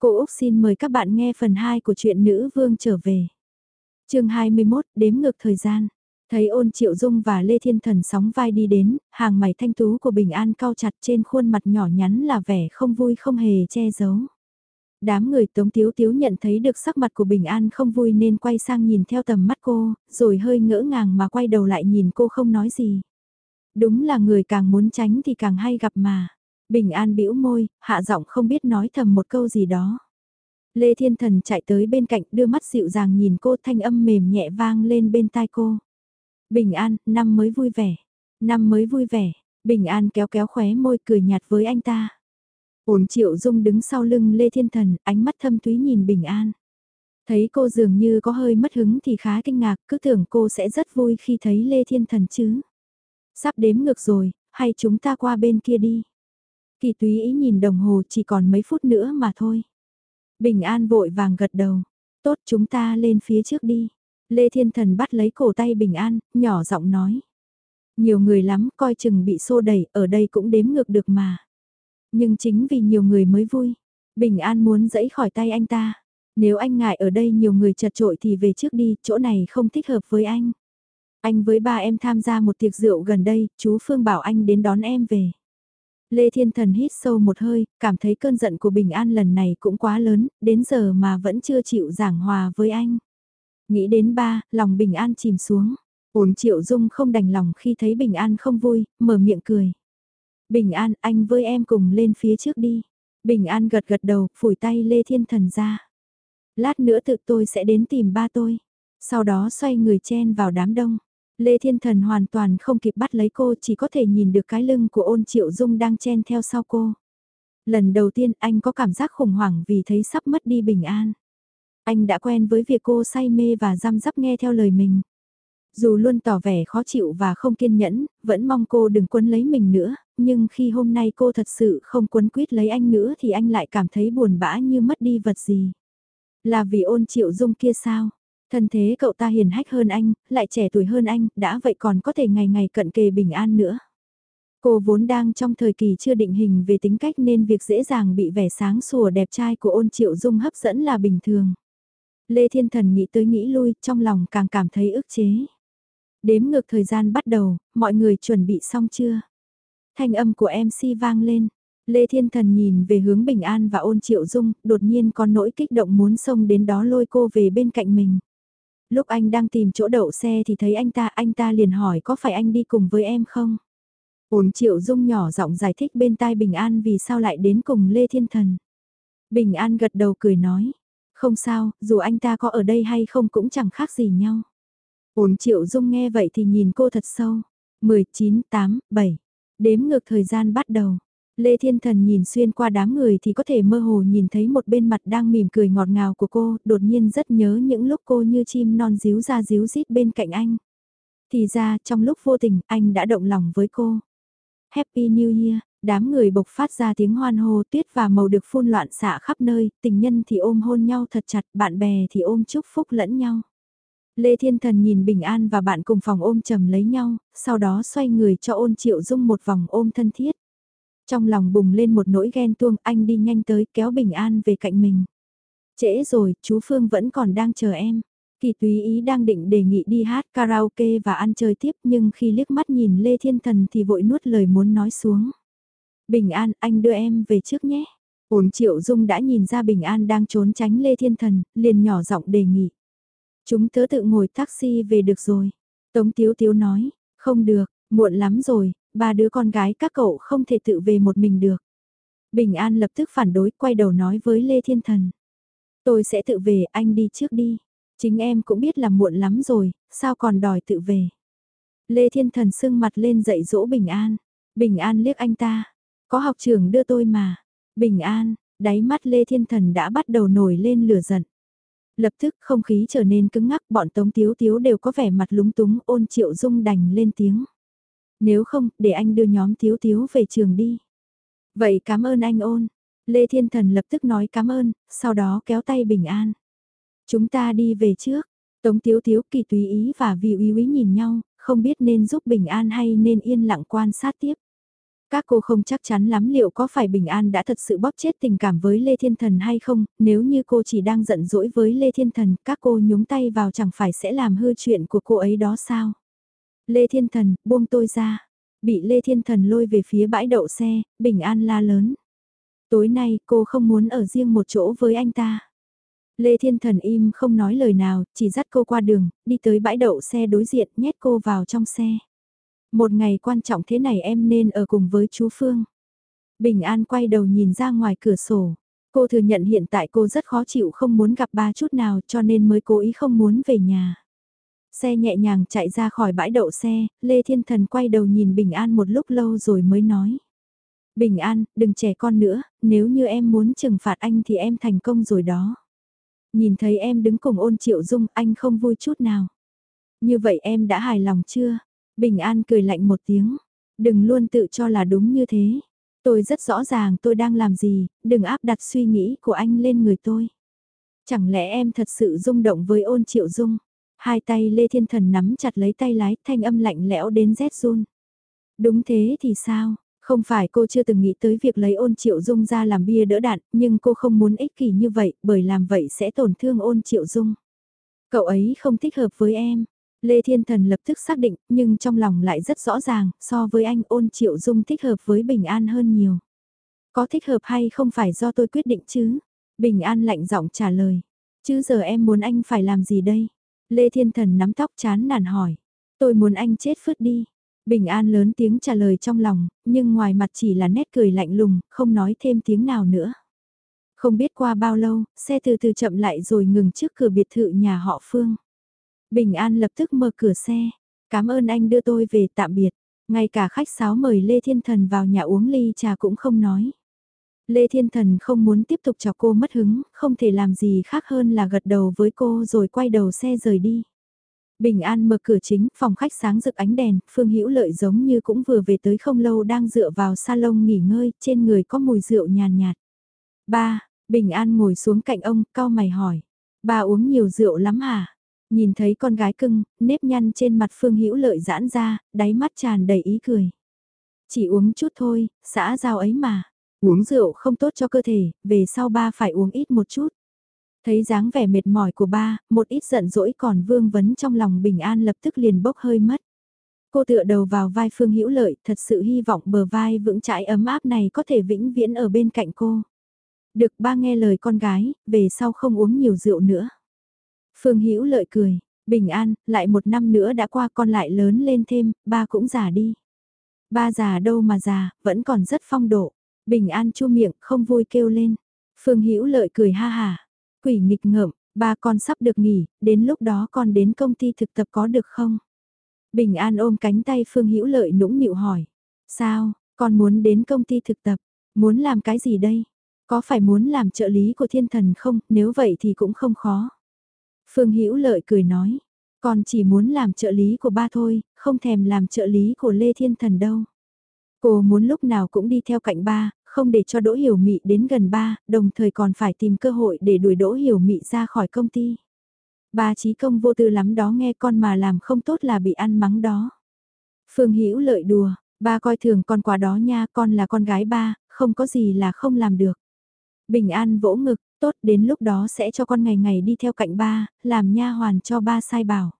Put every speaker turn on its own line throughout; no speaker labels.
Cô Úc xin mời các bạn nghe phần 2 của truyện Nữ Vương trở về. chương 21, đếm ngược thời gian. Thấy ôn triệu dung và Lê Thiên Thần sóng vai đi đến, hàng mày thanh tú của Bình An cao chặt trên khuôn mặt nhỏ nhắn là vẻ không vui không hề che giấu. Đám người tống tiếu tiếu nhận thấy được sắc mặt của Bình An không vui nên quay sang nhìn theo tầm mắt cô, rồi hơi ngỡ ngàng mà quay đầu lại nhìn cô không nói gì. Đúng là người càng muốn tránh thì càng hay gặp mà. Bình An bĩu môi, hạ giọng không biết nói thầm một câu gì đó. Lê Thiên Thần chạy tới bên cạnh đưa mắt dịu dàng nhìn cô thanh âm mềm nhẹ vang lên bên tai cô. Bình An, năm mới vui vẻ. Năm mới vui vẻ, Bình An kéo kéo khóe môi cười nhạt với anh ta. Ổn triệu dung đứng sau lưng Lê Thiên Thần, ánh mắt thâm túy nhìn Bình An. Thấy cô dường như có hơi mất hứng thì khá kinh ngạc, cứ tưởng cô sẽ rất vui khi thấy Lê Thiên Thần chứ. Sắp đếm ngược rồi, hay chúng ta qua bên kia đi. Kỳ túy ý nhìn đồng hồ chỉ còn mấy phút nữa mà thôi. Bình An vội vàng gật đầu. Tốt chúng ta lên phía trước đi. Lê Thiên Thần bắt lấy cổ tay Bình An, nhỏ giọng nói. Nhiều người lắm, coi chừng bị xô đẩy, ở đây cũng đếm ngược được mà. Nhưng chính vì nhiều người mới vui. Bình An muốn dẫy khỏi tay anh ta. Nếu anh ngại ở đây nhiều người chật trội thì về trước đi, chỗ này không thích hợp với anh. Anh với ba em tham gia một tiệc rượu gần đây, chú Phương bảo anh đến đón em về. Lê Thiên Thần hít sâu một hơi, cảm thấy cơn giận của Bình An lần này cũng quá lớn, đến giờ mà vẫn chưa chịu giảng hòa với anh. Nghĩ đến ba, lòng Bình An chìm xuống. Ổn Triệu Dung không đành lòng khi thấy Bình An không vui, mở miệng cười. Bình An, anh với em cùng lên phía trước đi. Bình An gật gật đầu, phủi tay Lê Thiên Thần ra. Lát nữa tự tôi sẽ đến tìm ba tôi. Sau đó xoay người chen vào đám đông. Lê Thiên Thần hoàn toàn không kịp bắt lấy cô chỉ có thể nhìn được cái lưng của ôn triệu dung đang chen theo sau cô. Lần đầu tiên anh có cảm giác khủng hoảng vì thấy sắp mất đi bình an. Anh đã quen với việc cô say mê và răm rắp nghe theo lời mình. Dù luôn tỏ vẻ khó chịu và không kiên nhẫn, vẫn mong cô đừng quấn lấy mình nữa, nhưng khi hôm nay cô thật sự không quấn quýt lấy anh nữa thì anh lại cảm thấy buồn bã như mất đi vật gì. Là vì ôn triệu dung kia sao? Thân thế cậu ta hiền hách hơn anh, lại trẻ tuổi hơn anh, đã vậy còn có thể ngày ngày cận kề bình an nữa. Cô vốn đang trong thời kỳ chưa định hình về tính cách nên việc dễ dàng bị vẻ sáng sủa đẹp trai của ôn triệu dung hấp dẫn là bình thường. Lê Thiên Thần nghĩ tới nghĩ lui, trong lòng càng cảm thấy ức chế. Đếm ngược thời gian bắt đầu, mọi người chuẩn bị xong chưa? Thanh âm của MC vang lên. Lê Thiên Thần nhìn về hướng Bình An và ôn triệu dung, đột nhiên có nỗi kích động muốn xông đến đó lôi cô về bên cạnh mình. Lúc anh đang tìm chỗ đậu xe thì thấy anh ta, anh ta liền hỏi có phải anh đi cùng với em không? Ổn triệu dung nhỏ giọng giải thích bên tai Bình An vì sao lại đến cùng Lê Thiên Thần. Bình An gật đầu cười nói, không sao, dù anh ta có ở đây hay không cũng chẳng khác gì nhau. Ổn triệu dung nghe vậy thì nhìn cô thật sâu. 19, 8, 7. Đếm ngược thời gian bắt đầu. Lê Thiên Thần nhìn xuyên qua đám người thì có thể mơ hồ nhìn thấy một bên mặt đang mỉm cười ngọt ngào của cô, đột nhiên rất nhớ những lúc cô như chim non díu ra díu rít bên cạnh anh. Thì ra, trong lúc vô tình, anh đã động lòng với cô. Happy New Year, đám người bộc phát ra tiếng hoan hô tuyết và màu được phun loạn xạ khắp nơi, tình nhân thì ôm hôn nhau thật chặt, bạn bè thì ôm chúc phúc lẫn nhau. Lê Thiên Thần nhìn Bình An và bạn cùng phòng ôm chầm lấy nhau, sau đó xoay người cho ôn triệu dung một vòng ôm thân thiết. Trong lòng bùng lên một nỗi ghen tuông anh đi nhanh tới kéo Bình An về cạnh mình. Trễ rồi, chú Phương vẫn còn đang chờ em. Kỳ túy ý đang định đề nghị đi hát karaoke và ăn chơi tiếp nhưng khi liếc mắt nhìn Lê Thiên Thần thì vội nuốt lời muốn nói xuống. Bình An, anh đưa em về trước nhé. Ổn Triệu Dung đã nhìn ra Bình An đang trốn tránh Lê Thiên Thần, liền nhỏ giọng đề nghị. Chúng tớ tự ngồi taxi về được rồi. Tống Tiếu Tiếu nói, không được, muộn lắm rồi, ba đứa con gái các cậu không thể tự về một mình được. Bình An lập tức phản đối quay đầu nói với Lê Thiên Thần. Tôi sẽ tự về, anh đi trước đi. Chính em cũng biết là muộn lắm rồi, sao còn đòi tự về. Lê Thiên Thần sưng mặt lên dạy dỗ Bình An. Bình An liếc anh ta. Có học trường đưa tôi mà. Bình An, đáy mắt Lê Thiên Thần đã bắt đầu nổi lên lửa giận. Lập tức không khí trở nên cứng ngắc bọn Tống Tiếu Tiếu đều có vẻ mặt lúng túng ôn triệu dung đành lên tiếng. Nếu không, để anh đưa nhóm Tiếu Tiếu về trường đi. Vậy cảm ơn anh ôn. Lê Thiên Thần lập tức nói cảm ơn, sau đó kéo tay Bình An. Chúng ta đi về trước. Tống Tiếu Tiếu kỳ tùy ý và vì uy uy nhìn nhau, không biết nên giúp Bình An hay nên yên lặng quan sát tiếp. Các cô không chắc chắn lắm liệu có phải Bình An đã thật sự bóp chết tình cảm với Lê Thiên Thần hay không, nếu như cô chỉ đang giận dỗi với Lê Thiên Thần, các cô nhúng tay vào chẳng phải sẽ làm hư chuyện của cô ấy đó sao? Lê Thiên Thần, buông tôi ra. Bị Lê Thiên Thần lôi về phía bãi đậu xe, Bình An la lớn. Tối nay cô không muốn ở riêng một chỗ với anh ta. Lê Thiên Thần im không nói lời nào, chỉ dắt cô qua đường, đi tới bãi đậu xe đối diện nhét cô vào trong xe. Một ngày quan trọng thế này em nên ở cùng với chú Phương. Bình An quay đầu nhìn ra ngoài cửa sổ. Cô thừa nhận hiện tại cô rất khó chịu không muốn gặp ba chút nào cho nên mới cố ý không muốn về nhà. Xe nhẹ nhàng chạy ra khỏi bãi đậu xe, Lê Thiên Thần quay đầu nhìn Bình An một lúc lâu rồi mới nói. Bình An, đừng trẻ con nữa, nếu như em muốn trừng phạt anh thì em thành công rồi đó. Nhìn thấy em đứng cùng ôn triệu dung anh không vui chút nào. Như vậy em đã hài lòng chưa? Bình An cười lạnh một tiếng. Đừng luôn tự cho là đúng như thế. Tôi rất rõ ràng tôi đang làm gì, đừng áp đặt suy nghĩ của anh lên người tôi. Chẳng lẽ em thật sự rung động với ôn triệu dung? Hai tay Lê Thiên Thần nắm chặt lấy tay lái thanh âm lạnh lẽo đến rét run. Đúng thế thì sao? Không phải cô chưa từng nghĩ tới việc lấy ôn triệu dung ra làm bia đỡ đạn, nhưng cô không muốn ích kỷ như vậy, bởi làm vậy sẽ tổn thương ôn triệu dung. Cậu ấy không thích hợp với em. Lê Thiên Thần lập tức xác định, nhưng trong lòng lại rất rõ ràng, so với anh ôn triệu dung thích hợp với Bình An hơn nhiều. Có thích hợp hay không phải do tôi quyết định chứ? Bình An lạnh giọng trả lời. Chứ giờ em muốn anh phải làm gì đây? Lê Thiên Thần nắm tóc chán nản hỏi. Tôi muốn anh chết phứt đi. Bình An lớn tiếng trả lời trong lòng, nhưng ngoài mặt chỉ là nét cười lạnh lùng, không nói thêm tiếng nào nữa. Không biết qua bao lâu, xe từ từ chậm lại rồi ngừng trước cửa biệt thự nhà họ Phương. Bình An lập tức mở cửa xe. Cảm ơn anh đưa tôi về tạm biệt. Ngay cả khách sáo mời Lê Thiên Thần vào nhà uống ly trà cũng không nói. Lê Thiên Thần không muốn tiếp tục cho cô mất hứng, không thể làm gì khác hơn là gật đầu với cô rồi quay đầu xe rời đi. Bình An mở cửa chính, phòng khách sáng rực ánh đèn, Phương Hữu Lợi giống như cũng vừa về tới không lâu đang dựa vào salon nghỉ ngơi, trên người có mùi rượu nhàn nhạt. Ba, Bình An ngồi xuống cạnh ông, cao mày hỏi. Ba uống nhiều rượu lắm hả? Nhìn thấy con gái cưng, nếp nhăn trên mặt Phương Hữu Lợi giãn ra, đáy mắt tràn đầy ý cười. Chỉ uống chút thôi, xã giao ấy mà. Uống rượu không tốt cho cơ thể, về sau ba phải uống ít một chút. Thấy dáng vẻ mệt mỏi của ba, một ít giận dỗi còn vương vấn trong lòng bình an lập tức liền bốc hơi mất. Cô tựa đầu vào vai Phương Hữu Lợi, thật sự hy vọng bờ vai vững chãi ấm áp này có thể vĩnh viễn ở bên cạnh cô. Được ba nghe lời con gái, về sau không uống nhiều rượu nữa. Phương Hữu Lợi cười, bình an, lại một năm nữa đã qua con lại lớn lên thêm, ba cũng già đi. Ba già đâu mà già, vẫn còn rất phong độ. Bình an chu miệng, không vui kêu lên. Phương Hữu Lợi cười ha hà. Quỷ nghịch ngợm, ba con sắp được nghỉ, đến lúc đó con đến công ty thực tập có được không? Bình An ôm cánh tay Phương Hữu Lợi nũng nịu hỏi. Sao, con muốn đến công ty thực tập? Muốn làm cái gì đây? Có phải muốn làm trợ lý của thiên thần không? Nếu vậy thì cũng không khó. Phương Hữu Lợi cười nói. Con chỉ muốn làm trợ lý của ba thôi, không thèm làm trợ lý của Lê Thiên Thần đâu. Cô muốn lúc nào cũng đi theo cạnh ba, không để cho Đỗ Hiểu Mị đến gần ba, đồng thời còn phải tìm cơ hội để đuổi Đỗ Hiểu Mị ra khỏi công ty. Ba trí công vô tư lắm đó nghe con mà làm không tốt là bị ăn mắng đó. Phương Hữu lợi đùa, ba coi thường con quá đó nha, con là con gái ba, không có gì là không làm được. Bình an vỗ ngực, tốt đến lúc đó sẽ cho con ngày ngày đi theo cạnh ba, làm nha hoàn cho ba sai bảo.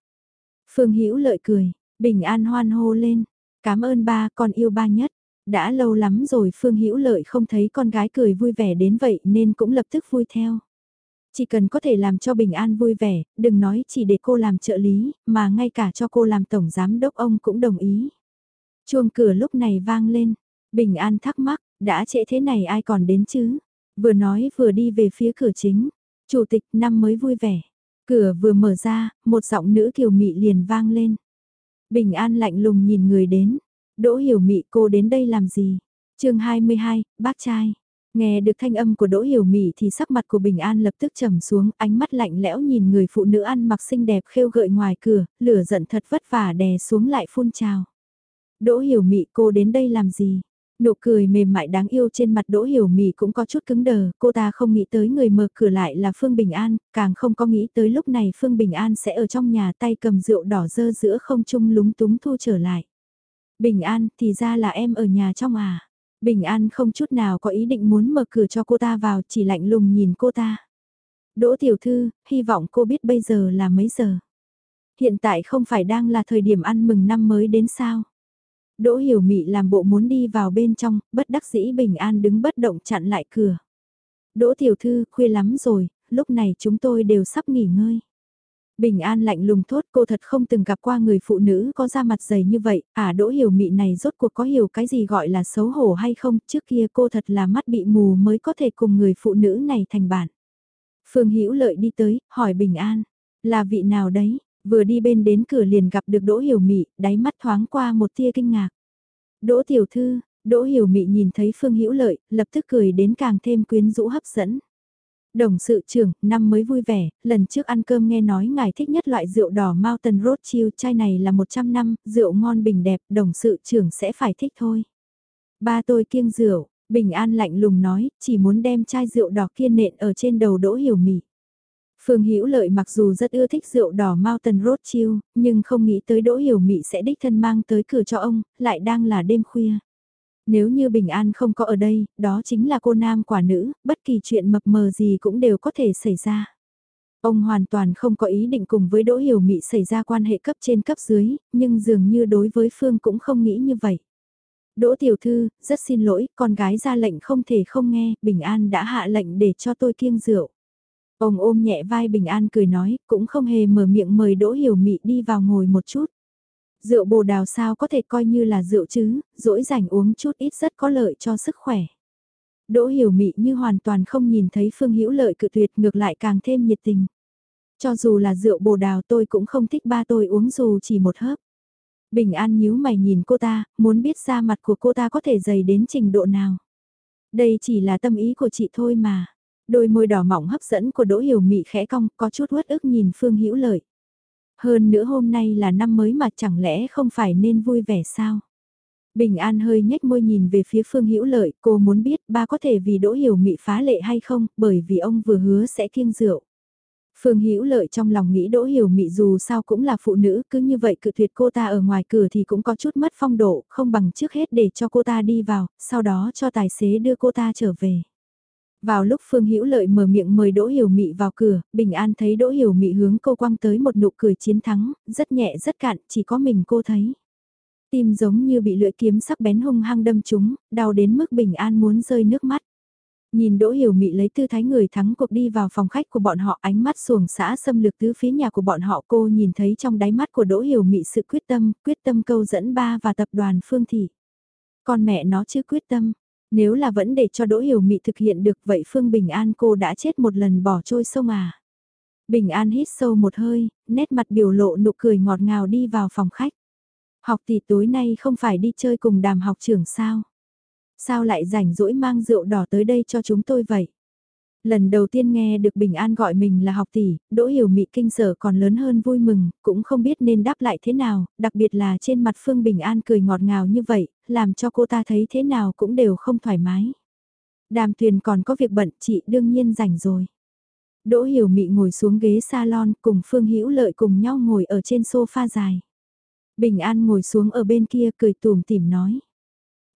Phương Hữu lợi cười, bình an hoan hô lên, cảm ơn ba, con yêu ba nhất. Đã lâu lắm rồi Phương Hữu Lợi không thấy con gái cười vui vẻ đến vậy nên cũng lập tức vui theo. Chỉ cần có thể làm cho Bình An vui vẻ, đừng nói chỉ để cô làm trợ lý, mà ngay cả cho cô làm tổng giám đốc ông cũng đồng ý. Chuông cửa lúc này vang lên, Bình An thắc mắc, đã trễ thế này ai còn đến chứ? Vừa nói vừa đi về phía cửa chính, chủ tịch năm mới vui vẻ. Cửa vừa mở ra, một giọng nữ kiều mị liền vang lên. Bình An lạnh lùng nhìn người đến, Đỗ Hiểu Mị cô đến đây làm gì? chương 22, bác trai. Nghe được thanh âm của Đỗ Hiểu Mị thì sắc mặt của Bình An lập tức trầm xuống, ánh mắt lạnh lẽo nhìn người phụ nữ ăn mặc xinh đẹp khêu gợi ngoài cửa, lửa giận thật vất vả đè xuống lại phun trào. Đỗ Hiểu Mị cô đến đây làm gì? Nụ cười mềm mại đáng yêu trên mặt Đỗ Hiểu Mị cũng có chút cứng đờ, cô ta không nghĩ tới người mở cửa lại là Phương Bình An, càng không có nghĩ tới lúc này Phương Bình An sẽ ở trong nhà tay cầm rượu đỏ dơ giữa không trung lúng túng thu trở lại. Bình An, thì ra là em ở nhà trong à. Bình An không chút nào có ý định muốn mở cửa cho cô ta vào, chỉ lạnh lùng nhìn cô ta. Đỗ tiểu thư, hy vọng cô biết bây giờ là mấy giờ. Hiện tại không phải đang là thời điểm ăn mừng năm mới đến sao. Đỗ hiểu mị làm bộ muốn đi vào bên trong, bất đắc dĩ Bình An đứng bất động chặn lại cửa. Đỗ tiểu thư, khuya lắm rồi, lúc này chúng tôi đều sắp nghỉ ngơi. Bình An lạnh lùng thốt cô thật không từng gặp qua người phụ nữ có da mặt dày như vậy, à đỗ hiểu mị này rốt cuộc có hiểu cái gì gọi là xấu hổ hay không, trước kia cô thật là mắt bị mù mới có thể cùng người phụ nữ này thành bạn. Phương Hữu Lợi đi tới, hỏi Bình An, là vị nào đấy, vừa đi bên đến cửa liền gặp được Đỗ Hiểu Mị, đáy mắt thoáng qua một tia kinh ngạc. Đỗ Tiểu Thư, Đỗ Hiểu Mị nhìn thấy Phương Hữu Lợi, lập tức cười đến càng thêm quyến rũ hấp dẫn. Đồng sự trưởng, năm mới vui vẻ, lần trước ăn cơm nghe nói ngài thích nhất loại rượu đỏ Mountain Rothschild, chai này là 100 năm, rượu ngon bình đẹp, đồng sự trưởng sẽ phải thích thôi. Ba tôi kiêng rượu, Bình An lạnh lùng nói, chỉ muốn đem chai rượu đỏ kia nện ở trên đầu đỗ hiểu mỉ. Phương Hữu Lợi mặc dù rất ưa thích rượu đỏ Mountain Rothschild, nhưng không nghĩ tới Đỗ Hiểu Mị sẽ đích thân mang tới cửa cho ông, lại đang là đêm khuya. Nếu như Bình An không có ở đây, đó chính là cô nam quả nữ, bất kỳ chuyện mập mờ gì cũng đều có thể xảy ra. Ông hoàn toàn không có ý định cùng với Đỗ Hiểu Mị xảy ra quan hệ cấp trên cấp dưới, nhưng dường như đối với Phương cũng không nghĩ như vậy. Đỗ Tiểu Thư, rất xin lỗi, con gái ra lệnh không thể không nghe, Bình An đã hạ lệnh để cho tôi kiêng rượu. Ông ôm nhẹ vai Bình An cười nói, cũng không hề mở miệng mời Đỗ Hiểu Mị đi vào ngồi một chút. Rượu bồ đào sao có thể coi như là rượu chứ, dỗi rảnh uống chút ít rất có lợi cho sức khỏe. Đỗ hiểu mị như hoàn toàn không nhìn thấy Phương Hữu Lợi cự tuyệt ngược lại càng thêm nhiệt tình. Cho dù là rượu bồ đào tôi cũng không thích ba tôi uống dù chỉ một hớp. Bình An nhíu mày nhìn cô ta, muốn biết da mặt của cô ta có thể dày đến trình độ nào. Đây chỉ là tâm ý của chị thôi mà. Đôi môi đỏ mỏng hấp dẫn của Đỗ Hiểu Mị khẽ cong, có chút uất ức nhìn Phương Hữu Lợi. Hơn nữa hôm nay là năm mới mà chẳng lẽ không phải nên vui vẻ sao? Bình An hơi nhếch môi nhìn về phía Phương Hữu Lợi, cô muốn biết ba có thể vì Đỗ Hiểu Mị phá lệ hay không, bởi vì ông vừa hứa sẽ kiêng rượu. Phương Hữu Lợi trong lòng nghĩ Đỗ Hiểu Mị dù sao cũng là phụ nữ, cứ như vậy cự tuyệt cô ta ở ngoài cửa thì cũng có chút mất phong độ, không bằng trước hết để cho cô ta đi vào, sau đó cho tài xế đưa cô ta trở về. Vào lúc Phương Hữu Lợi mở miệng mời Đỗ Hiểu Mị vào cửa, Bình An thấy Đỗ Hiểu Mị hướng cô quăng tới một nụ cười chiến thắng, rất nhẹ rất cạn, chỉ có mình cô thấy. Tim giống như bị lưỡi kiếm sắc bén hung hăng đâm trúng, đau đến mức Bình An muốn rơi nước mắt. Nhìn Đỗ Hiểu Mị lấy tư thái người thắng cuộc đi vào phòng khách của bọn họ ánh mắt xuồng xã xâm lược tứ phía nhà của bọn họ cô nhìn thấy trong đáy mắt của Đỗ Hiểu Mị sự quyết tâm, quyết tâm câu dẫn ba và tập đoàn Phương Thị. Con mẹ nó chứ quyết tâm, nếu là vẫn để cho Đỗ Hiểu Mị thực hiện được vậy Phương Bình An cô đã chết một lần bỏ trôi sông à. Bình An hít sâu một hơi, nét mặt biểu lộ nụ cười ngọt ngào đi vào phòng khách. Học tỷ tối nay không phải đi chơi cùng đàm học trưởng sao? Sao lại rảnh rỗi mang rượu đỏ tới đây cho chúng tôi vậy? Lần đầu tiên nghe được Bình An gọi mình là học tỷ, Đỗ Hiểu Mị kinh sở còn lớn hơn vui mừng, cũng không biết nên đáp lại thế nào, đặc biệt là trên mặt Phương Bình An cười ngọt ngào như vậy, làm cho cô ta thấy thế nào cũng đều không thoải mái. Đàm thuyền còn có việc bận, chị đương nhiên rảnh rồi. Đỗ Hiểu Mị ngồi xuống ghế salon cùng Phương Hữu Lợi cùng nhau ngồi ở trên sofa dài. Bình An ngồi xuống ở bên kia cười tùm tìm nói.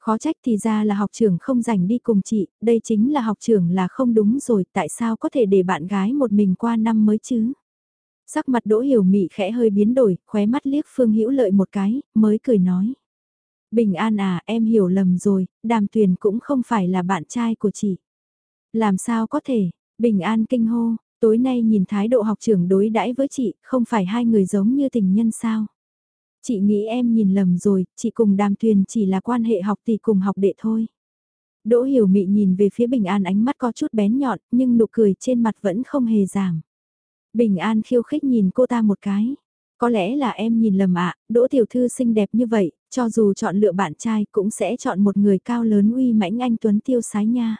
Khó trách thì ra là học trưởng không rảnh đi cùng chị, đây chính là học trưởng là không đúng rồi, tại sao có thể để bạn gái một mình qua năm mới chứ? Sắc mặt đỗ hiểu mị khẽ hơi biến đổi, khóe mắt liếc Phương Hữu Lợi một cái, mới cười nói. Bình an à, em hiểu lầm rồi, đàm tuyền cũng không phải là bạn trai của chị. Làm sao có thể, bình an kinh hô, tối nay nhìn thái độ học trưởng đối đãi với chị, không phải hai người giống như tình nhân sao? Chị nghĩ em nhìn lầm rồi, chị cùng đàm thuyền chỉ là quan hệ học tỷ cùng học đệ thôi. Đỗ hiểu mị nhìn về phía Bình An ánh mắt có chút bén nhọn, nhưng nụ cười trên mặt vẫn không hề giảm. Bình An khiêu khích nhìn cô ta một cái. Có lẽ là em nhìn lầm ạ, Đỗ Tiểu Thư xinh đẹp như vậy, cho dù chọn lựa bạn trai cũng sẽ chọn một người cao lớn uy mãnh anh Tuấn tiêu sái nha.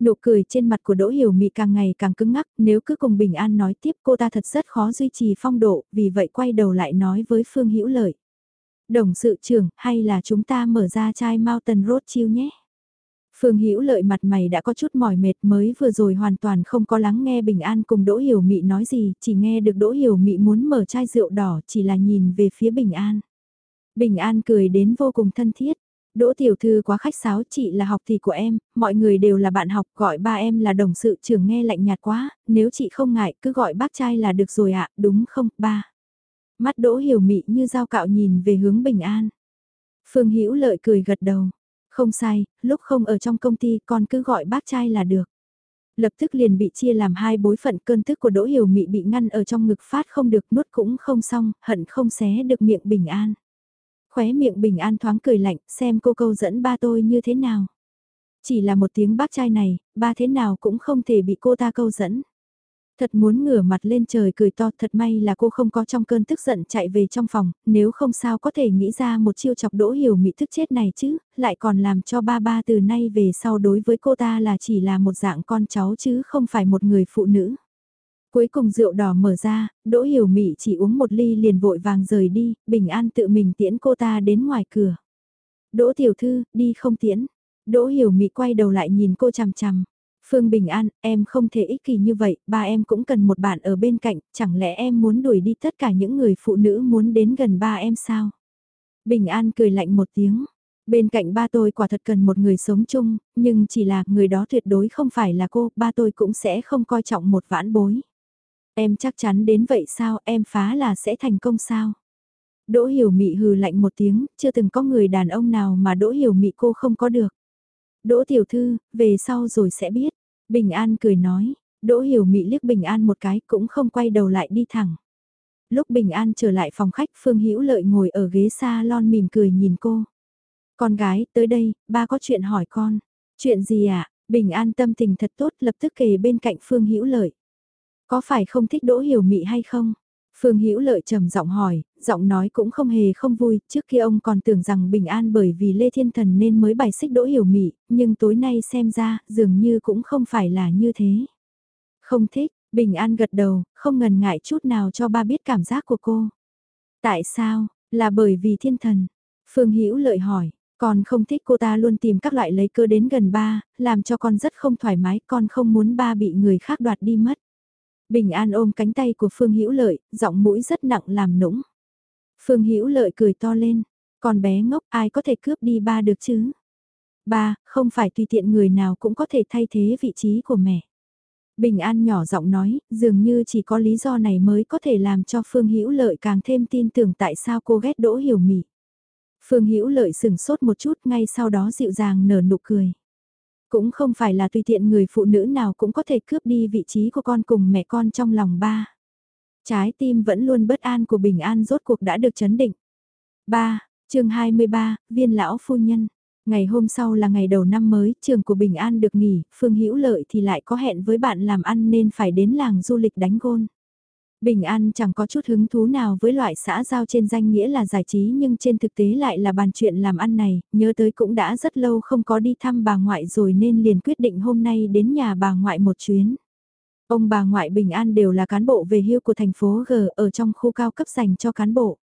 Nụ cười trên mặt của Đỗ Hiểu Mị càng ngày càng cứng ngắc, nếu cứ cùng Bình An nói tiếp cô ta thật rất khó duy trì phong độ, vì vậy quay đầu lại nói với Phương Hữu Lợi. Đồng sự trưởng, hay là chúng ta mở ra chai Mountain Road chiêu nhé? Phương Hữu Lợi mặt mày đã có chút mỏi mệt mới vừa rồi hoàn toàn không có lắng nghe Bình An cùng Đỗ Hiểu Mị nói gì, chỉ nghe được Đỗ Hiểu Mị muốn mở chai rượu đỏ chỉ là nhìn về phía Bình An. Bình An cười đến vô cùng thân thiết. Đỗ tiểu thư quá khách sáo, chị là học thì của em, mọi người đều là bạn học, gọi ba em là đồng sự trưởng nghe lạnh nhạt quá, nếu chị không ngại cứ gọi bác trai là được rồi ạ, đúng không, ba. Mắt Đỗ hiểu mị như dao cạo nhìn về hướng Bình An. Phương Hữu Lợi cười gật đầu. Không sai, lúc không ở trong công ty con cứ gọi bác trai là được. Lập tức liền bị chia làm hai bối phận cơn tức của Đỗ Hiểu Mị bị ngăn ở trong ngực phát không được nuốt cũng không xong, hận không xé được miệng bình an. Khóe miệng bình an thoáng cười lạnh, xem cô câu dẫn ba tôi như thế nào. Chỉ là một tiếng bác trai này, ba thế nào cũng không thể bị cô ta câu dẫn. Thật muốn ngửa mặt lên trời cười to thật may là cô không có trong cơn tức giận chạy về trong phòng, nếu không sao có thể nghĩ ra một chiêu chọc đỗ hiểu mị thức chết này chứ, lại còn làm cho ba ba từ nay về sau đối với cô ta là chỉ là một dạng con cháu chứ không phải một người phụ nữ. Cuối cùng rượu đỏ mở ra, đỗ hiểu mị chỉ uống một ly liền vội vàng rời đi, bình an tự mình tiễn cô ta đến ngoài cửa. Đỗ tiểu thư, đi không tiễn. Đỗ hiểu mị quay đầu lại nhìn cô chằm chằm. Phương Bình An, em không thể ích kỷ như vậy, ba em cũng cần một bạn ở bên cạnh, chẳng lẽ em muốn đuổi đi tất cả những người phụ nữ muốn đến gần ba em sao? Bình An cười lạnh một tiếng. Bên cạnh ba tôi quả thật cần một người sống chung, nhưng chỉ là người đó tuyệt đối không phải là cô, ba tôi cũng sẽ không coi trọng một vãn bối. Em chắc chắn đến vậy sao, em phá là sẽ thành công sao? Đỗ hiểu mị hừ lạnh một tiếng, chưa từng có người đàn ông nào mà đỗ hiểu mị cô không có được. Đỗ tiểu thư, về sau rồi sẽ biết. Bình An cười nói, Đỗ hiểu mị liếc Bình An một cái cũng không quay đầu lại đi thẳng. Lúc Bình An trở lại phòng khách Phương Hữu Lợi ngồi ở ghế salon mỉm cười nhìn cô. Con gái, tới đây, ba có chuyện hỏi con. Chuyện gì ạ? À? Bình An tâm tình thật tốt lập tức kề bên cạnh Phương Hữu Lợi. Có phải không thích Đỗ Hiểu Mị hay không? Phương Hữu Lợi trầm giọng hỏi, giọng nói cũng không hề không vui, trước kia ông còn tưởng rằng bình an bởi vì Lê Thiên Thần nên mới bài xích Đỗ Hiểu Mị, nhưng tối nay xem ra, dường như cũng không phải là như thế. Không thích, bình an gật đầu, không ngần ngại chút nào cho ba biết cảm giác của cô. Tại sao, là bởi vì Thiên Thần? Phương Hữu Lợi hỏi, con không thích cô ta luôn tìm các loại lấy cơ đến gần ba, làm cho con rất không thoải mái, con không muốn ba bị người khác đoạt đi mất. Bình An ôm cánh tay của Phương Hữu Lợi, giọng mũi rất nặng làm nũng. Phương Hữu Lợi cười to lên, con bé ngốc ai có thể cướp đi ba được chứ? Ba, không phải tùy tiện người nào cũng có thể thay thế vị trí của mẹ. Bình An nhỏ giọng nói, dường như chỉ có lý do này mới có thể làm cho Phương Hữu Lợi càng thêm tin tưởng tại sao cô ghét Đỗ Hiểu Mị. Phương Hữu Lợi sừng sốt một chút ngay sau đó dịu dàng nở nụ cười. Cũng không phải là tùy tiện người phụ nữ nào cũng có thể cướp đi vị trí của con cùng mẹ con trong lòng ba. Trái tim vẫn luôn bất an của Bình An rốt cuộc đã được chấn định. 3. chương 23, Viên Lão Phu Nhân. Ngày hôm sau là ngày đầu năm mới, trường của Bình An được nghỉ, Phương Hữu Lợi thì lại có hẹn với bạn làm ăn nên phải đến làng du lịch đánh gôn. Bình An chẳng có chút hứng thú nào với loại xã giao trên danh nghĩa là giải trí nhưng trên thực tế lại là bàn chuyện làm ăn này, nhớ tới cũng đã rất lâu không có đi thăm bà ngoại rồi nên liền quyết định hôm nay đến nhà bà ngoại một chuyến. Ông bà ngoại Bình An đều là cán bộ về hưu của thành phố G ở trong khu cao cấp dành cho cán bộ.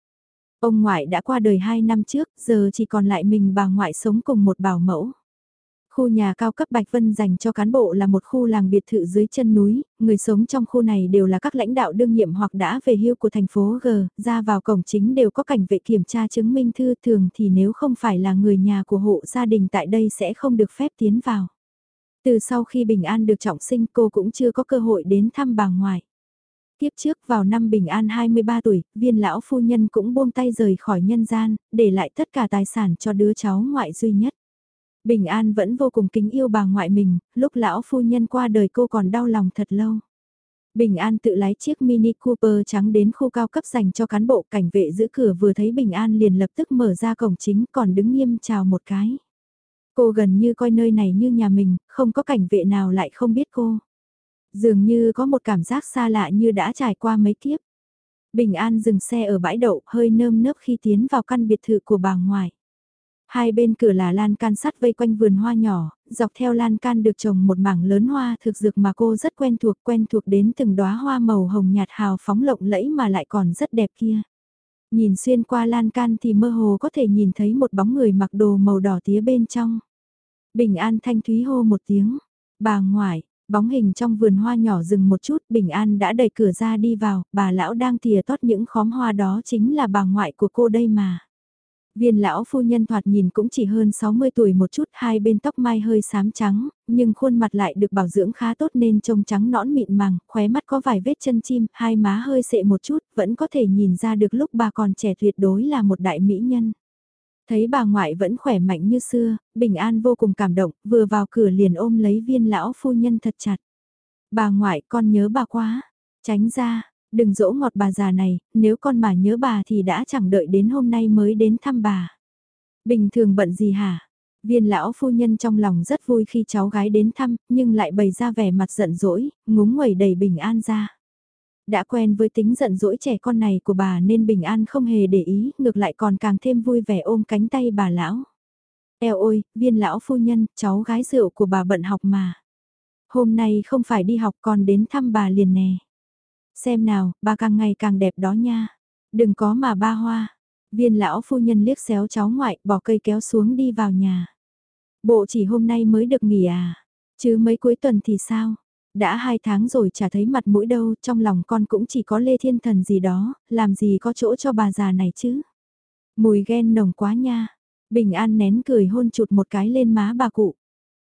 Ông ngoại đã qua đời 2 năm trước, giờ chỉ còn lại mình bà ngoại sống cùng một bảo mẫu. Khu nhà cao cấp Bạch Vân dành cho cán bộ là một khu làng biệt thự dưới chân núi, người sống trong khu này đều là các lãnh đạo đương nhiệm hoặc đã về hưu của thành phố G, ra vào cổng chính đều có cảnh vệ kiểm tra chứng minh thư thường thì nếu không phải là người nhà của hộ gia đình tại đây sẽ không được phép tiến vào. Từ sau khi Bình An được trọng sinh cô cũng chưa có cơ hội đến thăm bà ngoại. Tiếp trước vào năm Bình An 23 tuổi, viên lão phu nhân cũng buông tay rời khỏi nhân gian, để lại tất cả tài sản cho đứa cháu ngoại duy nhất. Bình An vẫn vô cùng kính yêu bà ngoại mình, lúc lão phu nhân qua đời cô còn đau lòng thật lâu. Bình An tự lái chiếc Mini Cooper trắng đến khu cao cấp dành cho cán bộ cảnh vệ giữ cửa vừa thấy Bình An liền lập tức mở ra cổng chính còn đứng nghiêm chào một cái. Cô gần như coi nơi này như nhà mình, không có cảnh vệ nào lại không biết cô. Dường như có một cảm giác xa lạ như đã trải qua mấy kiếp. Bình An dừng xe ở bãi đậu hơi nơm nớp khi tiến vào căn biệt thự của bà ngoại. Hai bên cửa là lan can sắt vây quanh vườn hoa nhỏ, dọc theo lan can được trồng một mảng lớn hoa thực dược mà cô rất quen thuộc quen thuộc đến từng đóa hoa màu hồng nhạt hào phóng lộng lẫy mà lại còn rất đẹp kia. Nhìn xuyên qua lan can thì mơ hồ có thể nhìn thấy một bóng người mặc đồ màu đỏ tía bên trong. Bình An thanh thúy hô một tiếng, bà ngoại, bóng hình trong vườn hoa nhỏ dừng một chút, Bình An đã đẩy cửa ra đi vào, bà lão đang thìa tót những khóm hoa đó chính là bà ngoại của cô đây mà. Viên lão phu nhân thoạt nhìn cũng chỉ hơn 60 tuổi một chút, hai bên tóc mai hơi xám trắng, nhưng khuôn mặt lại được bảo dưỡng khá tốt nên trông trắng nõn mịn màng, khóe mắt có vài vết chân chim, hai má hơi sệ một chút, vẫn có thể nhìn ra được lúc bà còn trẻ tuyệt đối là một đại mỹ nhân. Thấy bà ngoại vẫn khỏe mạnh như xưa, bình an vô cùng cảm động, vừa vào cửa liền ôm lấy viên lão phu nhân thật chặt. Bà ngoại con nhớ bà quá, tránh ra, đừng dỗ ngọt bà già này, nếu con mà nhớ bà thì đã chẳng đợi đến hôm nay mới đến thăm bà. Bình thường bận gì hả? Viên lão phu nhân trong lòng rất vui khi cháu gái đến thăm, nhưng lại bày ra vẻ mặt giận dỗi, ngúng nguẩy đầy bình an ra. Đã quen với tính giận dỗi trẻ con này của bà nên bình an không hề để ý, ngược lại còn càng thêm vui vẻ ôm cánh tay bà lão. Eo ôi, viên lão phu nhân, cháu gái rượu của bà bận học mà. Hôm nay không phải đi học còn đến thăm bà liền nè. Xem nào, bà càng ngày càng đẹp đó nha. Đừng có mà ba hoa. Viên lão phu nhân liếc xéo cháu ngoại, bỏ cây kéo xuống đi vào nhà. Bộ chỉ hôm nay mới được nghỉ à? Chứ mấy cuối tuần thì sao? Đã hai tháng rồi chả thấy mặt mũi đâu, trong lòng con cũng chỉ có Lê Thiên Thần gì đó, làm gì có chỗ cho bà già này chứ? Mùi ghen nồng quá nha. Bình An nén cười hôn chụt một cái lên má bà cụ.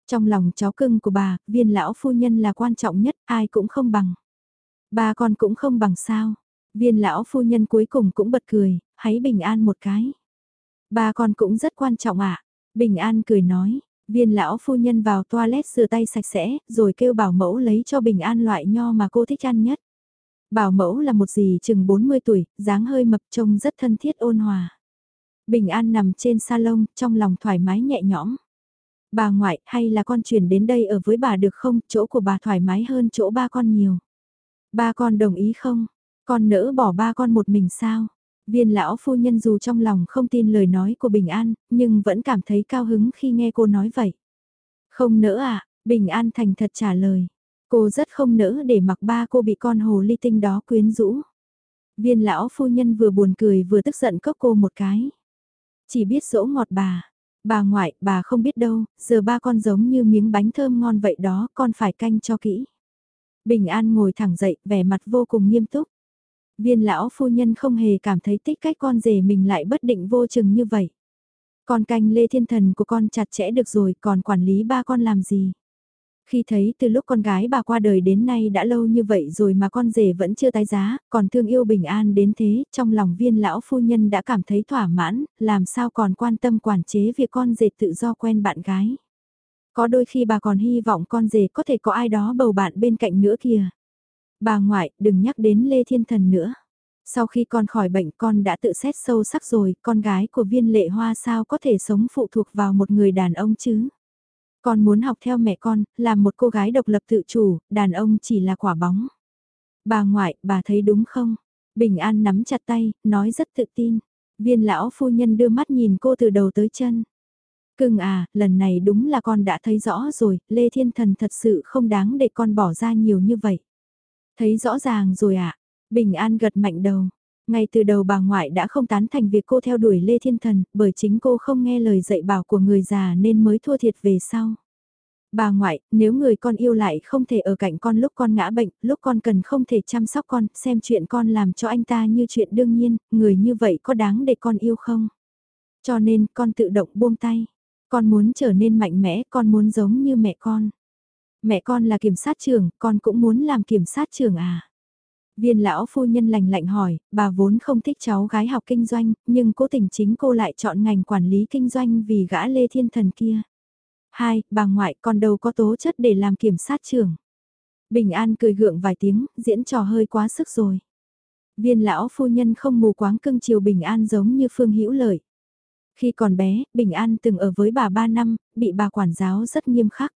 Trong lòng cháu cưng của bà, viên lão phu nhân là quan trọng nhất, ai cũng không bằng. Ba con cũng không bằng sao. Viên lão phu nhân cuối cùng cũng bật cười, hãy bình an một cái. Ba con cũng rất quan trọng ạ. Bình an cười nói, viên lão phu nhân vào toilet rửa tay sạch sẽ, rồi kêu bảo mẫu lấy cho bình an loại nho mà cô thích ăn nhất. Bảo mẫu là một dì chừng 40 tuổi, dáng hơi mập trông rất thân thiết ôn hòa. Bình an nằm trên salon, trong lòng thoải mái nhẹ nhõm. Bà ngoại, hay là con chuyển đến đây ở với bà được không, chỗ của bà thoải mái hơn chỗ ba con nhiều. Ba con đồng ý không? Con nỡ bỏ ba con một mình sao? Viên lão phu nhân dù trong lòng không tin lời nói của Bình An, nhưng vẫn cảm thấy cao hứng khi nghe cô nói vậy. Không nỡ à, Bình An thành thật trả lời. Cô rất không nỡ để mặc ba cô bị con hồ ly tinh đó quyến rũ. Viên lão phu nhân vừa buồn cười vừa tức giận cốc cô một cái. Chỉ biết dỗ ngọt bà. Bà ngoại, bà không biết đâu, giờ ba con giống như miếng bánh thơm ngon vậy đó, con phải canh cho kỹ. Bình An ngồi thẳng dậy, vẻ mặt vô cùng nghiêm túc. Viên lão phu nhân không hề cảm thấy tích cách con rể mình lại bất định vô chừng như vậy. Con canh lê thiên thần của con chặt chẽ được rồi, còn quản lý ba con làm gì? Khi thấy từ lúc con gái bà qua đời đến nay đã lâu như vậy rồi mà con rể vẫn chưa tái giá, còn thương yêu bình an đến thế, trong lòng viên lão phu nhân đã cảm thấy thỏa mãn, làm sao còn quan tâm quản chế việc con rể tự do quen bạn gái. Có đôi khi bà còn hy vọng con rể có thể có ai đó bầu bạn bên cạnh nữa kìa. Bà ngoại, đừng nhắc đến Lê Thiên Thần nữa. Sau khi con khỏi bệnh con đã tự xét sâu sắc rồi, con gái của viên lệ hoa sao có thể sống phụ thuộc vào một người đàn ông chứ? Con muốn học theo mẹ con, làm một cô gái độc lập tự chủ, đàn ông chỉ là quả bóng. Bà ngoại, bà thấy đúng không? Bình An nắm chặt tay, nói rất tự tin. Viên lão phu nhân đưa mắt nhìn cô từ đầu tới chân. Cưng à, lần này đúng là con đã thấy rõ rồi, Lê Thiên Thần thật sự không đáng để con bỏ ra nhiều như vậy. Thấy rõ ràng rồi ạ, à? Bình An gật mạnh đầu. Ngay từ đầu bà ngoại đã không tán thành việc cô theo đuổi Lê Thiên Thần, bởi chính cô không nghe lời dạy bảo của người già nên mới thua thiệt về sau. Bà ngoại, nếu người con yêu lại không thể ở cạnh con lúc con ngã bệnh, lúc con cần không thể chăm sóc con, xem chuyện con làm cho anh ta như chuyện đương nhiên, người như vậy có đáng để con yêu không? Cho nên con tự động buông tay. Con muốn trở nên mạnh mẽ, con muốn giống như mẹ con. Mẹ con là kiểm sát trưởng, con cũng muốn làm kiểm sát trưởng à? Viên lão phu nhân lành lạnh hỏi, bà vốn không thích cháu gái học kinh doanh, nhưng cố tình chính cô lại chọn ngành quản lý kinh doanh vì gã Lê Thiên Thần kia. Hai, bà ngoại con đâu có tố chất để làm kiểm sát trưởng. Bình An cười gượng vài tiếng, diễn trò hơi quá sức rồi. Viên lão phu nhân không mù quáng cưng chiều Bình An giống như Phương Hữu Lợi. Khi còn bé, Bình An từng ở với bà 3 năm, bị bà quản giáo rất nghiêm khắc.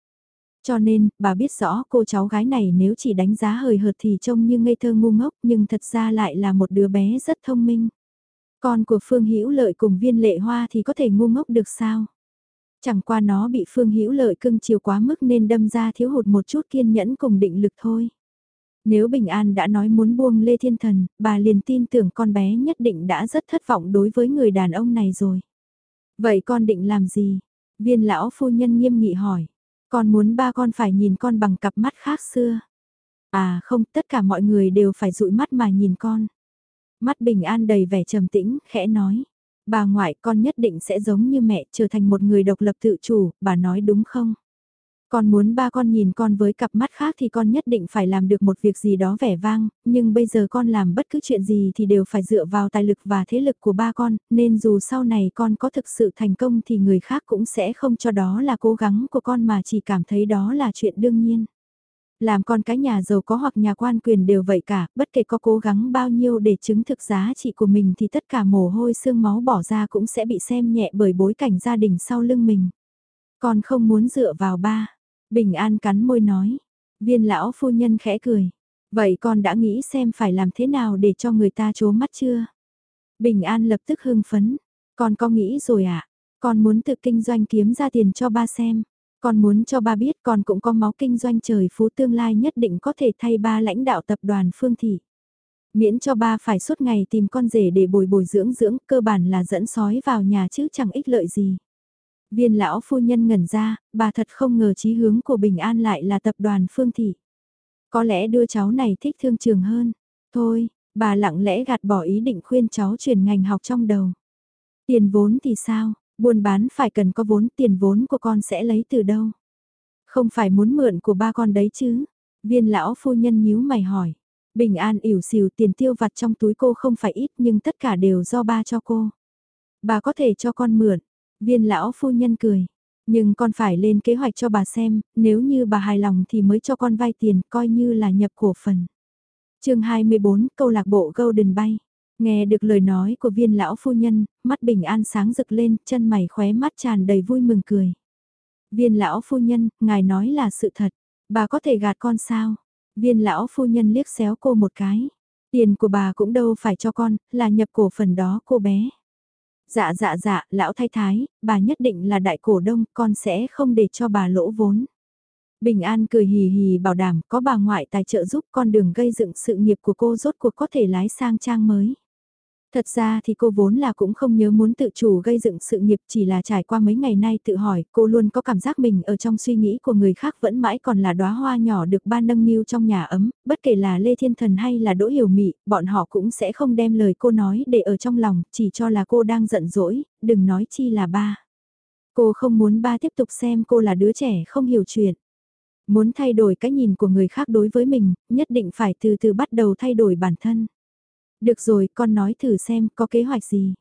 Cho nên, bà biết rõ cô cháu gái này nếu chỉ đánh giá hời hợt thì trông như ngây thơ ngu ngốc nhưng thật ra lại là một đứa bé rất thông minh. Con của Phương Hữu Lợi cùng viên lệ hoa thì có thể ngu ngốc được sao? Chẳng qua nó bị Phương Hữu Lợi cưng chiều quá mức nên đâm ra thiếu hụt một chút kiên nhẫn cùng định lực thôi. Nếu Bình An đã nói muốn buông Lê Thiên Thần, bà liền tin tưởng con bé nhất định đã rất thất vọng đối với người đàn ông này rồi. Vậy con định làm gì? Viên lão phu nhân nghiêm nghị hỏi. Con muốn ba con phải nhìn con bằng cặp mắt khác xưa. À không, tất cả mọi người đều phải dụi mắt mà nhìn con. Mắt bình an đầy vẻ trầm tĩnh, khẽ nói. Bà ngoại con nhất định sẽ giống như mẹ trở thành một người độc lập tự chủ, bà nói đúng không? Con muốn ba con nhìn con với cặp mắt khác thì con nhất định phải làm được một việc gì đó vẻ vang, nhưng bây giờ con làm bất cứ chuyện gì thì đều phải dựa vào tài lực và thế lực của ba con, nên dù sau này con có thực sự thành công thì người khác cũng sẽ không cho đó là cố gắng của con mà chỉ cảm thấy đó là chuyện đương nhiên. Làm con cái nhà giàu có hoặc nhà quan quyền đều vậy cả, bất kể có cố gắng bao nhiêu để chứng thực giá trị của mình thì tất cả mồ hôi xương máu bỏ ra cũng sẽ bị xem nhẹ bởi bối cảnh gia đình sau lưng mình. Con không muốn dựa vào ba. Bình An cắn môi nói. Viên lão phu nhân khẽ cười. Vậy con đã nghĩ xem phải làm thế nào để cho người ta chố mắt chưa? Bình An lập tức hưng phấn. Con có nghĩ rồi ạ? À? Con muốn tự kinh doanh kiếm ra tiền cho ba xem. Con muốn cho ba biết con cũng có máu kinh doanh trời phú tương lai nhất định có thể thay ba lãnh đạo tập đoàn Phương Thị. Miễn cho ba phải suốt ngày tìm con rể để bồi bồi dưỡng dưỡng, cơ bản là dẫn sói vào nhà chứ chẳng ích lợi gì. Viên lão phu nhân ngẩn ra, bà thật không ngờ chí hướng của Bình An lại là tập đoàn Phương Thị. Có lẽ đưa cháu này thích thương trường hơn. Thôi, bà lặng lẽ gạt bỏ ý định khuyên cháu chuyển ngành học trong đầu. Tiền vốn thì sao, buôn bán phải cần có vốn tiền vốn của con sẽ lấy từ đâu. Không phải muốn mượn của ba con đấy chứ. Viên lão phu nhân nhíu mày hỏi. Bình an ỉu xìu tiền tiêu vặt trong túi cô không phải ít nhưng tất cả đều do ba cho cô. Bà có thể cho con mượn, Viên lão phu nhân cười. Nhưng con phải lên kế hoạch cho bà xem, nếu như bà hài lòng thì mới cho con vay tiền, coi như là nhập cổ phần. chương 24, câu lạc bộ Golden Bay. Nghe được lời nói của viên lão phu nhân, mắt bình an sáng rực lên, chân mày khóe mắt tràn đầy vui mừng cười. Viên lão phu nhân, ngài nói là sự thật, bà có thể gạt con sao? Viên lão phu nhân liếc xéo cô một cái. Tiền của bà cũng đâu phải cho con, là nhập cổ phần đó cô bé. Dạ dạ dạ, lão thái thái, bà nhất định là đại cổ đông, con sẽ không để cho bà lỗ vốn. Bình An cười hì hì bảo đảm có bà ngoại tài trợ giúp con đường gây dựng sự nghiệp của cô rốt cuộc có thể lái sang trang mới. Thật ra thì cô vốn là cũng không nhớ muốn tự chủ gây dựng sự nghiệp chỉ là trải qua mấy ngày nay tự hỏi cô luôn có cảm giác mình ở trong suy nghĩ của người khác vẫn mãi còn là đóa hoa nhỏ được ba nâng niu trong nhà ấm, bất kể là Lê Thiên Thần hay là Đỗ Hiểu Mị, bọn họ cũng sẽ không đem lời cô nói để ở trong lòng, chỉ cho là cô đang giận dỗi, đừng nói chi là ba. Cô không muốn ba tiếp tục xem cô là đứa trẻ không hiểu chuyện. Muốn thay đổi cái nhìn của người khác đối với mình, nhất định phải từ từ bắt đầu thay đổi bản thân. Được rồi, con nói thử xem có kế hoạch gì.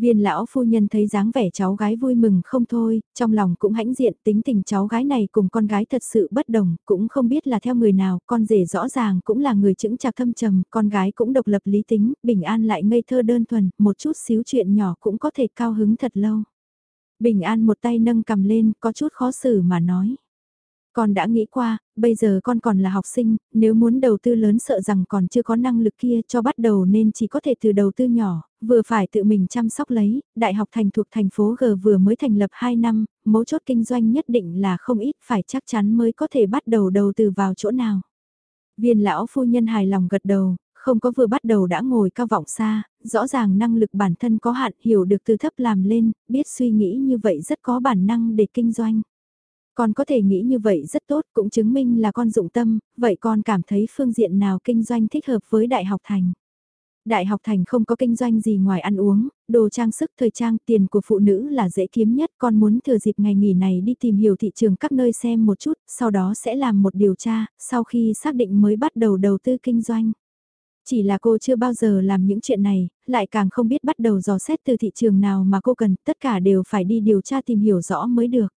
Viên lão phu nhân thấy dáng vẻ cháu gái vui mừng không thôi, trong lòng cũng hãnh diện tính tình cháu gái này cùng con gái thật sự bất đồng, cũng không biết là theo người nào, con rể rõ ràng cũng là người chững chạc thâm trầm, con gái cũng độc lập lý tính, bình an lại ngây thơ đơn thuần, một chút xíu chuyện nhỏ cũng có thể cao hứng thật lâu. Bình an một tay nâng cầm lên, có chút khó xử mà nói. Con đã nghĩ qua, bây giờ con còn là học sinh, nếu muốn đầu tư lớn sợ rằng còn chưa có năng lực kia cho bắt đầu nên chỉ có thể từ đầu tư nhỏ, vừa phải tự mình chăm sóc lấy, đại học thành thuộc thành phố G vừa mới thành lập 2 năm, mấu chốt kinh doanh nhất định là không ít phải chắc chắn mới có thể bắt đầu đầu tư vào chỗ nào. Viên lão phu nhân hài lòng gật đầu, không có vừa bắt đầu đã ngồi cao vọng xa, rõ ràng năng lực bản thân có hạn hiểu được từ thấp làm lên, biết suy nghĩ như vậy rất có bản năng để kinh doanh. Con có thể nghĩ như vậy rất tốt cũng chứng minh là con dụng tâm, vậy con cảm thấy phương diện nào kinh doanh thích hợp với Đại học Thành? Đại học Thành không có kinh doanh gì ngoài ăn uống, đồ trang sức thời trang tiền của phụ nữ là dễ kiếm nhất. Con muốn thừa dịp ngày nghỉ này đi tìm hiểu thị trường các nơi xem một chút, sau đó sẽ làm một điều tra, sau khi xác định mới bắt đầu đầu tư kinh doanh. Chỉ là cô chưa bao giờ làm những chuyện này, lại càng không biết bắt đầu dò xét từ thị trường nào mà cô cần, tất cả đều phải đi điều tra tìm hiểu rõ mới được.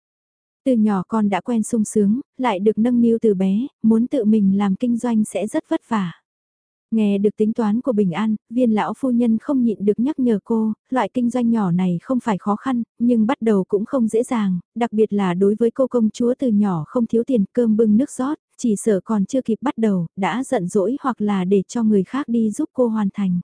Từ nhỏ con đã quen sung sướng, lại được nâng niu từ bé, muốn tự mình làm kinh doanh sẽ rất vất vả. Nghe được tính toán của Bình An, viên lão phu nhân không nhịn được nhắc nhở cô, loại kinh doanh nhỏ này không phải khó khăn, nhưng bắt đầu cũng không dễ dàng, đặc biệt là đối với cô công chúa từ nhỏ không thiếu tiền cơm bưng nước rót, chỉ sợ còn chưa kịp bắt đầu, đã giận dỗi hoặc là để cho người khác đi giúp cô hoàn thành.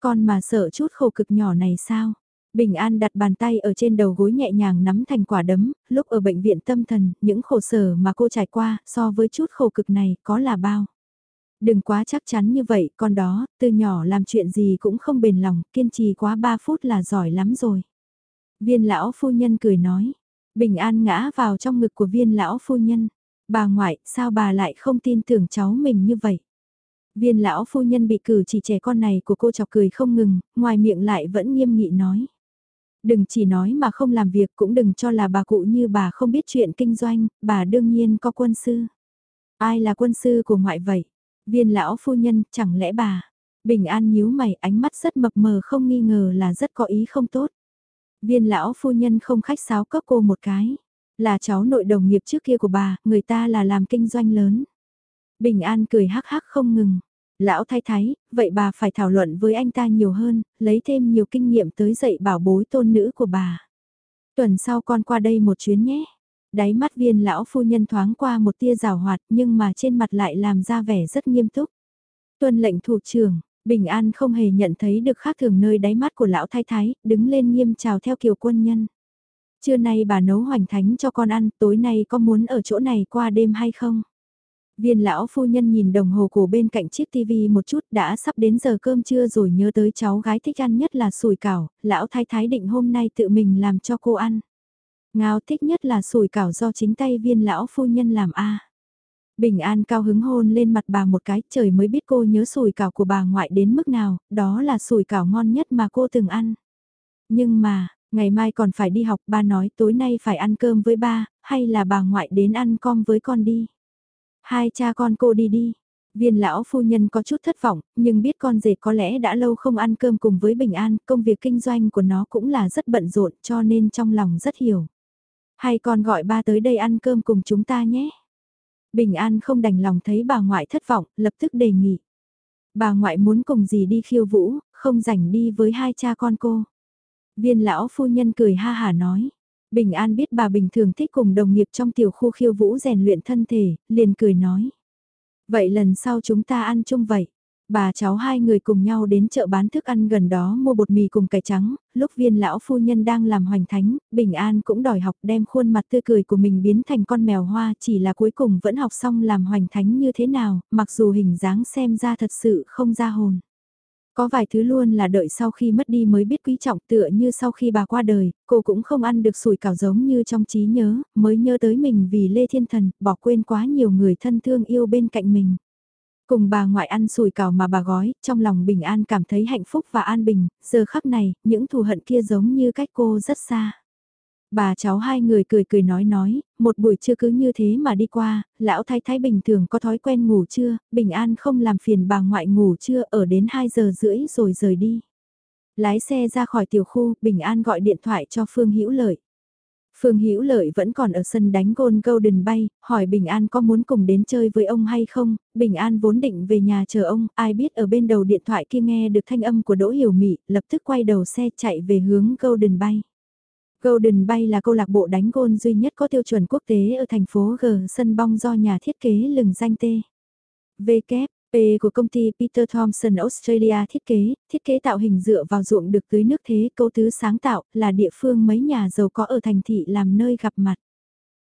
Con mà sợ chút khổ cực nhỏ này sao? Bình An đặt bàn tay ở trên đầu gối nhẹ nhàng nắm thành quả đấm, lúc ở bệnh viện tâm thần, những khổ sở mà cô trải qua so với chút khổ cực này có là bao. Đừng quá chắc chắn như vậy, con đó, từ nhỏ làm chuyện gì cũng không bền lòng, kiên trì quá 3 phút là giỏi lắm rồi. Viên lão phu nhân cười nói, Bình An ngã vào trong ngực của viên lão phu nhân. Bà ngoại, sao bà lại không tin tưởng cháu mình như vậy? Viên lão phu nhân bị cử chỉ trẻ con này của cô chọc cười không ngừng, ngoài miệng lại vẫn nghiêm nghị nói. Đừng chỉ nói mà không làm việc cũng đừng cho là bà cụ như bà không biết chuyện kinh doanh, bà đương nhiên có quân sư. Ai là quân sư của ngoại vậy? Viên lão phu nhân, chẳng lẽ bà? Bình an nhíu mày ánh mắt rất mập mờ không nghi ngờ là rất có ý không tốt. Viên lão phu nhân không khách sáo cấp cô một cái. Là cháu nội đồng nghiệp trước kia của bà, người ta là làm kinh doanh lớn. Bình an cười hắc hắc không ngừng. Lão thái thái, vậy bà phải thảo luận với anh ta nhiều hơn, lấy thêm nhiều kinh nghiệm tới dạy bảo bối tôn nữ của bà. Tuần sau con qua đây một chuyến nhé. Đáy mắt viên lão phu nhân thoáng qua một tia rào hoạt nhưng mà trên mặt lại làm ra vẻ rất nghiêm túc. Tuân lệnh thủ trưởng, Bình An không hề nhận thấy được khác thường nơi đáy mắt của lão thái thái, đứng lên nghiêm chào theo kiều quân nhân. Trưa nay bà nấu hoành thánh cho con ăn, tối nay có muốn ở chỗ này qua đêm hay không? Viên lão phu nhân nhìn đồng hồ cổ bên cạnh chiếc tivi một chút đã sắp đến giờ cơm trưa rồi nhớ tới cháu gái thích ăn nhất là sủi cảo, lão thái thái định hôm nay tự mình làm cho cô ăn. Ngao thích nhất là sủi cảo do chính tay viên lão phu nhân làm a. Bình an cao hứng hôn lên mặt bà một cái, trời mới biết cô nhớ sủi cảo của bà ngoại đến mức nào, đó là sủi cảo ngon nhất mà cô từng ăn. Nhưng mà, ngày mai còn phải đi học, ba nói tối nay phải ăn cơm với ba, hay là bà ngoại đến ăn com với con đi. Hai cha con cô đi đi. Viên lão phu nhân có chút thất vọng, nhưng biết con rể có lẽ đã lâu không ăn cơm cùng với Bình An, công việc kinh doanh của nó cũng là rất bận rộn cho nên trong lòng rất hiểu. Hay con gọi ba tới đây ăn cơm cùng chúng ta nhé. Bình An không đành lòng thấy bà ngoại thất vọng, lập tức đề nghị. Bà ngoại muốn cùng gì đi khiêu vũ, không rảnh đi với hai cha con cô. Viên lão phu nhân cười ha hà nói. Bình An biết bà bình thường thích cùng đồng nghiệp trong tiểu khu khiêu vũ rèn luyện thân thể, liền cười nói. Vậy lần sau chúng ta ăn chung vậy. Bà cháu hai người cùng nhau đến chợ bán thức ăn gần đó mua bột mì cùng cải trắng, lúc viên lão phu nhân đang làm hoành thánh, Bình An cũng đòi học đem khuôn mặt tươi cười của mình biến thành con mèo hoa chỉ là cuối cùng vẫn học xong làm hoành thánh như thế nào, mặc dù hình dáng xem ra thật sự không ra hồn. Có vài thứ luôn là đợi sau khi mất đi mới biết quý trọng tựa như sau khi bà qua đời, cô cũng không ăn được sủi cảo giống như trong trí nhớ, mới nhớ tới mình vì Lê Thiên Thần, bỏ quên quá nhiều người thân thương yêu bên cạnh mình. Cùng bà ngoại ăn sủi cảo mà bà gói, trong lòng bình an cảm thấy hạnh phúc và an bình, giờ khắc này, những thù hận kia giống như cách cô rất xa. Bà cháu hai người cười cười nói nói, một buổi trưa cứ như thế mà đi qua, lão thái thái bình thường có thói quen ngủ trưa, bình an không làm phiền bà ngoại ngủ trưa ở đến 2 giờ rưỡi rồi rời đi. Lái xe ra khỏi tiểu khu, bình an gọi điện thoại cho Phương Hữu Lợi. Phương Hữu Lợi vẫn còn ở sân đánh gôn Golden Bay, hỏi Bình An có muốn cùng đến chơi với ông hay không, Bình An vốn định về nhà chờ ông, ai biết ở bên đầu điện thoại kia nghe được thanh âm của Đỗ Hiểu Mị, lập tức quay đầu xe chạy về hướng Golden Bay. Golden Bay là câu lạc bộ đánh gôn duy nhất có tiêu chuẩn quốc tế ở thành phố G, sân bong do nhà thiết kế lừng danh T. V P của công ty Peter Thompson Australia thiết kế, thiết kế tạo hình dựa vào ruộng được tưới nước thế câu tứ sáng tạo là địa phương mấy nhà giàu có ở thành thị làm nơi gặp mặt.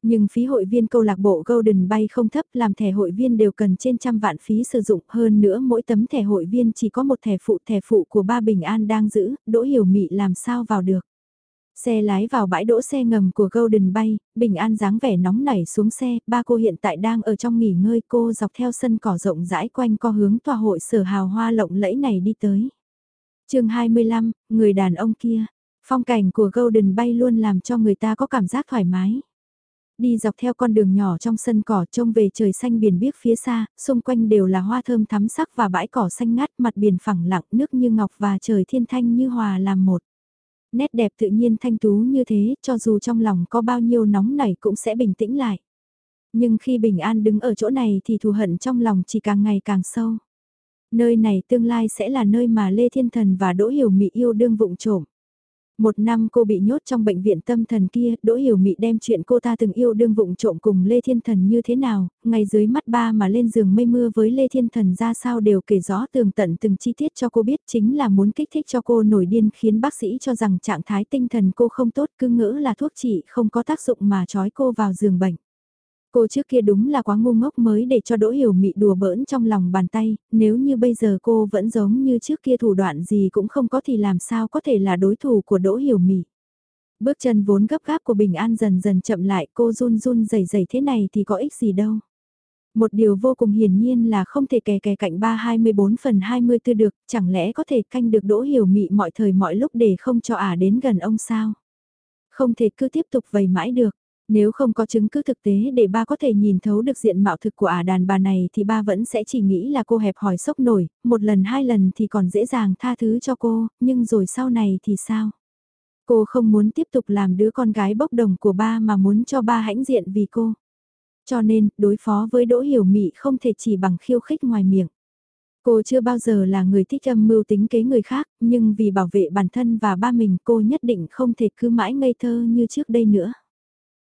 Nhưng phí hội viên câu lạc bộ Golden Bay không thấp làm thẻ hội viên đều cần trên trăm vạn phí sử dụng hơn nữa mỗi tấm thẻ hội viên chỉ có một thẻ phụ thẻ phụ của ba Bình An đang giữ, đỗ hiểu mị làm sao vào được. Xe lái vào bãi đỗ xe ngầm của Golden Bay, Bình An dáng vẻ nóng nảy xuống xe, ba cô hiện tại đang ở trong nghỉ ngơi cô dọc theo sân cỏ rộng rãi quanh co hướng tòa hội sở hào hoa lộng lẫy này đi tới. chương 25, người đàn ông kia, phong cảnh của Golden Bay luôn làm cho người ta có cảm giác thoải mái. Đi dọc theo con đường nhỏ trong sân cỏ trông về trời xanh biển biếc phía xa, xung quanh đều là hoa thơm thắm sắc và bãi cỏ xanh ngát mặt biển phẳng lặng nước như ngọc và trời thiên thanh như hòa làm một nét đẹp tự nhiên thanh tú như thế, cho dù trong lòng có bao nhiêu nóng nảy cũng sẽ bình tĩnh lại. Nhưng khi Bình An đứng ở chỗ này thì thù hận trong lòng chỉ càng ngày càng sâu. Nơi này tương lai sẽ là nơi mà Lê Thiên Thần và Đỗ Hiểu Mị yêu đương vụng trộm. Một năm cô bị nhốt trong bệnh viện tâm thần kia, Đỗ Hiểu Mị đem chuyện cô ta từng yêu đương vụng trộm cùng Lê Thiên Thần như thế nào, ngay dưới mắt ba mà lên giường mây mưa với Lê Thiên Thần ra sao đều kể rõ tường tận từng chi tiết cho cô biết chính là muốn kích thích cho cô nổi điên khiến bác sĩ cho rằng trạng thái tinh thần cô không tốt cứ ngỡ là thuốc trị không có tác dụng mà trói cô vào giường bệnh. Cô trước kia đúng là quá ngu ngốc mới để cho Đỗ Hiểu Mị đùa bỡn trong lòng bàn tay, nếu như bây giờ cô vẫn giống như trước kia thủ đoạn gì cũng không có thì làm sao có thể là đối thủ của Đỗ Hiểu Mị. Bước chân vốn gấp gáp của Bình An dần dần chậm lại cô run run rẩy rẩy thế này thì có ích gì đâu. Một điều vô cùng hiển nhiên là không thể kè kè cạnh 324 phần 24 được, chẳng lẽ có thể canh được đỗ hiểu mị mọi thời mọi lúc để không cho ả đến gần ông sao? Không thể cứ tiếp tục vầy mãi được. Nếu không có chứng cứ thực tế để ba có thể nhìn thấu được diện mạo thực của ả đàn bà này thì ba vẫn sẽ chỉ nghĩ là cô hẹp hỏi sốc nổi, một lần hai lần thì còn dễ dàng tha thứ cho cô, nhưng rồi sau này thì sao? Cô không muốn tiếp tục làm đứa con gái bốc đồng của ba mà muốn cho ba hãnh diện vì cô. Cho nên, đối phó với Đỗ Hiểu Mị không thể chỉ bằng khiêu khích ngoài miệng. Cô chưa bao giờ là người thích âm mưu tính kế người khác, nhưng vì bảo vệ bản thân và ba mình cô nhất định không thể cứ mãi ngây thơ như trước đây nữa.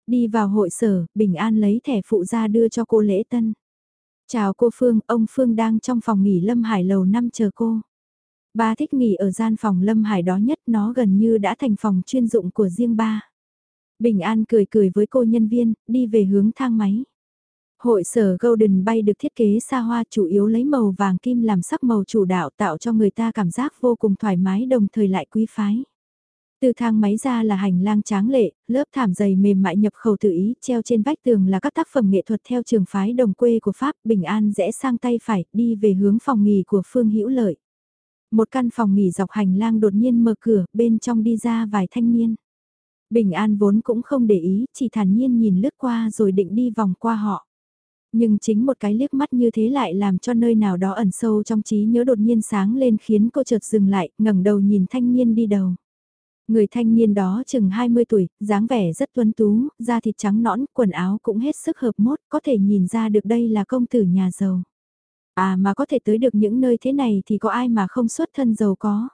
Đi vào hội sở, Bình An lấy thẻ phụ ra đưa cho cô lễ tân. Chào cô Phương, ông Phương đang trong phòng nghỉ Lâm Hải lầu năm chờ cô. Ba thích nghỉ ở gian phòng Lâm Hải đó nhất nó gần như đã thành phòng chuyên dụng của riêng ba. Bình An cười cười với cô nhân viên, đi về hướng thang máy. Hội sở Golden Bay được thiết kế xa hoa chủ yếu lấy màu vàng kim làm sắc màu chủ đạo tạo cho người ta cảm giác vô cùng thoải mái đồng thời lại quý phái. Từ thang máy ra là hành lang tráng lệ, lớp thảm dày mềm mại nhập khẩu tự ý, treo trên vách tường là các tác phẩm nghệ thuật theo trường phái đồng quê của Pháp, bình an rẽ sang tay phải, đi về hướng phòng nghỉ của Phương Hữu Lợi. Một căn phòng nghỉ dọc hành lang đột nhiên mở cửa, bên trong đi ra vài thanh niên. Bình an vốn cũng không để ý, chỉ thản nhiên nhìn lướt qua rồi định đi vòng qua họ. Nhưng chính một cái liếc mắt như thế lại làm cho nơi nào đó ẩn sâu trong trí nhớ đột nhiên sáng lên khiến cô chợt dừng lại, ngẩng đầu nhìn thanh niên đi đầu. Người thanh niên đó chừng 20 tuổi, dáng vẻ rất tuấn tú, da thịt trắng nõn, quần áo cũng hết sức hợp mốt, có thể nhìn ra được đây là công tử nhà giàu. À mà có thể tới được những nơi thế này thì có ai mà không xuất thân giàu có.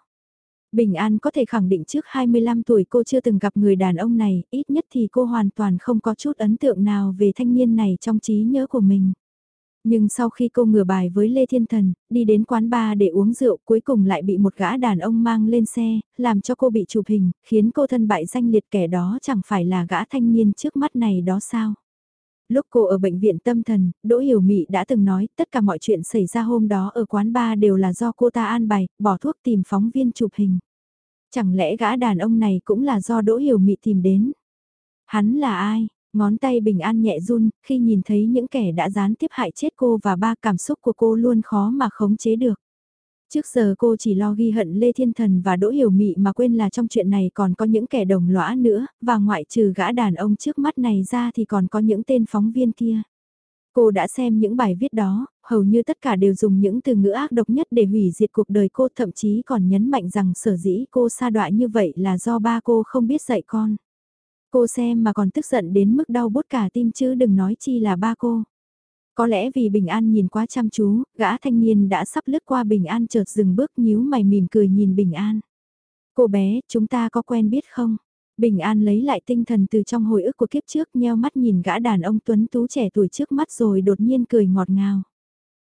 Bình An có thể khẳng định trước 25 tuổi cô chưa từng gặp người đàn ông này, ít nhất thì cô hoàn toàn không có chút ấn tượng nào về thanh niên này trong trí nhớ của mình. Nhưng sau khi cô ngửa bài với Lê Thiên Thần, đi đến quán bar để uống rượu cuối cùng lại bị một gã đàn ông mang lên xe, làm cho cô bị chụp hình, khiến cô thân bại danh liệt kẻ đó chẳng phải là gã thanh niên trước mắt này đó sao. Lúc cô ở bệnh viện tâm thần, Đỗ Hiểu Mị đã từng nói tất cả mọi chuyện xảy ra hôm đó ở quán bar đều là do cô ta an bài bỏ thuốc tìm phóng viên chụp hình. Chẳng lẽ gã đàn ông này cũng là do Đỗ Hiểu Mị tìm đến? Hắn là ai? Ngón tay bình an nhẹ run, khi nhìn thấy những kẻ đã gián tiếp hại chết cô và ba cảm xúc của cô luôn khó mà khống chế được. Trước giờ cô chỉ lo ghi hận Lê Thiên Thần và Đỗ Hiểu Mị mà quên là trong chuyện này còn có những kẻ đồng lõa nữa, và ngoại trừ gã đàn ông trước mắt này ra thì còn có những tên phóng viên kia. Cô đã xem những bài viết đó, hầu như tất cả đều dùng những từ ngữ ác độc nhất để hủy diệt cuộc đời cô thậm chí còn nhấn mạnh rằng sở dĩ cô sa đọa như vậy là do ba cô không biết dạy con. Cô xem mà còn tức giận đến mức đau bút cả tim chứ đừng nói chi là ba cô. Có lẽ vì Bình An nhìn quá chăm chú, gã thanh niên đã sắp lướt qua Bình An chợt dừng bước nhíu mày mỉm cười nhìn Bình An. Cô bé, chúng ta có quen biết không? Bình An lấy lại tinh thần từ trong hồi ức của kiếp trước nheo mắt nhìn gã đàn ông tuấn tú trẻ tuổi trước mắt rồi đột nhiên cười ngọt ngào.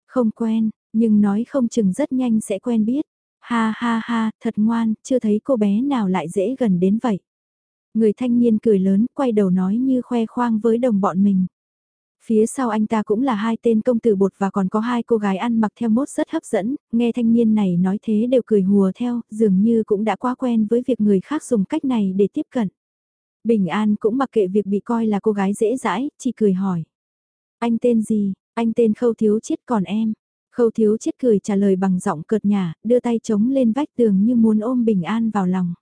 Không quen, nhưng nói không chừng rất nhanh sẽ quen biết. Ha ha ha, thật ngoan, chưa thấy cô bé nào lại dễ gần đến vậy. Người thanh niên cười lớn, quay đầu nói như khoe khoang với đồng bọn mình. Phía sau anh ta cũng là hai tên công tử bột và còn có hai cô gái ăn mặc theo mốt rất hấp dẫn, nghe thanh niên này nói thế đều cười hùa theo, dường như cũng đã quá quen với việc người khác dùng cách này để tiếp cận. Bình An cũng mặc kệ việc bị coi là cô gái dễ dãi, chỉ cười hỏi. Anh tên gì, anh tên Khâu Thiếu Chiết còn em. Khâu Thiếu Chiết cười trả lời bằng giọng cợt nhả, đưa tay chống lên vách tường như muốn ôm Bình An vào lòng.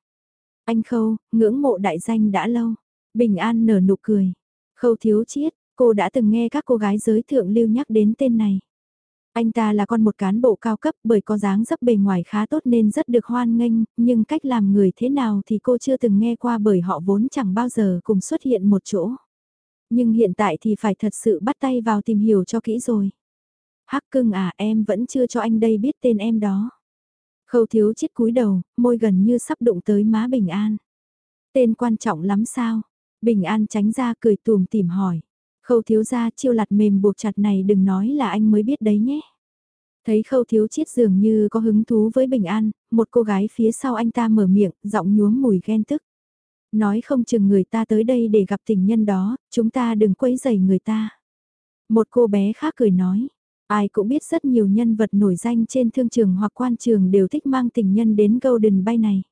Anh Khâu, ngưỡng mộ đại danh đã lâu. Bình An nở nụ cười. Khâu Thiếu Chiết, Cô đã từng nghe các cô gái giới thượng lưu nhắc đến tên này. Anh ta là con một cán bộ cao cấp bởi có dáng dấp bề ngoài khá tốt nên rất được hoan nghênh, nhưng cách làm người thế nào thì cô chưa từng nghe qua bởi họ vốn chẳng bao giờ cùng xuất hiện một chỗ. Nhưng hiện tại thì phải thật sự bắt tay vào tìm hiểu cho kỹ rồi. Hắc cưng à em vẫn chưa cho anh đây biết tên em đó. Khâu thiếu chết cúi đầu, môi gần như sắp đụng tới má Bình An. Tên quan trọng lắm sao? Bình An tránh ra cười tùm tìm hỏi. Khâu thiếu gia chiêu lặt mềm buộc chặt này đừng nói là anh mới biết đấy nhé. Thấy khâu thiếu chiết dường như có hứng thú với bình an, một cô gái phía sau anh ta mở miệng, giọng nhuốm mùi ghen tức. Nói không chừng người ta tới đây để gặp tình nhân đó, chúng ta đừng quấy rầy người ta. Một cô bé khác cười nói, ai cũng biết rất nhiều nhân vật nổi danh trên thương trường hoặc quan trường đều thích mang tình nhân đến Golden Bay này.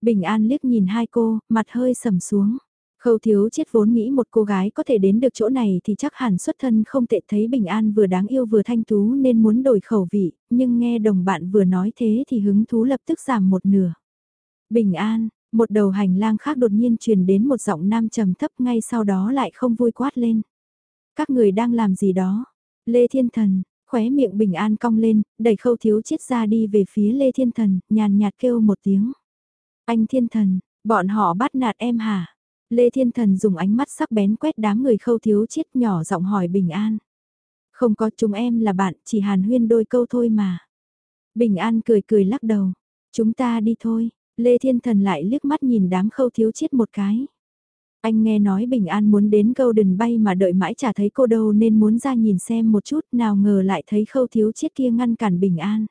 Bình An liếc nhìn hai cô, mặt hơi sầm xuống. Khâu thiếu chết vốn nghĩ một cô gái có thể đến được chỗ này thì chắc hẳn xuất thân không tệ thấy bình an vừa đáng yêu vừa thanh tú nên muốn đổi khẩu vị, nhưng nghe đồng bạn vừa nói thế thì hứng thú lập tức giảm một nửa. Bình an, một đầu hành lang khác đột nhiên truyền đến một giọng nam trầm thấp ngay sau đó lại không vui quát lên. Các người đang làm gì đó? Lê Thiên Thần, khóe miệng bình an cong lên, đẩy khâu thiếu chết ra đi về phía Lê Thiên Thần, nhàn nhạt kêu một tiếng. Anh Thiên Thần, bọn họ bắt nạt em hả? Lê Thiên Thần dùng ánh mắt sắc bén quét đám người khâu thiếu chết nhỏ giọng hỏi bình an. Không có chúng em là bạn, chỉ hàn huyên đôi câu thôi mà. Bình an cười cười lắc đầu. Chúng ta đi thôi, Lê Thiên Thần lại liếc mắt nhìn đám khâu thiếu chết một cái. Anh nghe nói Bình An muốn đến Golden Bay mà đợi mãi chả thấy cô đâu nên muốn ra nhìn xem một chút nào ngờ lại thấy khâu thiếu chết kia ngăn cản Bình An.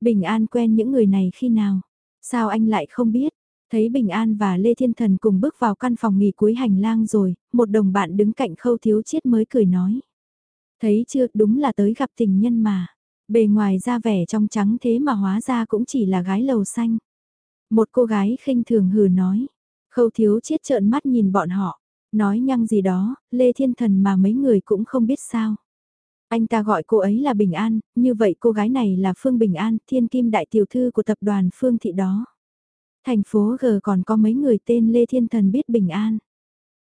Bình An quen những người này khi nào? Sao anh lại không biết? Thấy Bình An và Lê Thiên Thần cùng bước vào căn phòng nghỉ cuối hành lang rồi, một đồng bạn đứng cạnh khâu thiếu chết mới cười nói. Thấy chưa, đúng là tới gặp tình nhân mà. Bề ngoài ra vẻ trong trắng thế mà hóa ra cũng chỉ là gái lầu xanh. Một cô gái khinh thường hừ nói. Khâu thiếu chết trợn mắt nhìn bọn họ. Nói nhăng gì đó, Lê Thiên Thần mà mấy người cũng không biết sao. Anh ta gọi cô ấy là Bình An, như vậy cô gái này là Phương Bình An, thiên kim đại tiểu thư của tập đoàn Phương Thị đó. Thành phố G còn có mấy người tên Lê Thiên Thần biết Bình An.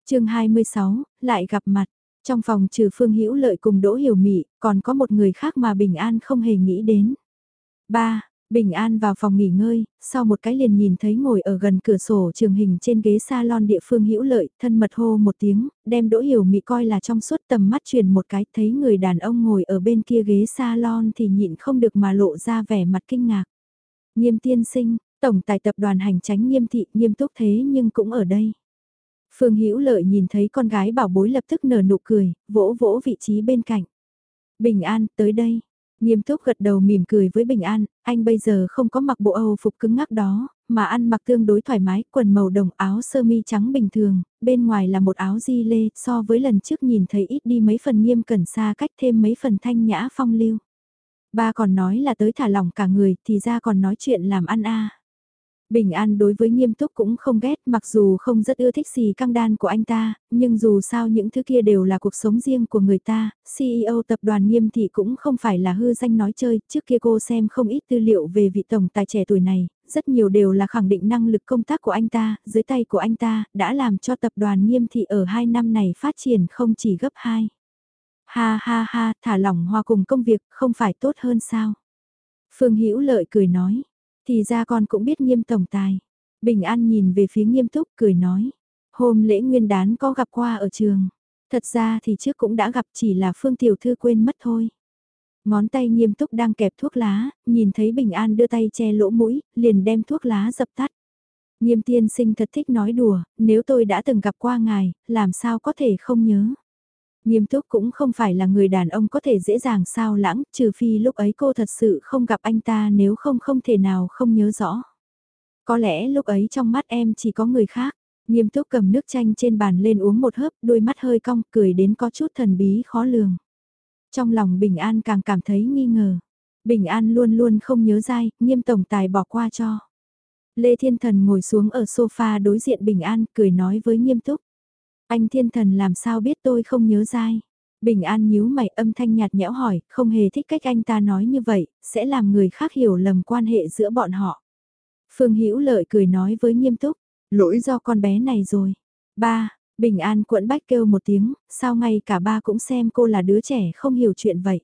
chương 26, lại gặp mặt. Trong phòng trừ Phương Hữu Lợi cùng Đỗ Hiểu Mị, còn có một người khác mà Bình An không hề nghĩ đến. 3. Bình An vào phòng nghỉ ngơi, sau một cái liền nhìn thấy ngồi ở gần cửa sổ trường hình trên ghế salon địa phương hữu lợi, thân mật hô một tiếng, đem Đỗ Hiểu Mị coi là trong suốt tầm mắt truyền một cái, thấy người đàn ông ngồi ở bên kia ghế salon thì nhịn không được mà lộ ra vẻ mặt kinh ngạc. Nghiêm tiên sinh, tổng tài tập đoàn hành tránh nghiêm thị, nghiêm túc thế nhưng cũng ở đây. Phương Hữu Lợi nhìn thấy con gái bảo bối lập tức nở nụ cười, vỗ vỗ vị trí bên cạnh. Bình An, tới đây. Nghiêm túc gật đầu mỉm cười với Bình An, anh bây giờ không có mặc bộ Âu phục cứng ngắc đó, mà ăn mặc tương đối thoải mái, quần màu đồng áo sơ mi trắng bình thường, bên ngoài là một áo di lê, so với lần trước nhìn thấy ít đi mấy phần nghiêm cẩn xa cách thêm mấy phần thanh nhã phong lưu. Ba còn nói là tới thả lỏng cả người, thì ra còn nói chuyện làm ăn a. Bình An đối với nghiêm túc cũng không ghét mặc dù không rất ưa thích gì căng đan của anh ta, nhưng dù sao những thứ kia đều là cuộc sống riêng của người ta, CEO tập đoàn nghiêm thị cũng không phải là hư danh nói chơi, trước kia cô xem không ít tư liệu về vị tổng tài trẻ tuổi này, rất nhiều đều là khẳng định năng lực công tác của anh ta, dưới tay của anh ta, đã làm cho tập đoàn nghiêm thị ở hai năm này phát triển không chỉ gấp hai. Ha ha ha, thả lỏng hoa cùng công việc, không phải tốt hơn sao? Phương Hữu Lợi cười nói thì ra con cũng biết nghiêm tổng tài. Bình An nhìn về phía nghiêm túc cười nói. Hôm lễ nguyên đán có gặp qua ở trường. Thật ra thì trước cũng đã gặp chỉ là Phương Tiểu Thư quên mất thôi. Ngón tay nghiêm túc đang kẹp thuốc lá, nhìn thấy Bình An đưa tay che lỗ mũi, liền đem thuốc lá dập tắt. Nghiêm tiên sinh thật thích nói đùa, nếu tôi đã từng gặp qua ngài, làm sao có thể không nhớ. Nghiêm túc cũng không phải là người đàn ông có thể dễ dàng sao lãng, trừ phi lúc ấy cô thật sự không gặp anh ta nếu không không thể nào không nhớ rõ. Có lẽ lúc ấy trong mắt em chỉ có người khác. Nghiêm túc cầm nước chanh trên bàn lên uống một hớp, đôi mắt hơi cong, cười đến có chút thần bí khó lường. Trong lòng Bình An càng cảm thấy nghi ngờ. Bình An luôn luôn không nhớ dai, nghiêm tổng tài bỏ qua cho. Lê Thiên Thần ngồi xuống ở sofa đối diện Bình An, cười nói với nghiêm túc. Anh thiên thần làm sao biết tôi không nhớ dai. Bình an nhíu mày âm thanh nhạt nhẽo hỏi, không hề thích cách anh ta nói như vậy, sẽ làm người khác hiểu lầm quan hệ giữa bọn họ. Phương Hữu Lợi cười nói với nghiêm túc, lỗi do con bé này rồi. Ba, Bình An quẫn bách kêu một tiếng, sao ngay cả ba cũng xem cô là đứa trẻ không hiểu chuyện vậy.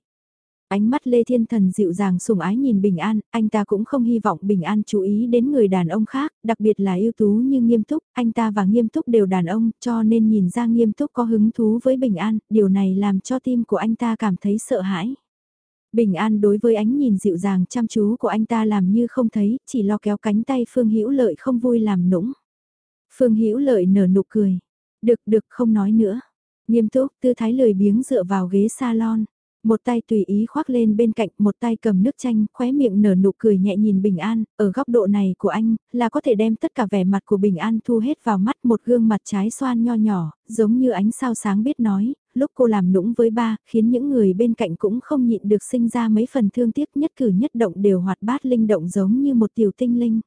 Ánh mắt Lê Thiên Thần dịu dàng sủng ái nhìn Bình An, anh ta cũng không hy vọng Bình An chú ý đến người đàn ông khác, đặc biệt là ưu tú như nghiêm túc, anh ta và nghiêm túc đều đàn ông, cho nên nhìn ra nghiêm túc có hứng thú với Bình An, điều này làm cho tim của anh ta cảm thấy sợ hãi. Bình An đối với ánh nhìn dịu dàng chăm chú của anh ta làm như không thấy, chỉ lo kéo cánh tay Phương Hữu Lợi không vui làm nũng. Phương Hữu Lợi nở nụ cười. Được được không nói nữa. Nghiêm túc tư thái lười biếng dựa vào ghế salon. Một tay tùy ý khoác lên bên cạnh, một tay cầm nước chanh, khóe miệng nở nụ cười nhẹ nhìn Bình An, ở góc độ này của anh, là có thể đem tất cả vẻ mặt của Bình An thu hết vào mắt một gương mặt trái xoan nho nhỏ, giống như ánh sao sáng biết nói, lúc cô làm nũng với ba, khiến những người bên cạnh cũng không nhịn được sinh ra mấy phần thương tiếc nhất cử nhất động đều hoạt bát linh động giống như một tiểu tinh linh.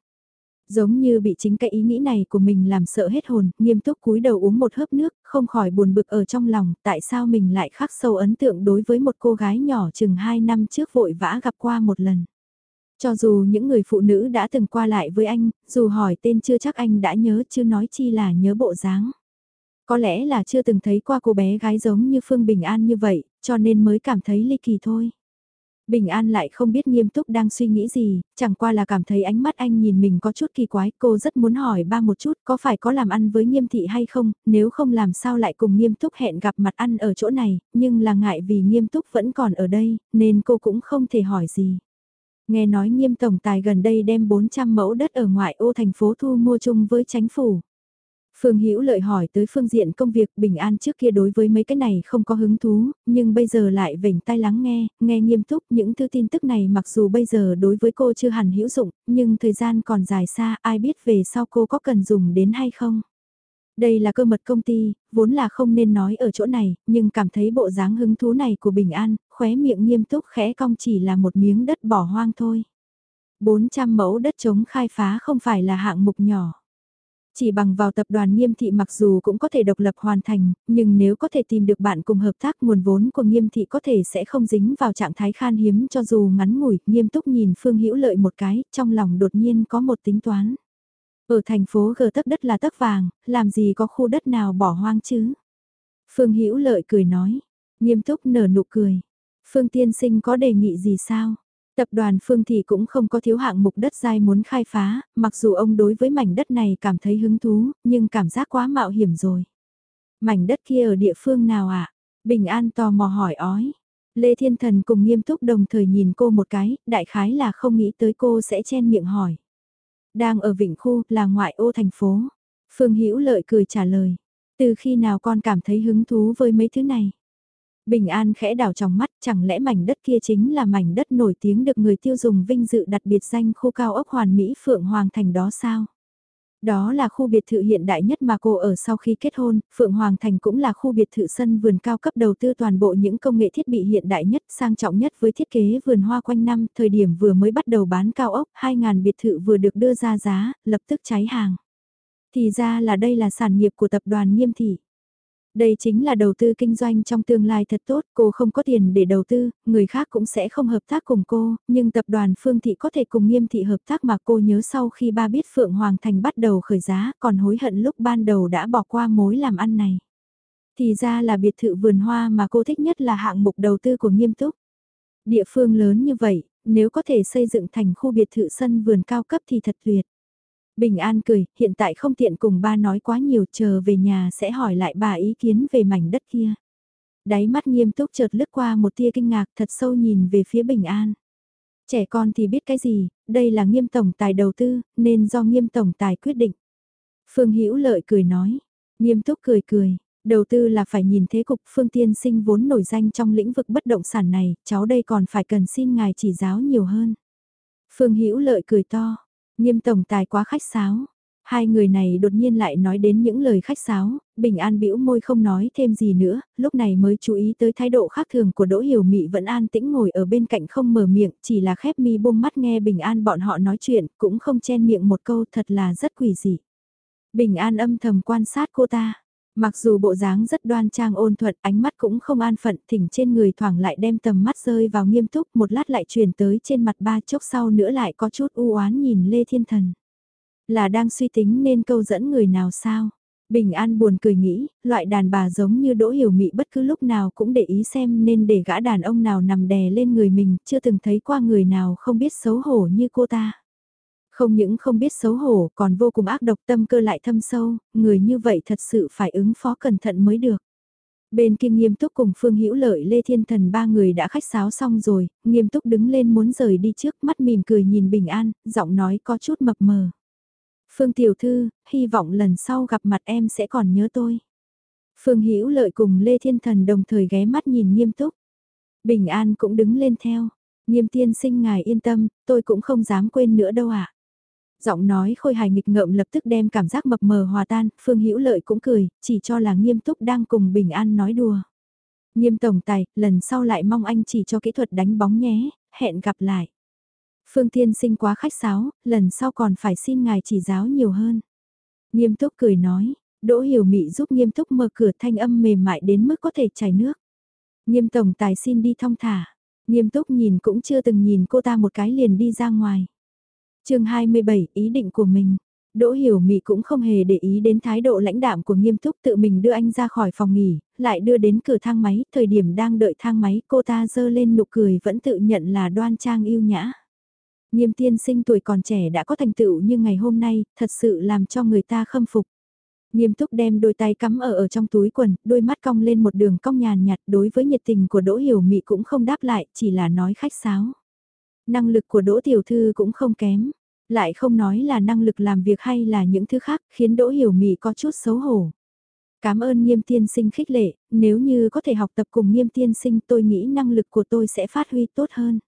Giống như bị chính cái ý nghĩ này của mình làm sợ hết hồn, nghiêm túc cúi đầu uống một hớp nước, không khỏi buồn bực ở trong lòng, tại sao mình lại khắc sâu ấn tượng đối với một cô gái nhỏ chừng 2 năm trước vội vã gặp qua một lần. Cho dù những người phụ nữ đã từng qua lại với anh, dù hỏi tên chưa chắc anh đã nhớ chứ nói chi là nhớ bộ dáng. Có lẽ là chưa từng thấy qua cô bé gái giống như Phương Bình An như vậy, cho nên mới cảm thấy ly kỳ thôi. Bình An lại không biết nghiêm túc đang suy nghĩ gì, chẳng qua là cảm thấy ánh mắt anh nhìn mình có chút kỳ quái, cô rất muốn hỏi ba một chút có phải có làm ăn với nghiêm thị hay không, nếu không làm sao lại cùng nghiêm túc hẹn gặp mặt ăn ở chỗ này, nhưng là ngại vì nghiêm túc vẫn còn ở đây, nên cô cũng không thể hỏi gì. Nghe nói nghiêm tổng tài gần đây đem 400 mẫu đất ở ngoại ô thành phố thu mua chung với chính phủ. Phương Hữu lợi hỏi tới phương diện công việc bình an trước kia đối với mấy cái này không có hứng thú, nhưng bây giờ lại vểnh tai lắng nghe, nghe nghiêm túc những thư tin tức này mặc dù bây giờ đối với cô chưa hẳn hữu dụng, nhưng thời gian còn dài xa, ai biết về sau cô có cần dùng đến hay không. Đây là cơ mật công ty, vốn là không nên nói ở chỗ này, nhưng cảm thấy bộ dáng hứng thú này của Bình An, khóe miệng nghiêm túc khẽ cong chỉ là một miếng đất bỏ hoang thôi. 400 mẫu đất chống khai phá không phải là hạng mục nhỏ. Chỉ bằng vào tập đoàn nghiêm thị mặc dù cũng có thể độc lập hoàn thành, nhưng nếu có thể tìm được bạn cùng hợp tác nguồn vốn của nghiêm thị có thể sẽ không dính vào trạng thái khan hiếm cho dù ngắn ngủi, nghiêm túc nhìn Phương Hữu Lợi một cái, trong lòng đột nhiên có một tính toán. Ở thành phố gờ tấc đất là tấc vàng, làm gì có khu đất nào bỏ hoang chứ? Phương Hữu Lợi cười nói, nghiêm túc nở nụ cười. Phương Tiên Sinh có đề nghị gì sao? Tập đoàn Phương Thị cũng không có thiếu hạng mục đất dai muốn khai phá, mặc dù ông đối với mảnh đất này cảm thấy hứng thú, nhưng cảm giác quá mạo hiểm rồi. Mảnh đất kia ở địa phương nào ạ? À? Bình An tò mò hỏi ói. Lê Thiên Thần cùng nghiêm túc đồng thời nhìn cô một cái, đại khái là không nghĩ tới cô sẽ chen miệng hỏi. Đang ở Vịnh Khu, là ngoại ô thành phố. Phương Hữu Lợi cười trả lời. Từ khi nào con cảm thấy hứng thú với mấy thứ này? Bình An khẽ đảo trong mắt, chẳng lẽ mảnh đất kia chính là mảnh đất nổi tiếng được người tiêu dùng vinh dự đặt biệt danh khu cao ốc hoàn mỹ Phượng Hoàng Thành đó sao? Đó là khu biệt thự hiện đại nhất mà cô ở sau khi kết hôn, Phượng Hoàng Thành cũng là khu biệt thự sân vườn cao cấp đầu tư toàn bộ những công nghệ thiết bị hiện đại nhất, sang trọng nhất với thiết kế vườn hoa quanh năm, thời điểm vừa mới bắt đầu bán cao ốc, 2.000 biệt thự vừa được đưa ra giá, lập tức cháy hàng. Thì ra là đây là sản nghiệp của tập đoàn Nghiêm Thị. Đây chính là đầu tư kinh doanh trong tương lai thật tốt, cô không có tiền để đầu tư, người khác cũng sẽ không hợp tác cùng cô, nhưng tập đoàn Phương Thị có thể cùng nghiêm thị hợp tác mà cô nhớ sau khi ba biết Phượng Hoàng Thành bắt đầu khởi giá, còn hối hận lúc ban đầu đã bỏ qua mối làm ăn này. Thì ra là biệt thự vườn hoa mà cô thích nhất là hạng mục đầu tư của nghiêm túc. Địa phương lớn như vậy, nếu có thể xây dựng thành khu biệt thự sân vườn cao cấp thì thật tuyệt. Bình An cười, hiện tại không tiện cùng ba nói quá nhiều, chờ về nhà sẽ hỏi lại bà ý kiến về mảnh đất kia. Đáy mắt nghiêm túc chợt lướt qua một tia kinh ngạc thật sâu nhìn về phía Bình An. Trẻ con thì biết cái gì, đây là nghiêm tổng tài đầu tư, nên do nghiêm tổng tài quyết định. Phương Hữu Lợi cười nói, nghiêm túc cười cười, đầu tư là phải nhìn thế cục Phương Tiên sinh vốn nổi danh trong lĩnh vực bất động sản này, cháu đây còn phải cần xin ngài chỉ giáo nhiều hơn. Phương Hữu Lợi cười to, Nghiêm tổng tài quá khách sáo. Hai người này đột nhiên lại nói đến những lời khách sáo, Bình An bĩu môi không nói thêm gì nữa, lúc này mới chú ý tới thái độ khác thường của Đỗ Hiểu Mị vẫn an tĩnh ngồi ở bên cạnh không mở miệng, chỉ là khép mi buông mắt nghe Bình An bọn họ nói chuyện, cũng không chen miệng một câu thật là rất quỷ dị. Bình An âm thầm quan sát cô ta, Mặc dù bộ dáng rất đoan trang ôn thuận, ánh mắt cũng không an phận, thỉnh trên người thoảng lại đem tầm mắt rơi vào nghiêm túc, một lát lại truyền tới trên mặt ba chốc sau nữa lại có chút u oán nhìn Lê Thiên Thần. Là đang suy tính nên câu dẫn người nào sao? Bình An buồn cười nghĩ, loại đàn bà giống như Đỗ Hiểu Mị bất cứ lúc nào cũng để ý xem nên để gã đàn ông nào nằm đè lên người mình, chưa từng thấy qua người nào không biết xấu hổ như cô ta. Không những không biết xấu hổ còn vô cùng ác độc tâm cơ lại thâm sâu, người như vậy thật sự phải ứng phó cẩn thận mới được. Bên kia nghiêm túc cùng Phương Hữu Lợi Lê Thiên Thần ba người đã khách sáo xong rồi, nghiêm túc đứng lên muốn rời đi trước mắt mỉm cười nhìn bình an, giọng nói có chút mập mờ. Phương Tiểu Thư, hy vọng lần sau gặp mặt em sẽ còn nhớ tôi. Phương Hữu Lợi cùng Lê Thiên Thần đồng thời ghé mắt nhìn nghiêm túc. Bình an cũng đứng lên theo. Nghiêm tiên sinh ngài yên tâm, tôi cũng không dám quên nữa đâu ạ. À. Giọng nói khôi hài nghịch ngợm lập tức đem cảm giác mập mờ hòa tan, Phương Hữu Lợi cũng cười, chỉ cho là nghiêm túc đang cùng Bình An nói đùa. Nghiêm tổng tài, lần sau lại mong anh chỉ cho kỹ thuật đánh bóng nhé, hẹn gặp lại. Phương thiên sinh quá khách sáo, lần sau còn phải xin ngài chỉ giáo nhiều hơn. Nghiêm túc cười nói, Đỗ Hiểu Mị giúp Nghiêm túc mở cửa thanh âm mềm mại đến mức có thể chảy nước. Nghiêm tổng tài xin đi thong thả. Nghiêm túc nhìn cũng chưa từng nhìn cô ta một cái liền đi ra ngoài chương 27, ý định của mình. Đỗ Hiểu Mị cũng không hề để ý đến thái độ lãnh đạm của nghiêm túc tự mình đưa anh ra khỏi phòng nghỉ, lại đưa đến cửa thang máy, thời điểm đang đợi thang máy cô ta dơ lên nụ cười vẫn tự nhận là đoan trang yêu nhã. Nghiêm tiên sinh tuổi còn trẻ đã có thành tựu như ngày hôm nay, thật sự làm cho người ta khâm phục. Nghiêm túc đem đôi tay cắm ở ở trong túi quần, đôi mắt cong lên một đường cong nhàn nhạt đối với nhiệt tình của Đỗ Hiểu Mị cũng không đáp lại, chỉ là nói khách sáo. Năng lực của Đỗ Tiểu Thư cũng không kém, lại không nói là năng lực làm việc hay là những thứ khác, khiến Đỗ Hiểu Mị có chút xấu hổ. Cảm ơn nghiêm tiên sinh khích lệ, nếu như có thể học tập cùng nghiêm tiên sinh tôi nghĩ năng lực của tôi sẽ phát huy tốt hơn.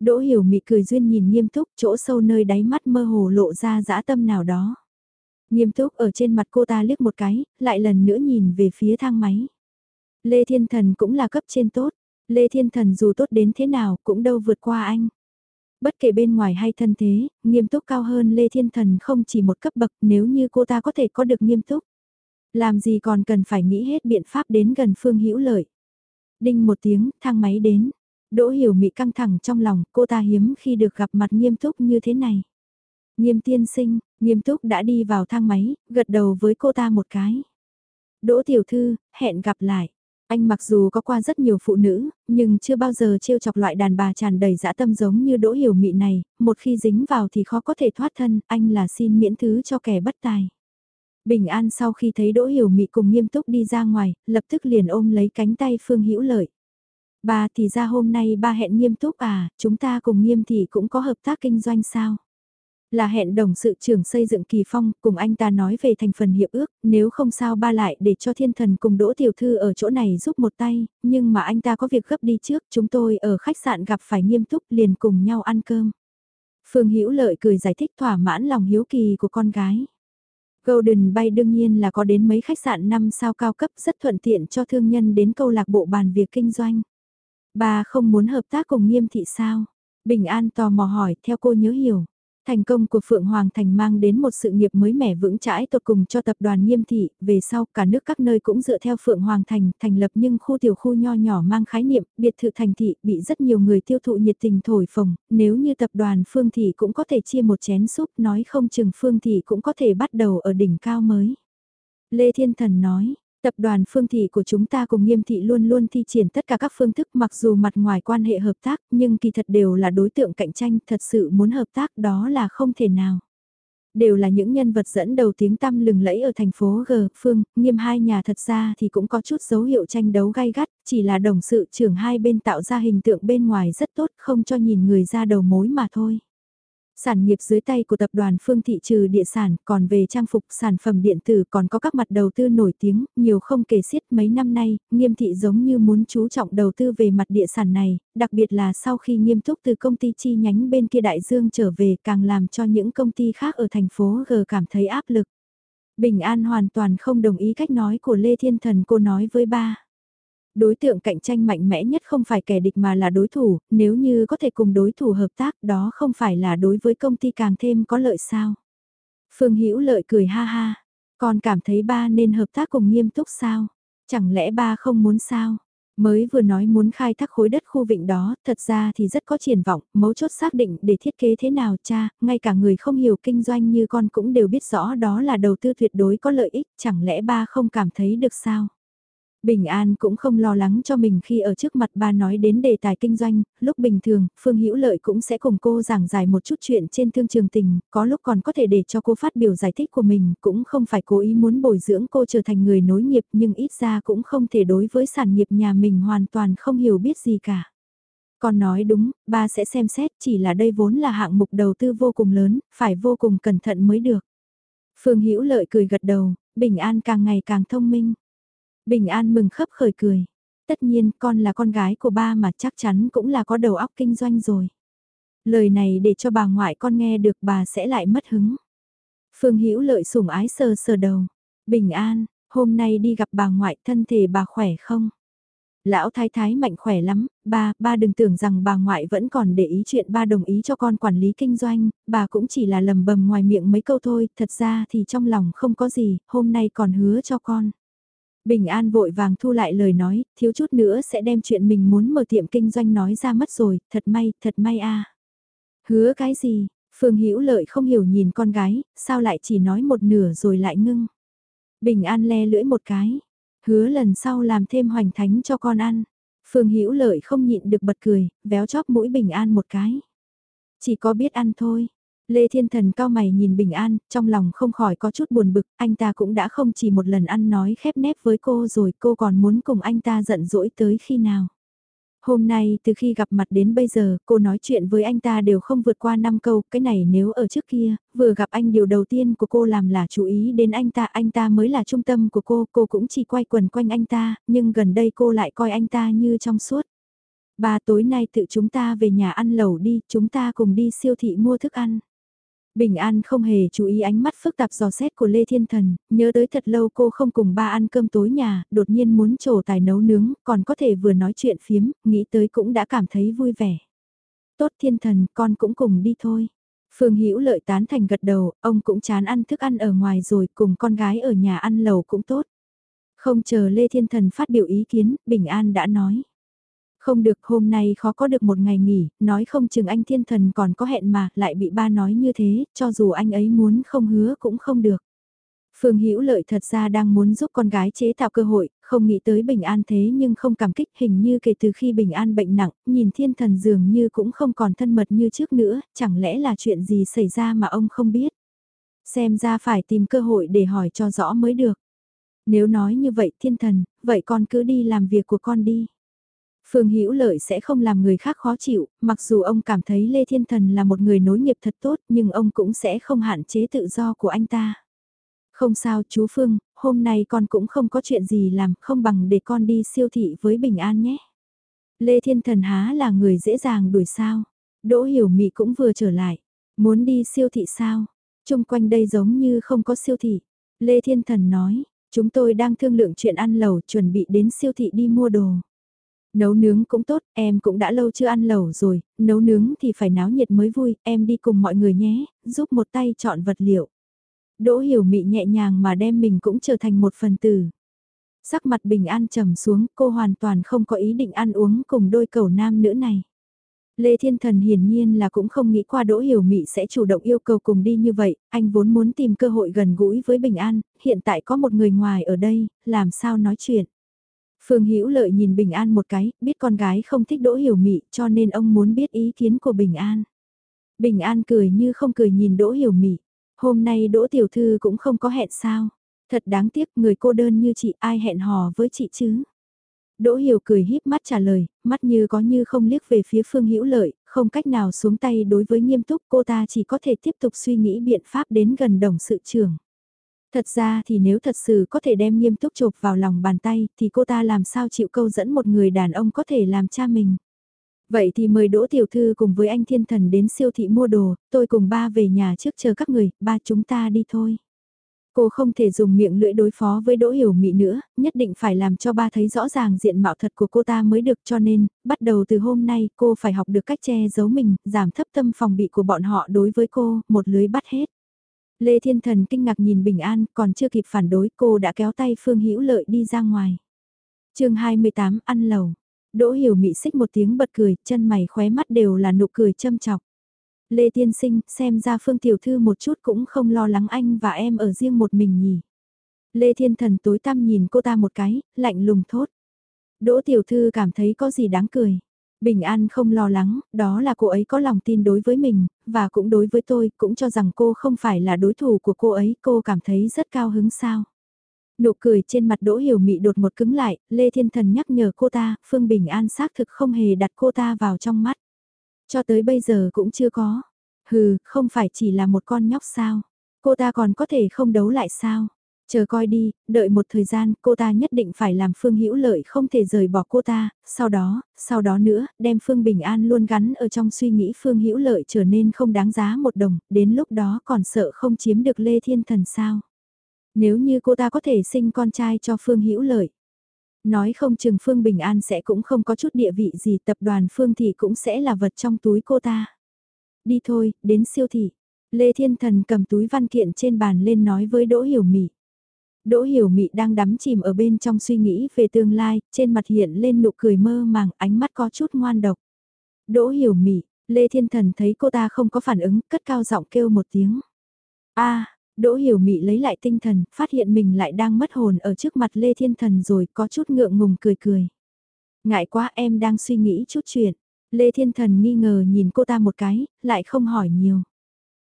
Đỗ hiểu mị cười duyên nhìn nghiêm túc chỗ sâu nơi đáy mắt mơ hồ lộ ra dã tâm nào đó. Nghiêm túc ở trên mặt cô ta liếc một cái, lại lần nữa nhìn về phía thang máy. Lê Thiên Thần cũng là cấp trên tốt, Lê Thiên Thần dù tốt đến thế nào cũng đâu vượt qua anh. Bất kể bên ngoài hay thân thế, nghiêm túc cao hơn Lê Thiên Thần không chỉ một cấp bậc nếu như cô ta có thể có được nghiêm túc. Làm gì còn cần phải nghĩ hết biện pháp đến gần Phương Hữu Lợi. Đinh một tiếng, thang máy đến. Đỗ Hiểu Mị căng thẳng trong lòng, cô ta hiếm khi được gặp mặt nghiêm túc như thế này. Nghiêm tiên sinh, nghiêm túc đã đi vào thang máy, gật đầu với cô ta một cái. Đỗ tiểu thư, hẹn gặp lại. Anh mặc dù có qua rất nhiều phụ nữ, nhưng chưa bao giờ trêu chọc loại đàn bà tràn đầy dã tâm giống như Đỗ Hiểu Mị này, một khi dính vào thì khó có thể thoát thân, anh là xin miễn thứ cho kẻ bất tài. Bình An sau khi thấy Đỗ Hiểu Mị cùng nghiêm túc đi ra ngoài, lập tức liền ôm lấy cánh tay Phương Hữu Lợi. Bà thì ra hôm nay ba hẹn nghiêm túc à, chúng ta cùng nghiêm thì cũng có hợp tác kinh doanh sao? Là hẹn đồng sự trưởng xây dựng kỳ phong, cùng anh ta nói về thành phần hiệp ước, nếu không sao ba lại để cho thiên thần cùng đỗ tiểu thư ở chỗ này giúp một tay, nhưng mà anh ta có việc gấp đi trước, chúng tôi ở khách sạn gặp phải nghiêm túc liền cùng nhau ăn cơm. Phương Hữu Lợi cười giải thích thỏa mãn lòng hiếu kỳ của con gái. Golden Bay đương nhiên là có đến mấy khách sạn 5 sao cao cấp rất thuận tiện cho thương nhân đến câu lạc bộ bàn việc kinh doanh. Bà không muốn hợp tác cùng nghiêm thị sao? Bình An tò mò hỏi, theo cô nhớ hiểu. Thành công của Phượng Hoàng Thành mang đến một sự nghiệp mới mẻ vững chãi tột cùng cho tập đoàn nghiêm thị, về sau cả nước các nơi cũng dựa theo Phượng Hoàng Thành thành lập nhưng khu tiểu khu nho nhỏ mang khái niệm, biệt thự thành thị bị rất nhiều người tiêu thụ nhiệt tình thổi phồng, nếu như tập đoàn Phương Thị cũng có thể chia một chén súp nói không chừng Phương Thị cũng có thể bắt đầu ở đỉnh cao mới. Lê Thiên Thần nói, Tập đoàn phương thị của chúng ta cùng nghiêm thị luôn luôn thi triển tất cả các phương thức mặc dù mặt ngoài quan hệ hợp tác nhưng kỳ thật đều là đối tượng cạnh tranh thật sự muốn hợp tác đó là không thể nào. Đều là những nhân vật dẫn đầu tiếng tăm lừng lẫy ở thành phố G, Phương, nghiêm hai nhà thật ra thì cũng có chút dấu hiệu tranh đấu gay gắt, chỉ là đồng sự trưởng hai bên tạo ra hình tượng bên ngoài rất tốt không cho nhìn người ra đầu mối mà thôi. Sản nghiệp dưới tay của tập đoàn Phương Thị trừ địa sản, còn về trang phục sản phẩm điện tử còn có các mặt đầu tư nổi tiếng, nhiều không kể xiết mấy năm nay, nghiêm thị giống như muốn chú trọng đầu tư về mặt địa sản này, đặc biệt là sau khi nghiêm túc từ công ty chi nhánh bên kia đại dương trở về càng làm cho những công ty khác ở thành phố G cảm thấy áp lực. Bình An hoàn toàn không đồng ý cách nói của Lê Thiên Thần cô nói với ba đối tượng cạnh tranh mạnh mẽ nhất không phải kẻ địch mà là đối thủ, nếu như có thể cùng đối thủ hợp tác đó không phải là đối với công ty càng thêm có lợi sao. Phương Hữu lợi cười ha ha, con cảm thấy ba nên hợp tác cùng nghiêm túc sao, chẳng lẽ ba không muốn sao. Mới vừa nói muốn khai thác khối đất khu vịnh đó, thật ra thì rất có triển vọng, mấu chốt xác định để thiết kế thế nào cha, ngay cả người không hiểu kinh doanh như con cũng đều biết rõ đó là đầu tư tuyệt đối có lợi ích, chẳng lẽ ba không cảm thấy được sao? Bình An cũng không lo lắng cho mình khi ở trước mặt ba nói đến đề tài kinh doanh, lúc bình thường, Phương Hữu Lợi cũng sẽ cùng cô giảng giải một chút chuyện trên thương trường tình, có lúc còn có thể để cho cô phát biểu giải thích của mình, cũng không phải cố ý muốn bồi dưỡng cô trở thành người nối nghiệp nhưng ít ra cũng không thể đối với sản nghiệp nhà mình hoàn toàn không hiểu biết gì cả. Con nói đúng, ba sẽ xem xét chỉ là đây vốn là hạng mục đầu tư vô cùng lớn, phải vô cùng cẩn thận mới được. Phương Hữu Lợi cười gật đầu, Bình An càng ngày càng thông minh. Bình An mừng khấp khởi cười. Tất nhiên con là con gái của ba mà chắc chắn cũng là có đầu óc kinh doanh rồi. Lời này để cho bà ngoại con nghe được bà sẽ lại mất hứng. Phương Hữu lợi sủng ái sờ sờ đầu. Bình An, hôm nay đi gặp bà ngoại thân thể bà khỏe không? Lão thái thái mạnh khỏe lắm, ba, ba đừng tưởng rằng bà ngoại vẫn còn để ý chuyện ba đồng ý cho con quản lý kinh doanh, bà cũng chỉ là lầm bầm ngoài miệng mấy câu thôi, thật ra thì trong lòng không có gì, hôm nay còn hứa cho con. Bình An vội vàng thu lại lời nói, thiếu chút nữa sẽ đem chuyện mình muốn mở tiệm kinh doanh nói ra mất rồi, thật may, thật may a. Hứa cái gì? Phương Hữu Lợi không hiểu nhìn con gái, sao lại chỉ nói một nửa rồi lại ngưng. Bình An le lưỡi một cái, hứa lần sau làm thêm hoành thánh cho con ăn. Phương Hữu Lợi không nhịn được bật cười, véo chóp mũi Bình An một cái. Chỉ có biết ăn thôi, Lê Thiên Thần cao mày nhìn Bình An, trong lòng không khỏi có chút buồn bực, anh ta cũng đã không chỉ một lần ăn nói khép nép với cô rồi, cô còn muốn cùng anh ta giận dỗi tới khi nào. Hôm nay từ khi gặp mặt đến bây giờ, cô nói chuyện với anh ta đều không vượt qua 5 câu, cái này nếu ở trước kia, vừa gặp anh điều đầu tiên của cô làm là chú ý đến anh ta, anh ta mới là trung tâm của cô, cô cũng chỉ quay quần quanh anh ta, nhưng gần đây cô lại coi anh ta như trong suốt. Ba tối nay tự chúng ta về nhà ăn lẩu đi, chúng ta cùng đi siêu thị mua thức ăn. Bình An không hề chú ý ánh mắt phức tạp dò xét của Lê Thiên Thần, nhớ tới thật lâu cô không cùng ba ăn cơm tối nhà, đột nhiên muốn trổ tài nấu nướng, còn có thể vừa nói chuyện phiếm, nghĩ tới cũng đã cảm thấy vui vẻ. Tốt Thiên Thần, con cũng cùng đi thôi. Phương Hữu lợi tán thành gật đầu, ông cũng chán ăn thức ăn ở ngoài rồi, cùng con gái ở nhà ăn lầu cũng tốt. Không chờ Lê Thiên Thần phát biểu ý kiến, Bình An đã nói. Không được hôm nay khó có được một ngày nghỉ, nói không chừng anh thiên thần còn có hẹn mà, lại bị ba nói như thế, cho dù anh ấy muốn không hứa cũng không được. Phương Hữu Lợi thật ra đang muốn giúp con gái chế tạo cơ hội, không nghĩ tới Bình An thế nhưng không cảm kích hình như kể từ khi Bình An bệnh nặng, nhìn thiên thần dường như cũng không còn thân mật như trước nữa, chẳng lẽ là chuyện gì xảy ra mà ông không biết. Xem ra phải tìm cơ hội để hỏi cho rõ mới được. Nếu nói như vậy thiên thần, vậy con cứ đi làm việc của con đi. Phương Hữu Lợi sẽ không làm người khác khó chịu, mặc dù ông cảm thấy Lê Thiên Thần là một người nối nghiệp thật tốt nhưng ông cũng sẽ không hạn chế tự do của anh ta. Không sao chú Phương, hôm nay con cũng không có chuyện gì làm, không bằng để con đi siêu thị với Bình An nhé. Lê Thiên Thần há là người dễ dàng đuổi sao. Đỗ Hiểu Mị cũng vừa trở lại. Muốn đi siêu thị sao? Trung quanh đây giống như không có siêu thị. Lê Thiên Thần nói, chúng tôi đang thương lượng chuyện ăn lẩu chuẩn bị đến siêu thị đi mua đồ. Nấu nướng cũng tốt, em cũng đã lâu chưa ăn lẩu rồi, nấu nướng thì phải náo nhiệt mới vui, em đi cùng mọi người nhé, giúp một tay chọn vật liệu. Đỗ hiểu mị nhẹ nhàng mà đem mình cũng trở thành một phần tử. Sắc mặt bình an trầm xuống, cô hoàn toàn không có ý định ăn uống cùng đôi cầu nam nữ này. Lê Thiên Thần hiển nhiên là cũng không nghĩ qua Đỗ Hiểu Mị sẽ chủ động yêu cầu cùng đi như vậy, anh vốn muốn tìm cơ hội gần gũi với Bình An, hiện tại có một người ngoài ở đây, làm sao nói chuyện. Phương Hữu Lợi nhìn Bình An một cái, biết con gái không thích Đỗ Hiểu Mị, cho nên ông muốn biết ý kiến của Bình An. Bình An cười như không cười nhìn Đỗ Hiểu Mị. Hôm nay Đỗ tiểu thư cũng không có hẹn sao? Thật đáng tiếc, người cô đơn như chị ai hẹn hò với chị chứ? Đỗ Hiểu cười híp mắt trả lời, mắt như có như không liếc về phía Phương Hữu Lợi, không cách nào xuống tay đối với nghiêm túc, cô ta chỉ có thể tiếp tục suy nghĩ biện pháp đến gần đồng sự trưởng. Thật ra thì nếu thật sự có thể đem nghiêm túc chộp vào lòng bàn tay thì cô ta làm sao chịu câu dẫn một người đàn ông có thể làm cha mình. Vậy thì mời Đỗ Tiểu Thư cùng với anh Thiên Thần đến siêu thị mua đồ, tôi cùng ba về nhà trước chờ các người, ba chúng ta đi thôi. Cô không thể dùng miệng lưỡi đối phó với Đỗ Hiểu Mị nữa, nhất định phải làm cho ba thấy rõ ràng diện mạo thật của cô ta mới được cho nên, bắt đầu từ hôm nay cô phải học được cách che giấu mình, giảm thấp tâm phòng bị của bọn họ đối với cô, một lưới bắt hết. Lê Thiên Thần kinh ngạc nhìn Bình An, còn chưa kịp phản đối cô đã kéo tay Phương Hữu Lợi đi ra ngoài. chương 28 ăn lầu. Đỗ Hiểu Mị xích một tiếng bật cười, chân mày khóe mắt đều là nụ cười châm chọc. Lê Tiên Sinh, xem ra Phương Tiểu Thư một chút cũng không lo lắng anh và em ở riêng một mình nhỉ. Lê Thiên Thần tối tăm nhìn cô ta một cái, lạnh lùng thốt. Đỗ Tiểu Thư cảm thấy có gì đáng cười. Bình An không lo lắng, đó là cô ấy có lòng tin đối với mình, và cũng đối với tôi, cũng cho rằng cô không phải là đối thủ của cô ấy, cô cảm thấy rất cao hứng sao. Nụ cười trên mặt Đỗ Hiểu Mị đột một cứng lại, Lê Thiên Thần nhắc nhở cô ta, Phương Bình An xác thực không hề đặt cô ta vào trong mắt. Cho tới bây giờ cũng chưa có. Hừ, không phải chỉ là một con nhóc sao. Cô ta còn có thể không đấu lại sao. Chờ coi đi, đợi một thời gian, cô ta nhất định phải làm Phương Hữu Lợi không thể rời bỏ cô ta, sau đó, sau đó nữa, đem Phương Bình An luôn gắn ở trong suy nghĩ Phương Hữu Lợi trở nên không đáng giá một đồng, đến lúc đó còn sợ không chiếm được Lê Thiên Thần sao. Nếu như cô ta có thể sinh con trai cho Phương Hữu Lợi. Nói không chừng Phương Bình An sẽ cũng không có chút địa vị gì tập đoàn Phương Thị cũng sẽ là vật trong túi cô ta. Đi thôi, đến siêu thị. Lê Thiên Thần cầm túi văn kiện trên bàn lên nói với Đỗ Hiểu Mị. Đỗ Hiểu Mị đang đắm chìm ở bên trong suy nghĩ về tương lai, trên mặt hiện lên nụ cười mơ màng, ánh mắt có chút ngoan độc. Đỗ Hiểu Mị, Lê Thiên Thần thấy cô ta không có phản ứng, cất cao giọng kêu một tiếng. A, Đỗ Hiểu Mị lấy lại tinh thần, phát hiện mình lại đang mất hồn ở trước mặt Lê Thiên Thần rồi, có chút ngượng ngùng cười cười. Ngại quá em đang suy nghĩ chút chuyện. Lê Thiên Thần nghi ngờ nhìn cô ta một cái, lại không hỏi nhiều.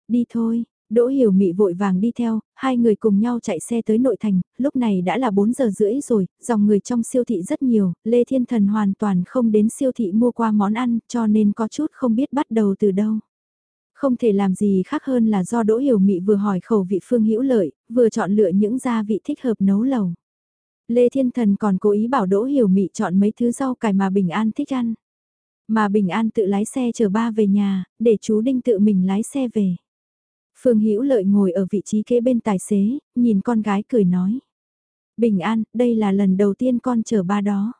Đi thôi, Đỗ Hiểu Mị vội vàng đi theo, hai người cùng nhau chạy xe tới nội thành, lúc này đã là 4 giờ rưỡi rồi, dòng người trong siêu thị rất nhiều, Lê Thiên Thần hoàn toàn không đến siêu thị mua qua món ăn, cho nên có chút không biết bắt đầu từ đâu. Không thể làm gì khác hơn là do Đỗ Hiểu Mị vừa hỏi khẩu vị Phương Hữu Lợi, vừa chọn lựa những gia vị thích hợp nấu lẩu. Lê Thiên Thần còn cố ý bảo Đỗ Hiểu Mị chọn mấy thứ rau cải mà Bình An thích ăn. Mà Bình An tự lái xe chở ba về nhà, để chú Đinh tự mình lái xe về. Phương Hữu Lợi ngồi ở vị trí kế bên tài xế, nhìn con gái cười nói. Bình An, đây là lần đầu tiên con chở ba đó.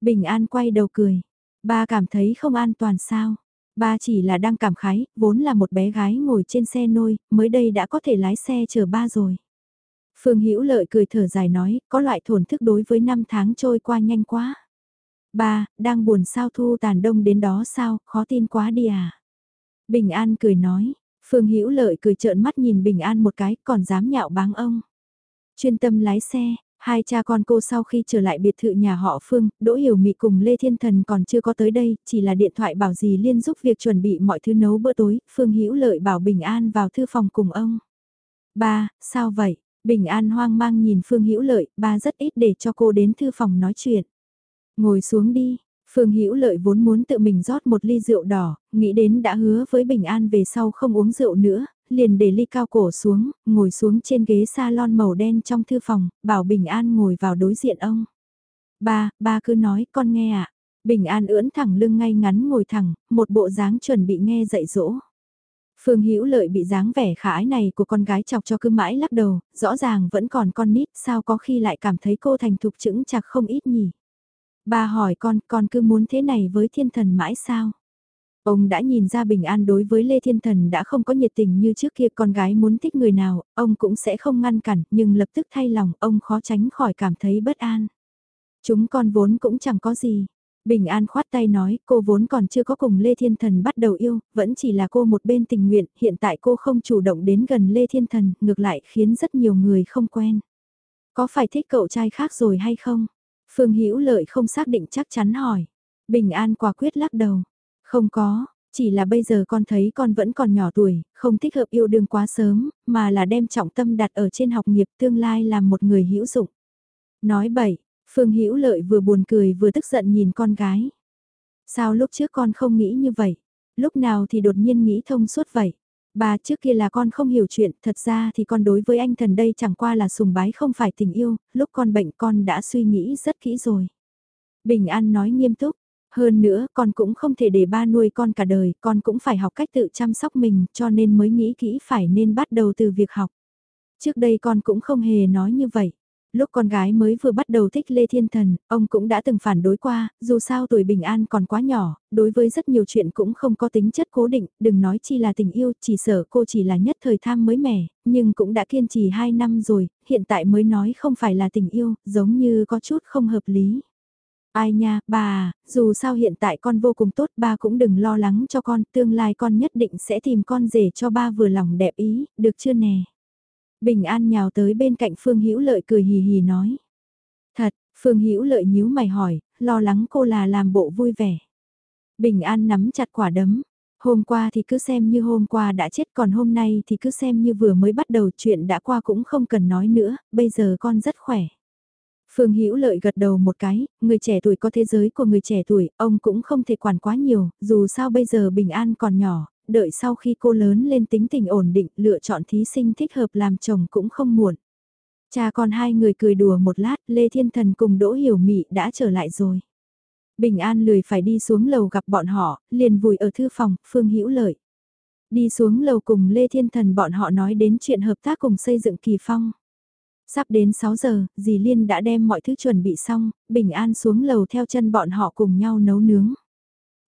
Bình An quay đầu cười. Ba cảm thấy không an toàn sao? Ba chỉ là đang cảm khái, vốn là một bé gái ngồi trên xe nôi, mới đây đã có thể lái xe chở ba rồi. Phương Hữu Lợi cười thở dài nói, có loại thổn thức đối với năm tháng trôi qua nhanh quá. Ba, đang buồn sao thu tàn đông đến đó sao, khó tin quá đi à. Bình An cười nói, Phương Hữu Lợi cười trợn mắt nhìn Bình An một cái, còn dám nhạo báng ông. Chuyên tâm lái xe, hai cha con cô sau khi trở lại biệt thự nhà họ Phương, Đỗ Hiểu Mị cùng Lê Thiên Thần còn chưa có tới đây, chỉ là điện thoại bảo dì Liên giúp việc chuẩn bị mọi thứ nấu bữa tối, Phương Hữu Lợi bảo Bình An vào thư phòng cùng ông. Ba, sao vậy? Bình An hoang mang nhìn Phương Hữu Lợi, ba rất ít để cho cô đến thư phòng nói chuyện. Ngồi xuống đi, Phương Hữu Lợi vốn muốn tự mình rót một ly rượu đỏ, nghĩ đến đã hứa với Bình An về sau không uống rượu nữa, liền để ly cao cổ xuống, ngồi xuống trên ghế salon màu đen trong thư phòng, bảo Bình An ngồi vào đối diện ông. Ba, ba cứ nói con nghe ạ. À. Bình An ưỡn thẳng lưng ngay ngắn ngồi thẳng, một bộ dáng chuẩn bị nghe dạy dỗ. Phương Hữu Lợi bị dáng vẻ khả ái này của con gái chọc cho cứ mãi lắc đầu, rõ ràng vẫn còn con nít, sao có khi lại cảm thấy cô thành thục chững chạc không ít nhỉ. Ba hỏi con, con cứ muốn thế này với thiên thần mãi sao? Ông đã nhìn ra Bình An đối với Lê Thiên Thần đã không có nhiệt tình như trước kia con gái muốn thích người nào, ông cũng sẽ không ngăn cản, nhưng lập tức thay lòng, ông khó tránh khỏi cảm thấy bất an. Chúng con vốn cũng chẳng có gì. Bình An khoát tay nói, cô vốn còn chưa có cùng Lê Thiên Thần bắt đầu yêu, vẫn chỉ là cô một bên tình nguyện, hiện tại cô không chủ động đến gần Lê Thiên Thần, ngược lại khiến rất nhiều người không quen. Có phải thích cậu trai khác rồi hay không? Phương Hữu Lợi không xác định chắc chắn hỏi. Bình An quả quyết lắc đầu. Không có, chỉ là bây giờ con thấy con vẫn còn nhỏ tuổi, không thích hợp yêu đương quá sớm, mà là đem trọng tâm đặt ở trên học nghiệp tương lai làm một người hữu dụng. Nói bậy, Phương Hữu Lợi vừa buồn cười vừa tức giận nhìn con gái. Sao lúc trước con không nghĩ như vậy? Lúc nào thì đột nhiên nghĩ thông suốt vậy? Bà trước kia là con không hiểu chuyện, thật ra thì con đối với anh thần đây chẳng qua là sùng bái không phải tình yêu, lúc con bệnh con đã suy nghĩ rất kỹ rồi. Bình An nói nghiêm túc, hơn nữa con cũng không thể để ba nuôi con cả đời, con cũng phải học cách tự chăm sóc mình cho nên mới nghĩ kỹ phải nên bắt đầu từ việc học. Trước đây con cũng không hề nói như vậy. Lúc con gái mới vừa bắt đầu thích Lê Thiên Thần, ông cũng đã từng phản đối qua, dù sao tuổi bình an còn quá nhỏ, đối với rất nhiều chuyện cũng không có tính chất cố định, đừng nói chi là tình yêu, chỉ sợ cô chỉ là nhất thời tham mới mẻ, nhưng cũng đã kiên trì 2 năm rồi, hiện tại mới nói không phải là tình yêu, giống như có chút không hợp lý. Ai nha, bà à, dù sao hiện tại con vô cùng tốt, ba cũng đừng lo lắng cho con, tương lai con nhất định sẽ tìm con rể cho ba vừa lòng đẹp ý, được chưa nè? Bình An nhào tới bên cạnh Phương Hữu Lợi cười hì hì nói. Thật, Phương Hữu Lợi nhíu mày hỏi, lo lắng cô là làm bộ vui vẻ. Bình An nắm chặt quả đấm. Hôm qua thì cứ xem như hôm qua đã chết còn hôm nay thì cứ xem như vừa mới bắt đầu chuyện đã qua cũng không cần nói nữa, bây giờ con rất khỏe. Phương Hữu Lợi gật đầu một cái, người trẻ tuổi có thế giới của người trẻ tuổi, ông cũng không thể quản quá nhiều, dù sao bây giờ Bình An còn nhỏ, đợi sau khi cô lớn lên tính tình ổn định, lựa chọn thí sinh thích hợp làm chồng cũng không muộn. Cha con hai người cười đùa một lát, Lê Thiên Thần cùng Đỗ Hiểu Mị đã trở lại rồi. Bình An lười phải đi xuống lầu gặp bọn họ, liền vùi ở thư phòng, Phương Hữu Lợi. Đi xuống lầu cùng Lê Thiên Thần bọn họ nói đến chuyện hợp tác cùng xây dựng kỳ phong. Sắp đến 6 giờ, dì Liên đã đem mọi thứ chuẩn bị xong, Bình An xuống lầu theo chân bọn họ cùng nhau nấu nướng.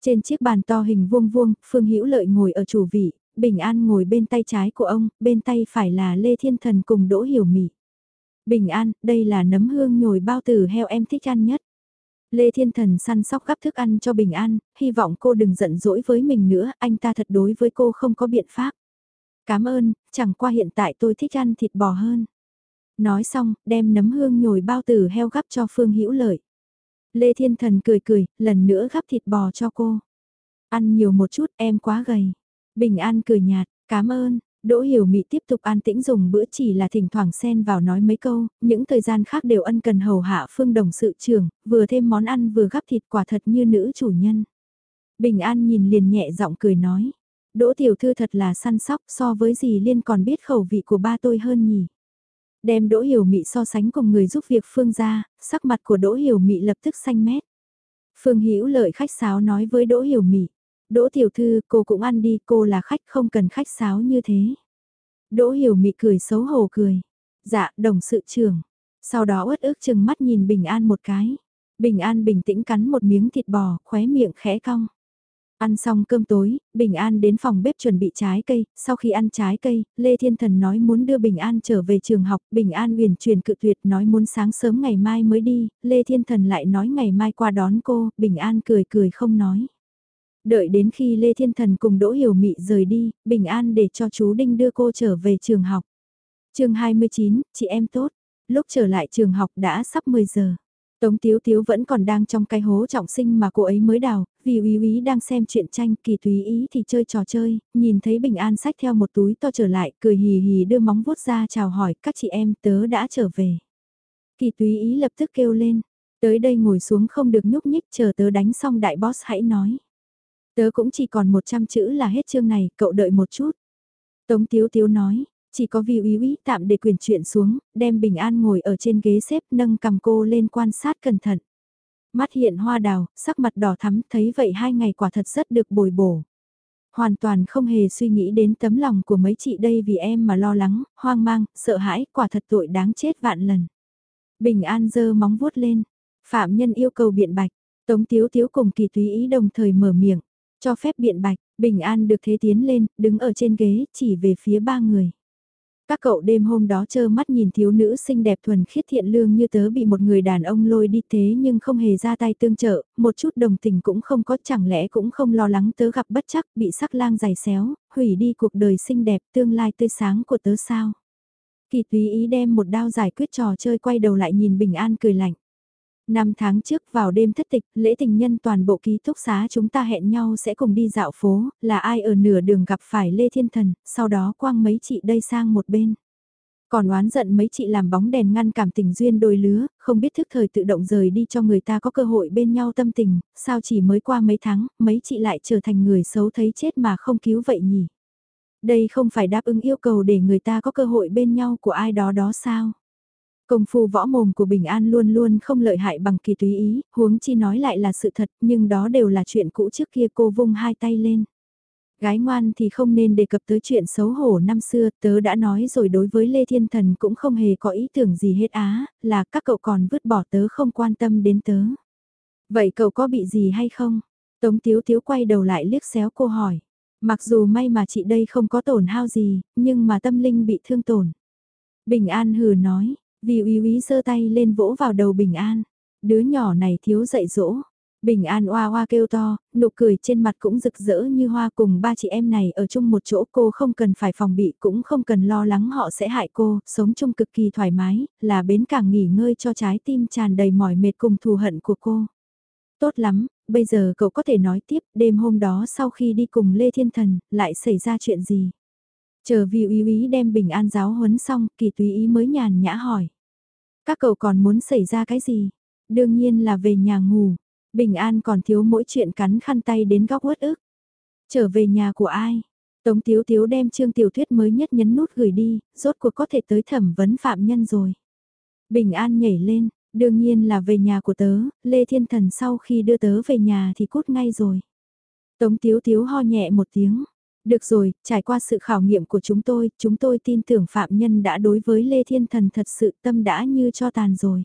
Trên chiếc bàn to hình vuông vuông, Phương Hữu Lợi ngồi ở chủ vị, Bình An ngồi bên tay trái của ông, bên tay phải là Lê Thiên Thần cùng Đỗ Hiểu Mỹ. Bình An, đây là nấm hương nhồi bao tử heo em thích ăn nhất. Lê Thiên Thần săn sóc gắp thức ăn cho Bình An, hy vọng cô đừng giận dỗi với mình nữa, anh ta thật đối với cô không có biện pháp. Cảm ơn, chẳng qua hiện tại tôi thích ăn thịt bò hơn. Nói xong, đem nấm hương nhồi bao tử heo gắp cho Phương Hữu Lợi. Lê Thiên Thần cười cười, lần nữa gắp thịt bò cho cô. Ăn nhiều một chút, em quá gầy. Bình An cười nhạt, cảm ơn. Đỗ Hiểu Mỹ tiếp tục an tĩnh dùng bữa chỉ là thỉnh thoảng xen vào nói mấy câu, những thời gian khác đều ân cần hầu hạ Phương Đồng sự trưởng, vừa thêm món ăn vừa gắp thịt quả thật như nữ chủ nhân. Bình An nhìn liền nhẹ giọng cười nói, Đỗ Tiểu Thư thật là săn sóc so với gì liên còn biết khẩu vị của ba tôi hơn nhỉ. Đem Đỗ Hiểu Mị so sánh cùng người giúp việc Phương ra, sắc mặt của Đỗ Hiểu Mị lập tức xanh mét. Phương Hữu lợi khách sáo nói với Đỗ Hiểu Mị, Đỗ tiểu thư, cô cũng ăn đi, cô là khách không cần khách sáo như thế. Đỗ hiểu mị cười xấu hổ cười. Dạ, đồng sự trưởng. Sau đó uất ức chừng mắt nhìn Bình An một cái. Bình An bình tĩnh cắn một miếng thịt bò, khóe miệng khẽ cong. Ăn xong cơm tối, Bình An đến phòng bếp chuẩn bị trái cây, sau khi ăn trái cây, Lê Thiên Thần nói muốn đưa Bình An trở về trường học, Bình An huyền truyền cự tuyệt nói muốn sáng sớm ngày mai mới đi, Lê Thiên Thần lại nói ngày mai qua đón cô, Bình An cười cười không nói. Đợi đến khi Lê Thiên Thần cùng Đỗ Hiểu Mị rời đi, bình an để cho chú Đinh đưa cô trở về trường học. chương 29, chị em tốt. Lúc trở lại trường học đã sắp 10 giờ. Tống Tiếu Tiếu vẫn còn đang trong cái hố trọng sinh mà cô ấy mới đào, vì Úy Úy đang xem truyện tranh kỳ tùy ý thì chơi trò chơi, nhìn thấy Bình An sách theo một túi to trở lại, cười hì hì đưa móng vuốt ra chào hỏi các chị em tớ đã trở về. Kỳ tùy ý lập tức kêu lên, tới đây ngồi xuống không được nhúc nhích chờ tớ đánh xong đại boss hãy nói. Tớ cũng chỉ còn 100 chữ là hết chương này, cậu đợi một chút. Tống Tiếu Tiếu nói, chỉ có vi úy úy tạm để quyền chuyện xuống, đem bình an ngồi ở trên ghế xếp nâng cầm cô lên quan sát cẩn thận. Mắt hiện hoa đào, sắc mặt đỏ thắm, thấy vậy hai ngày quả thật rất được bồi bổ. Hoàn toàn không hề suy nghĩ đến tấm lòng của mấy chị đây vì em mà lo lắng, hoang mang, sợ hãi, quả thật tội đáng chết vạn lần. Bình an giơ móng vuốt lên, phạm nhân yêu cầu biện bạch, tống tiếu tiếu cùng kỳ túy ý đồng thời mở miệng. Cho phép biện bạch, bình an được thế tiến lên, đứng ở trên ghế, chỉ về phía ba người. Các cậu đêm hôm đó chơ mắt nhìn thiếu nữ xinh đẹp thuần khiết thiện lương như tớ bị một người đàn ông lôi đi thế nhưng không hề ra tay tương trợ, một chút đồng tình cũng không có chẳng lẽ cũng không lo lắng tớ gặp bất chắc bị sắc lang giày xéo, hủy đi cuộc đời xinh đẹp tương lai tươi sáng của tớ sao. Kỳ tùy ý đem một đao giải quyết trò chơi quay đầu lại nhìn bình an cười lạnh. Năm tháng trước vào đêm thất tịch, lễ tình nhân toàn bộ ký túc xá chúng ta hẹn nhau sẽ cùng đi dạo phố, là ai ở nửa đường gặp phải Lê Thiên Thần, sau đó quang mấy chị đây sang một bên. Còn oán giận mấy chị làm bóng đèn ngăn cảm tình duyên đôi lứa, không biết thức thời tự động rời đi cho người ta có cơ hội bên nhau tâm tình, sao chỉ mới qua mấy tháng, mấy chị lại trở thành người xấu thấy chết mà không cứu vậy nhỉ? Đây không phải đáp ứng yêu cầu để người ta có cơ hội bên nhau của ai đó đó sao? Công phu võ mồm của Bình An luôn luôn không lợi hại bằng kỳ túy ý, huống chi nói lại là sự thật, nhưng đó đều là chuyện cũ trước kia cô vung hai tay lên. Gái ngoan thì không nên đề cập tới chuyện xấu hổ năm xưa, tớ đã nói rồi đối với Lê Thiên Thần cũng không hề có ý tưởng gì hết á, là các cậu còn vứt bỏ tớ không quan tâm đến tớ. Vậy cậu có bị gì hay không? Tống Tiếu Tiếu quay đầu lại liếc xéo cô hỏi. Mặc dù may mà chị đây không có tổn hao gì, nhưng mà tâm linh bị thương tổn. Bình An hừ nói, vì uy uy giơ tay lên vỗ vào đầu Bình An. Đứa nhỏ này thiếu dạy dỗ. Bình An oa oa kêu to, nụ cười trên mặt cũng rực rỡ như hoa cùng ba chị em này ở chung một chỗ cô không cần phải phòng bị cũng không cần lo lắng họ sẽ hại cô, sống chung cực kỳ thoải mái, là bến cảng nghỉ ngơi cho trái tim tràn đầy mỏi mệt cùng thù hận của cô. Tốt lắm, bây giờ cậu có thể nói tiếp đêm hôm đó sau khi đi cùng Lê Thiên Thần, lại xảy ra chuyện gì? Chờ vì Uy Uy đem bình an giáo huấn xong, kỳ túy ý mới nhàn nhã hỏi. Các cậu còn muốn xảy ra cái gì? Đương nhiên là về nhà ngủ. Bình an còn thiếu mỗi chuyện cắn khăn tay đến góc uất ức. Trở về nhà của ai? Tống Tiếu Tiếu đem chương tiểu thuyết mới nhất nhấn nút gửi đi, rốt cuộc có thể tới thẩm vấn phạm nhân rồi. Bình an nhảy lên, đương nhiên là về nhà của tớ, Lê Thiên Thần sau khi đưa tớ về nhà thì cút ngay rồi. Tống Tiếu Tiếu ho nhẹ một tiếng, được rồi, trải qua sự khảo nghiệm của chúng tôi, chúng tôi tin tưởng phạm nhân đã đối với Lê Thiên Thần thật sự tâm đã như cho tàn rồi.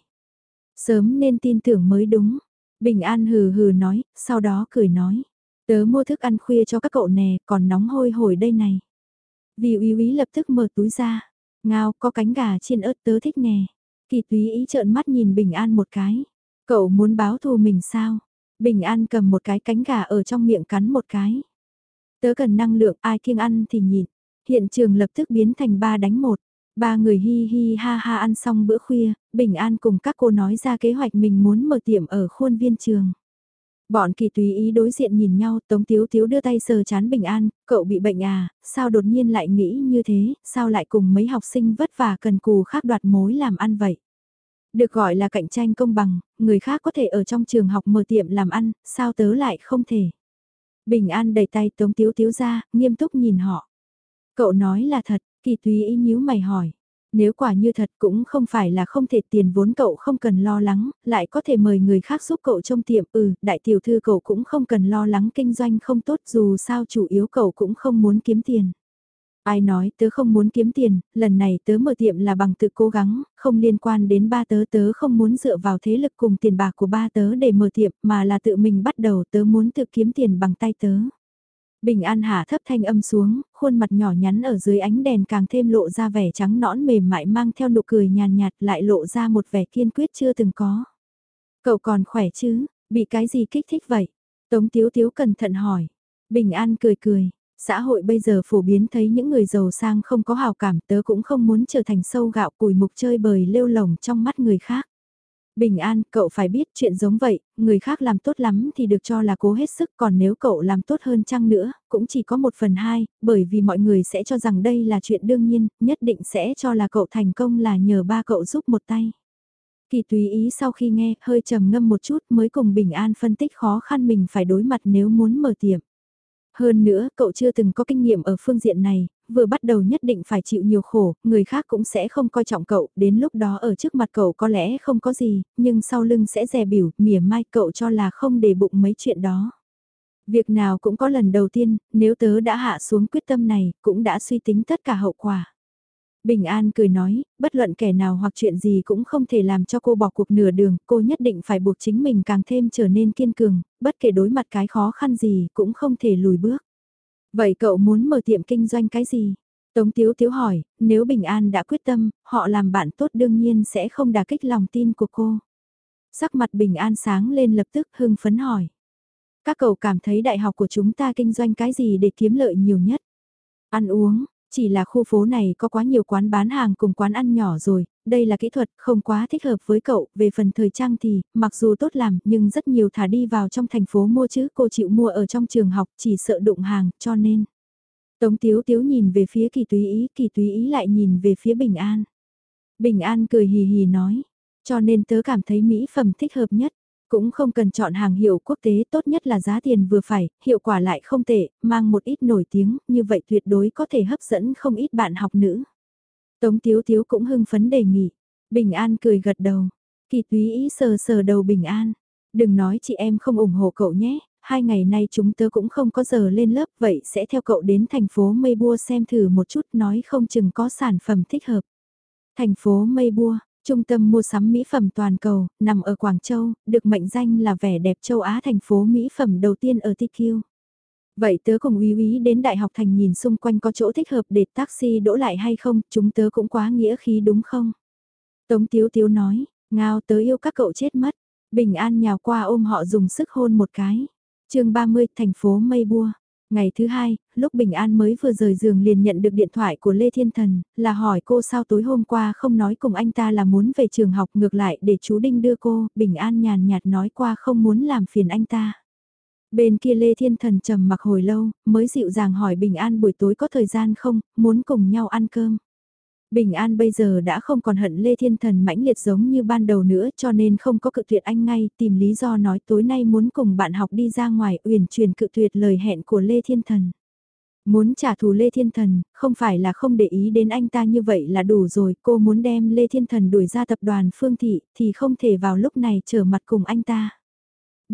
Sớm nên tin tưởng mới đúng. Bình An hừ hừ nói, sau đó cười nói. Tớ mua thức ăn khuya cho các cậu nè, còn nóng hôi hổi đây này. Vì uy uy lập tức mở túi ra. Ngao, có cánh gà chiên ớt tớ thích nè. Kỳ túy ý trợn mắt nhìn Bình An một cái. Cậu muốn báo thù mình sao? Bình An cầm một cái cánh gà ở trong miệng cắn một cái. Tớ cần năng lượng ai kiêng ăn thì nhịn. Hiện trường lập tức biến thành ba đánh một. Ba người hi hi ha ha ăn xong bữa khuya, Bình An cùng các cô nói ra kế hoạch mình muốn mở tiệm ở khuôn viên trường. Bọn kỳ tùy ý đối diện nhìn nhau, Tống Tiếu Tiếu đưa tay sờ chán Bình An, cậu bị bệnh à, sao đột nhiên lại nghĩ như thế, sao lại cùng mấy học sinh vất vả cần cù khác đoạt mối làm ăn vậy. Được gọi là cạnh tranh công bằng, người khác có thể ở trong trường học mở tiệm làm ăn, sao tớ lại không thể. Bình An đẩy tay Tống Tiếu Tiếu ra, nghiêm túc nhìn họ. Cậu nói là thật, kỳ thúy ý nhíu mày hỏi. Nếu quả như thật cũng không phải là không thể tiền vốn cậu không cần lo lắng, lại có thể mời người khác giúp cậu trong tiệm. Ừ, đại tiểu thư cậu cũng không cần lo lắng kinh doanh không tốt dù sao chủ yếu cậu cũng không muốn kiếm tiền. Ai nói tớ không muốn kiếm tiền, lần này tớ mở tiệm là bằng tự cố gắng, không liên quan đến ba tớ tớ không muốn dựa vào thế lực cùng tiền bạc của ba tớ để mở tiệm mà là tự mình bắt đầu tớ muốn tự kiếm tiền bằng tay tớ. Bình An hạ thấp thanh âm xuống, khuôn mặt nhỏ nhắn ở dưới ánh đèn càng thêm lộ ra vẻ trắng nõn mềm mại mang theo nụ cười nhàn nhạt lại lộ ra một vẻ kiên quyết chưa từng có. Cậu còn khỏe chứ, bị cái gì kích thích vậy? Tống Tiếu Tiếu cẩn thận hỏi. Bình An cười cười, xã hội bây giờ phổ biến thấy những người giàu sang không có hào cảm tớ cũng không muốn trở thành sâu gạo cùi mục chơi bời lêu lồng trong mắt người khác. Bình an, cậu phải biết chuyện giống vậy, người khác làm tốt lắm thì được cho là cố hết sức còn nếu cậu làm tốt hơn chăng nữa, cũng chỉ có một phần hai, bởi vì mọi người sẽ cho rằng đây là chuyện đương nhiên, nhất định sẽ cho là cậu thành công là nhờ ba cậu giúp một tay. Kỳ tùy ý sau khi nghe, hơi trầm ngâm một chút mới cùng Bình An phân tích khó khăn mình phải đối mặt nếu muốn mở tiệm. Hơn nữa, cậu chưa từng có kinh nghiệm ở phương diện này, vừa bắt đầu nhất định phải chịu nhiều khổ, người khác cũng sẽ không coi trọng cậu, đến lúc đó ở trước mặt cậu có lẽ không có gì, nhưng sau lưng sẽ dè biểu, mỉa mai cậu cho là không để bụng mấy chuyện đó. Việc nào cũng có lần đầu tiên, nếu tớ đã hạ xuống quyết tâm này, cũng đã suy tính tất cả hậu quả. Bình An cười nói, bất luận kẻ nào hoặc chuyện gì cũng không thể làm cho cô bỏ cuộc nửa đường, cô nhất định phải buộc chính mình càng thêm trở nên kiên cường, bất kể đối mặt cái khó khăn gì cũng không thể lùi bước. Vậy cậu muốn mở tiệm kinh doanh cái gì? Tống Tiếu Tiếu hỏi, nếu Bình An đã quyết tâm, họ làm bạn tốt đương nhiên sẽ không đả kích lòng tin của cô. Sắc mặt Bình An sáng lên lập tức hưng phấn hỏi. Các cậu cảm thấy đại học của chúng ta kinh doanh cái gì để kiếm lợi nhiều nhất? Ăn uống, chỉ là khu phố này có quá nhiều quán bán hàng cùng quán ăn nhỏ rồi, đây là kỹ thuật không quá thích hợp với cậu, về phần thời trang thì, mặc dù tốt làm nhưng rất nhiều thả đi vào trong thành phố mua chứ cô chịu mua ở trong trường học chỉ sợ đụng hàng cho nên. Tống Tiếu Tiếu nhìn về phía kỳ túy ý, kỳ túy ý lại nhìn về phía Bình An. Bình An cười hì hì nói, cho nên tớ cảm thấy mỹ phẩm thích hợp nhất. Cũng không cần chọn hàng hiệu quốc tế tốt nhất là giá tiền vừa phải, hiệu quả lại không tệ, mang một ít nổi tiếng, như vậy tuyệt đối có thể hấp dẫn không ít bạn học nữ. Tống Tiếu Tiếu cũng hưng phấn đề nghị. Bình An cười gật đầu. Kỳ túy ý sờ sờ đầu Bình An. Đừng nói chị em không ủng hộ cậu nhé, hai ngày nay chúng tớ cũng không có giờ lên lớp vậy sẽ theo cậu đến thành phố Mây Bua xem thử một chút nói không chừng có sản phẩm thích hợp. Thành phố Mây Bua, Trung tâm mua sắm mỹ phẩm toàn cầu, nằm ở Quảng Châu, được mệnh danh là vẻ đẹp châu Á thành phố mỹ phẩm đầu tiên ở TQ. Vậy tớ cùng uy uy đến Đại học Thành nhìn xung quanh có chỗ thích hợp để taxi đỗ lại hay không, chúng tớ cũng quá nghĩa khí đúng không? Tống Tiếu Tiếu nói, ngao tớ yêu các cậu chết mất. Bình An nhào qua ôm họ dùng sức hôn một cái. chương 30 thành phố Mây Bua. Ngày thứ hai, lúc Bình An mới vừa rời giường liền nhận được điện thoại của Lê Thiên Thần, là hỏi cô sao tối hôm qua không nói cùng anh ta là muốn về trường học ngược lại để chú Đinh đưa cô, Bình An nhàn nhạt nói qua không muốn làm phiền anh ta. Bên kia Lê Thiên Thần trầm mặc hồi lâu, mới dịu dàng hỏi Bình An buổi tối có thời gian không, muốn cùng nhau ăn cơm. Bình An bây giờ đã không còn hận Lê Thiên Thần mãnh liệt giống như ban đầu nữa cho nên không có cự tuyệt anh ngay, tìm lý do nói tối nay muốn cùng bạn học đi ra ngoài uyển truyền cự tuyệt lời hẹn của Lê Thiên Thần. Muốn trả thù Lê Thiên Thần, không phải là không để ý đến anh ta như vậy là đủ rồi, cô muốn đem Lê Thiên Thần đuổi ra tập đoàn Phương Thị thì không thể vào lúc này trở mặt cùng anh ta.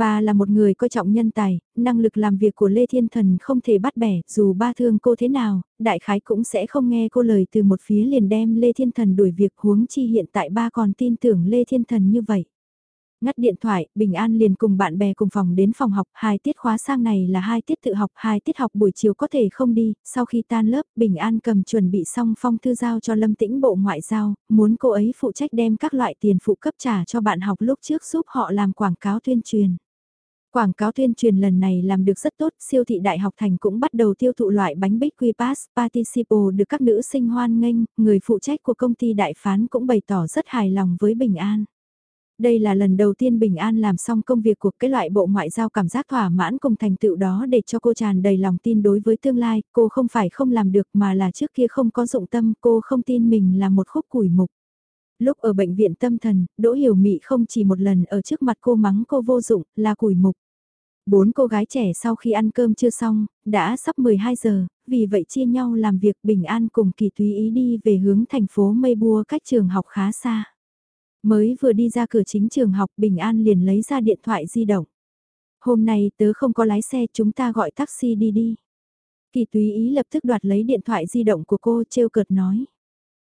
Bà là một người coi trọng nhân tài, năng lực làm việc của Lê Thiên Thần không thể bắt bẻ, dù ba thương cô thế nào, đại khái cũng sẽ không nghe cô lời từ một phía liền đem Lê Thiên Thần đuổi việc huống chi hiện tại ba còn tin tưởng Lê Thiên Thần như vậy. Ngắt điện thoại, Bình An liền cùng bạn bè cùng phòng đến phòng học, hai tiết khóa sang này là hai tiết tự học, hai tiết học buổi chiều có thể không đi, sau khi tan lớp, Bình An cầm chuẩn bị xong phong thư giao cho Lâm Tĩnh Bộ Ngoại giao, muốn cô ấy phụ trách đem các loại tiền phụ cấp trả cho bạn học lúc trước giúp họ làm quảng cáo tuyên truyền. Quảng cáo tuyên truyền lần này làm được rất tốt, siêu thị Đại học Thành cũng bắt đầu tiêu thụ loại bánh bích quy pass, participo được các nữ sinh hoan nghênh, người phụ trách của công ty đại phán cũng bày tỏ rất hài lòng với Bình An. Đây là lần đầu tiên Bình An làm xong công việc của cái loại bộ ngoại giao cảm giác thỏa mãn cùng thành tựu đó để cho cô tràn đầy lòng tin đối với tương lai, cô không phải không làm được mà là trước kia không có dụng tâm, cô không tin mình là một khúc củi mục. Lúc ở bệnh viện tâm thần, Đỗ Hiểu Mị không chỉ một lần ở trước mặt cô mắng cô vô dụng, là củi mục. Bốn cô gái trẻ sau khi ăn cơm chưa xong, đã sắp 12 giờ, vì vậy chia nhau làm việc bình an cùng kỳ túy ý đi về hướng thành phố Mây Bua cách trường học khá xa. Mới vừa đi ra cửa chính trường học Bình An liền lấy ra điện thoại di động. Hôm nay tớ không có lái xe chúng ta gọi taxi đi đi. Kỳ túy ý lập tức đoạt lấy điện thoại di động của cô trêu cợt nói.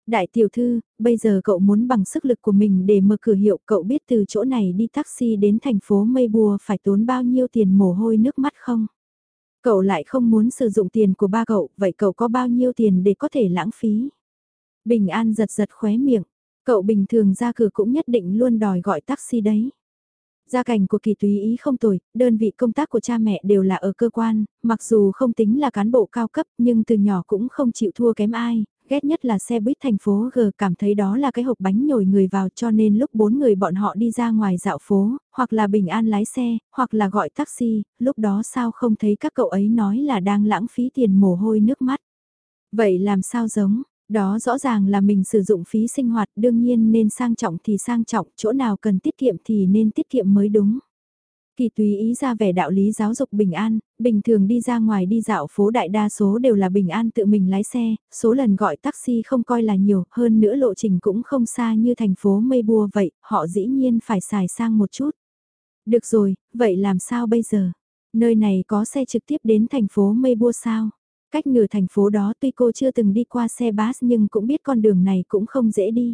Đại tiểu thư, bây giờ cậu muốn bằng sức lực của mình để mở cửa hiệu cậu biết từ chỗ này đi taxi đến thành phố Mây Bùa phải tốn bao nhiêu tiền mồ hôi nước mắt không? Cậu lại không muốn sử dụng tiền của ba cậu, vậy cậu có bao nhiêu tiền để có thể lãng phí? Bình An giật giật khóe miệng, cậu bình thường ra cửa cũng nhất định luôn đòi gọi taxi đấy. Gia cảnh của kỳ túy ý không tồi, đơn vị công tác của cha mẹ đều là ở cơ quan, mặc dù không tính là cán bộ cao cấp nhưng từ nhỏ cũng không chịu thua kém ai, ghét nhất là xe buýt thành phố G cảm thấy đó là cái hộp bánh nhồi người vào cho nên lúc bốn người bọn họ đi ra ngoài dạo phố, hoặc là bình an lái xe, hoặc là gọi taxi, lúc đó sao không thấy các cậu ấy nói là đang lãng phí tiền mồ hôi nước mắt. Vậy làm sao giống, đó rõ ràng là mình sử dụng phí sinh hoạt đương nhiên nên sang trọng thì sang trọng, chỗ nào cần tiết kiệm thì nên tiết kiệm mới đúng. Kỳ tùy ý ra vẻ đạo lý giáo dục bình an, bình thường đi ra ngoài đi dạo phố đại đa số đều là bình an tự mình lái xe, số lần gọi taxi không coi là nhiều, hơn nữa lộ trình cũng không xa như thành phố mây bua vậy, họ dĩ nhiên phải xài sang một chút. Được rồi, vậy làm sao bây giờ? Nơi này có xe trực tiếp đến thành phố mây bua sao? Cách nửa thành phố đó tuy cô chưa từng đi qua xe bus nhưng cũng biết con đường này cũng không dễ đi.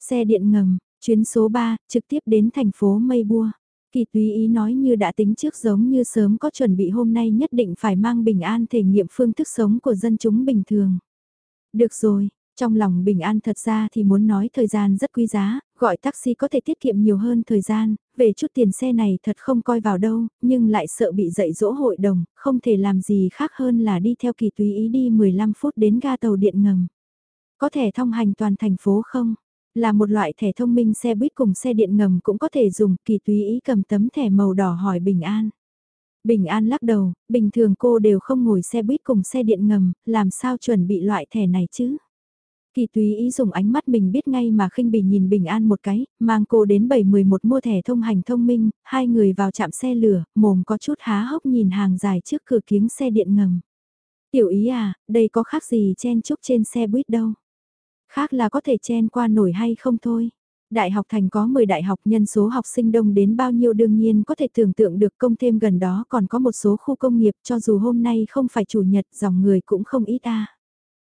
Xe điện ngầm, chuyến số 3, trực tiếp đến thành phố mây bua. Kỳ túy ý nói như đã tính trước giống như sớm có chuẩn bị hôm nay nhất định phải mang bình an thể nghiệm phương thức sống của dân chúng bình thường. Được rồi, trong lòng bình an thật ra thì muốn nói thời gian rất quý giá, gọi taxi có thể tiết kiệm nhiều hơn thời gian, về chút tiền xe này thật không coi vào đâu, nhưng lại sợ bị dạy dỗ hội đồng, không thể làm gì khác hơn là đi theo kỳ túy ý đi 15 phút đến ga tàu điện ngầm. Có thể thông hành toàn thành phố không? Là một loại thẻ thông minh xe buýt cùng xe điện ngầm cũng có thể dùng, kỳ túy ý cầm tấm thẻ màu đỏ hỏi Bình An. Bình An lắc đầu, bình thường cô đều không ngồi xe buýt cùng xe điện ngầm, làm sao chuẩn bị loại thẻ này chứ? Kỳ túy ý dùng ánh mắt mình biết ngay mà khinh bỉ nhìn Bình An một cái, mang cô đến 711 mua thẻ thông hành thông minh, hai người vào chạm xe lửa, mồm có chút há hốc nhìn hàng dài trước cửa kiếng xe điện ngầm. Tiểu ý à, đây có khác gì chen chúc trên xe buýt đâu. Khác là có thể chen qua nổi hay không thôi. Đại học thành có 10 đại học nhân số học sinh đông đến bao nhiêu đương nhiên có thể tưởng tượng được công thêm gần đó còn có một số khu công nghiệp cho dù hôm nay không phải chủ nhật dòng người cũng không ít a.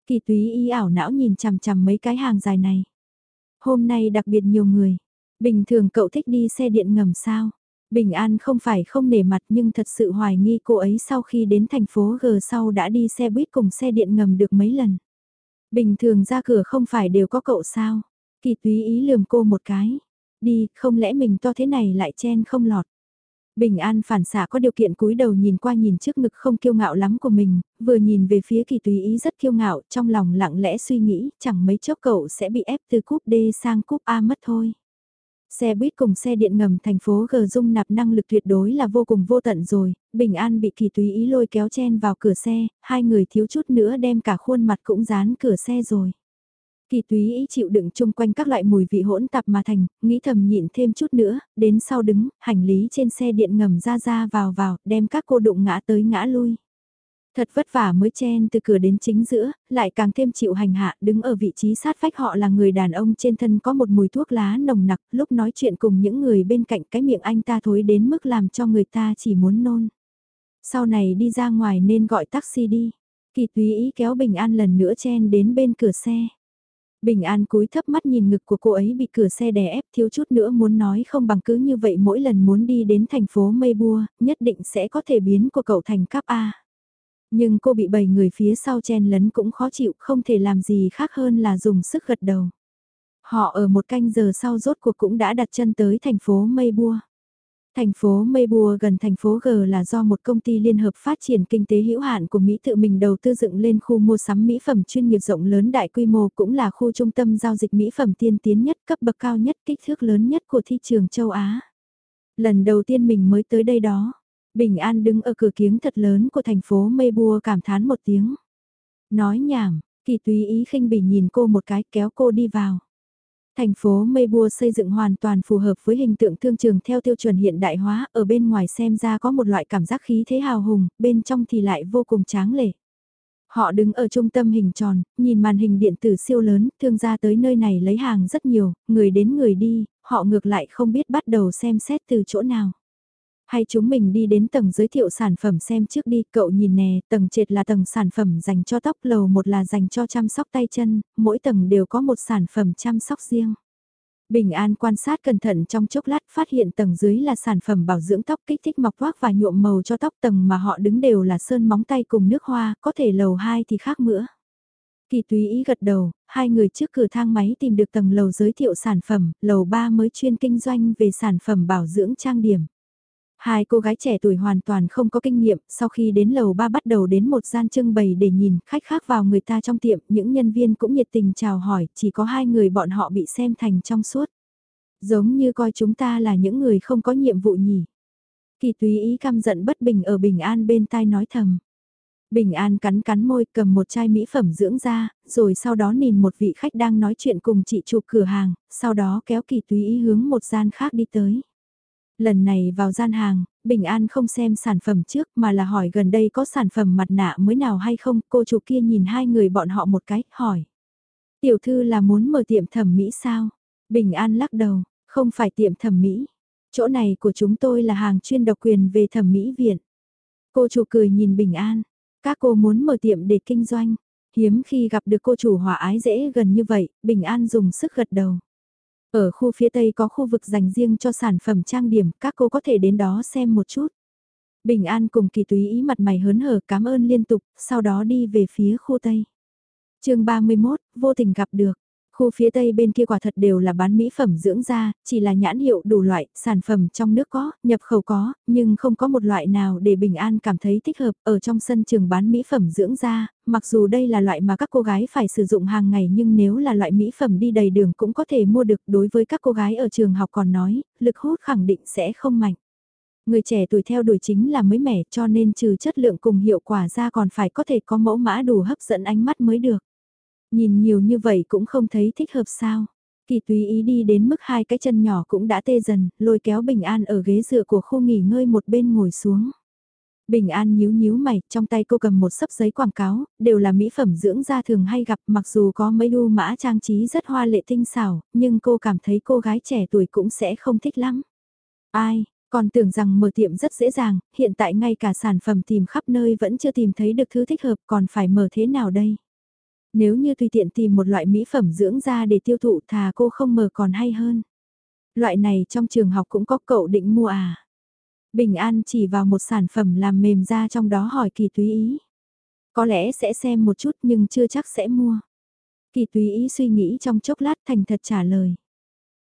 Kỳ túy y ảo não nhìn chằm chằm mấy cái hàng dài này. Hôm nay đặc biệt nhiều người. Bình thường cậu thích đi xe điện ngầm sao? Bình An không phải không nể mặt nhưng thật sự hoài nghi cô ấy sau khi đến thành phố G sau đã đi xe buýt cùng xe điện ngầm được mấy lần. Bình thường ra cửa không phải đều có cậu sao? Kỳ túy ý lườm cô một cái. Đi, không lẽ mình to thế này lại chen không lọt. Bình An phản xạ có điều kiện cúi đầu nhìn qua nhìn trước ngực không kiêu ngạo lắm của mình, vừa nhìn về phía kỳ tùy ý rất kiêu ngạo, trong lòng lặng lẽ suy nghĩ, chẳng mấy chốc cậu sẽ bị ép từ cúp D sang cúp A mất thôi. Xe buýt cùng xe điện ngầm thành phố G dung nạp năng lực tuyệt đối là vô cùng vô tận rồi, Bình An bị kỳ tùy ý lôi kéo chen vào cửa xe, hai người thiếu chút nữa đem cả khuôn mặt cũng dán cửa xe rồi. Kỳ túy ý chịu đựng chung quanh các loại mùi vị hỗn tạp mà thành, nghĩ thầm nhịn thêm chút nữa, đến sau đứng, hành lý trên xe điện ngầm ra ra vào vào, đem các cô đụng ngã tới ngã lui. Thật vất vả mới chen từ cửa đến chính giữa, lại càng thêm chịu hành hạ, đứng ở vị trí sát vách họ là người đàn ông trên thân có một mùi thuốc lá nồng nặc, lúc nói chuyện cùng những người bên cạnh cái miệng anh ta thối đến mức làm cho người ta chỉ muốn nôn. Sau này đi ra ngoài nên gọi taxi đi. Kỳ túy ý kéo Bình An lần nữa chen đến bên cửa xe. Bình An cúi thấp mắt nhìn ngực của cô ấy bị cửa xe đè ép thiếu chút nữa muốn nói không bằng cứ như vậy mỗi lần muốn đi đến thành phố Mây Bua, nhất định sẽ có thể biến của cậu thành cấp A. Nhưng cô bị bầy người phía sau chen lấn cũng khó chịu, không thể làm gì khác hơn là dùng sức gật đầu. Họ ở một canh giờ sau rốt cuộc cũng đã đặt chân tới thành phố Mây Bua. Thành phố Mây Bua gần thành phố G là do một công ty liên hợp phát triển kinh tế hữu hạn của Mỹ tự mình đầu tư dựng lên khu mua sắm mỹ phẩm chuyên nghiệp rộng lớn đại quy mô cũng là khu trung tâm giao dịch mỹ phẩm tiên tiến nhất, cấp bậc cao nhất, kích thước lớn nhất của thị trường châu Á. Lần đầu tiên mình mới tới đây đó. Bình An đứng ở cửa kiếng thật lớn của thành phố Mây Bua cảm thán một tiếng. Nói nhảm, kỳ túy ý khinh bỉ nhìn cô một cái kéo cô đi vào. Thành phố Mây Bua xây dựng hoàn toàn phù hợp với hình tượng thương trường theo tiêu chuẩn hiện đại hóa, ở bên ngoài xem ra có một loại cảm giác khí thế hào hùng, bên trong thì lại vô cùng tráng lệ. Họ đứng ở trung tâm hình tròn, nhìn màn hình điện tử siêu lớn, thương gia tới nơi này lấy hàng rất nhiều, người đến người đi, họ ngược lại không biết bắt đầu xem xét từ chỗ nào. Hay chúng mình đi đến tầng giới thiệu sản phẩm xem trước đi, cậu nhìn nè, tầng trệt là tầng sản phẩm dành cho tóc, lầu một là dành cho chăm sóc tay chân, mỗi tầng đều có một sản phẩm chăm sóc riêng. Bình An quan sát cẩn thận trong chốc lát phát hiện tầng dưới là sản phẩm bảo dưỡng tóc kích thích mọc thoác và nhuộm màu cho tóc tầng mà họ đứng đều là sơn móng tay cùng nước hoa, có thể lầu 2 thì khác nữa. Kỳ túy ý gật đầu, hai người trước cửa thang máy tìm được tầng lầu giới thiệu sản phẩm, lầu 3 mới chuyên kinh doanh về sản phẩm bảo dưỡng trang điểm. Hai cô gái trẻ tuổi hoàn toàn không có kinh nghiệm, sau khi đến lầu ba bắt đầu đến một gian trưng bày để nhìn khách khác vào người ta trong tiệm, những nhân viên cũng nhiệt tình chào hỏi, chỉ có hai người bọn họ bị xem thành trong suốt. Giống như coi chúng ta là những người không có nhiệm vụ nhỉ. Kỳ túy ý căm giận bất bình ở Bình An bên tai nói thầm. Bình An cắn cắn môi cầm một chai mỹ phẩm dưỡng da, rồi sau đó nhìn một vị khách đang nói chuyện cùng chị chụp cửa hàng, sau đó kéo kỳ túy ý hướng một gian khác đi tới. Lần này vào gian hàng, Bình An không xem sản phẩm trước mà là hỏi gần đây có sản phẩm mặt nạ mới nào hay không, cô chủ kia nhìn hai người bọn họ một cái, hỏi. Tiểu thư là muốn mở tiệm thẩm mỹ sao? Bình An lắc đầu, không phải tiệm thẩm mỹ. Chỗ này của chúng tôi là hàng chuyên độc quyền về thẩm mỹ viện. Cô chủ cười nhìn Bình An, các cô muốn mở tiệm để kinh doanh. Hiếm khi gặp được cô chủ hòa ái dễ gần như vậy, Bình An dùng sức gật đầu. Ở khu phía Tây có khu vực dành riêng cho sản phẩm trang điểm, các cô có thể đến đó xem một chút. Bình An cùng kỳ túy ý mặt mày hớn hở cảm ơn liên tục, sau đó đi về phía khu Tây. chương 31, vô tình gặp được. Khu phía tây bên kia quả thật đều là bán mỹ phẩm dưỡng da, chỉ là nhãn hiệu đủ loại, sản phẩm trong nước có, nhập khẩu có, nhưng không có một loại nào để Bình An cảm thấy thích hợp ở trong sân trường bán mỹ phẩm dưỡng da, mặc dù đây là loại mà các cô gái phải sử dụng hàng ngày nhưng nếu là loại mỹ phẩm đi đầy đường cũng có thể mua được đối với các cô gái ở trường học còn nói, lực hút khẳng định sẽ không mạnh. Người trẻ tuổi theo đuổi chính là mới mẻ cho nên trừ chất lượng cùng hiệu quả ra còn phải có thể có mẫu mã đủ hấp dẫn ánh mắt mới được. Nhìn nhiều như vậy cũng không thấy thích hợp sao. Kỳ túy ý đi đến mức hai cái chân nhỏ cũng đã tê dần, lôi kéo Bình An ở ghế dựa của khu nghỉ ngơi một bên ngồi xuống. Bình An nhíu nhíu mày, trong tay cô cầm một sấp giấy quảng cáo, đều là mỹ phẩm dưỡng da thường hay gặp mặc dù có mấy đu mã trang trí rất hoa lệ tinh xảo, nhưng cô cảm thấy cô gái trẻ tuổi cũng sẽ không thích lắm. Ai, còn tưởng rằng mở tiệm rất dễ dàng, hiện tại ngay cả sản phẩm tìm khắp nơi vẫn chưa tìm thấy được thứ thích hợp còn phải mở thế nào đây? Nếu như tùy tiện tìm một loại mỹ phẩm dưỡng da để tiêu thụ thà cô không mờ còn hay hơn. Loại này trong trường học cũng có, cậu định mua à? Bình An chỉ vào một sản phẩm làm mềm da trong đó hỏi kỳ túy ý. Có lẽ sẽ xem một chút nhưng chưa chắc sẽ mua. Kỳ túy ý suy nghĩ trong chốc lát thành thật trả lời.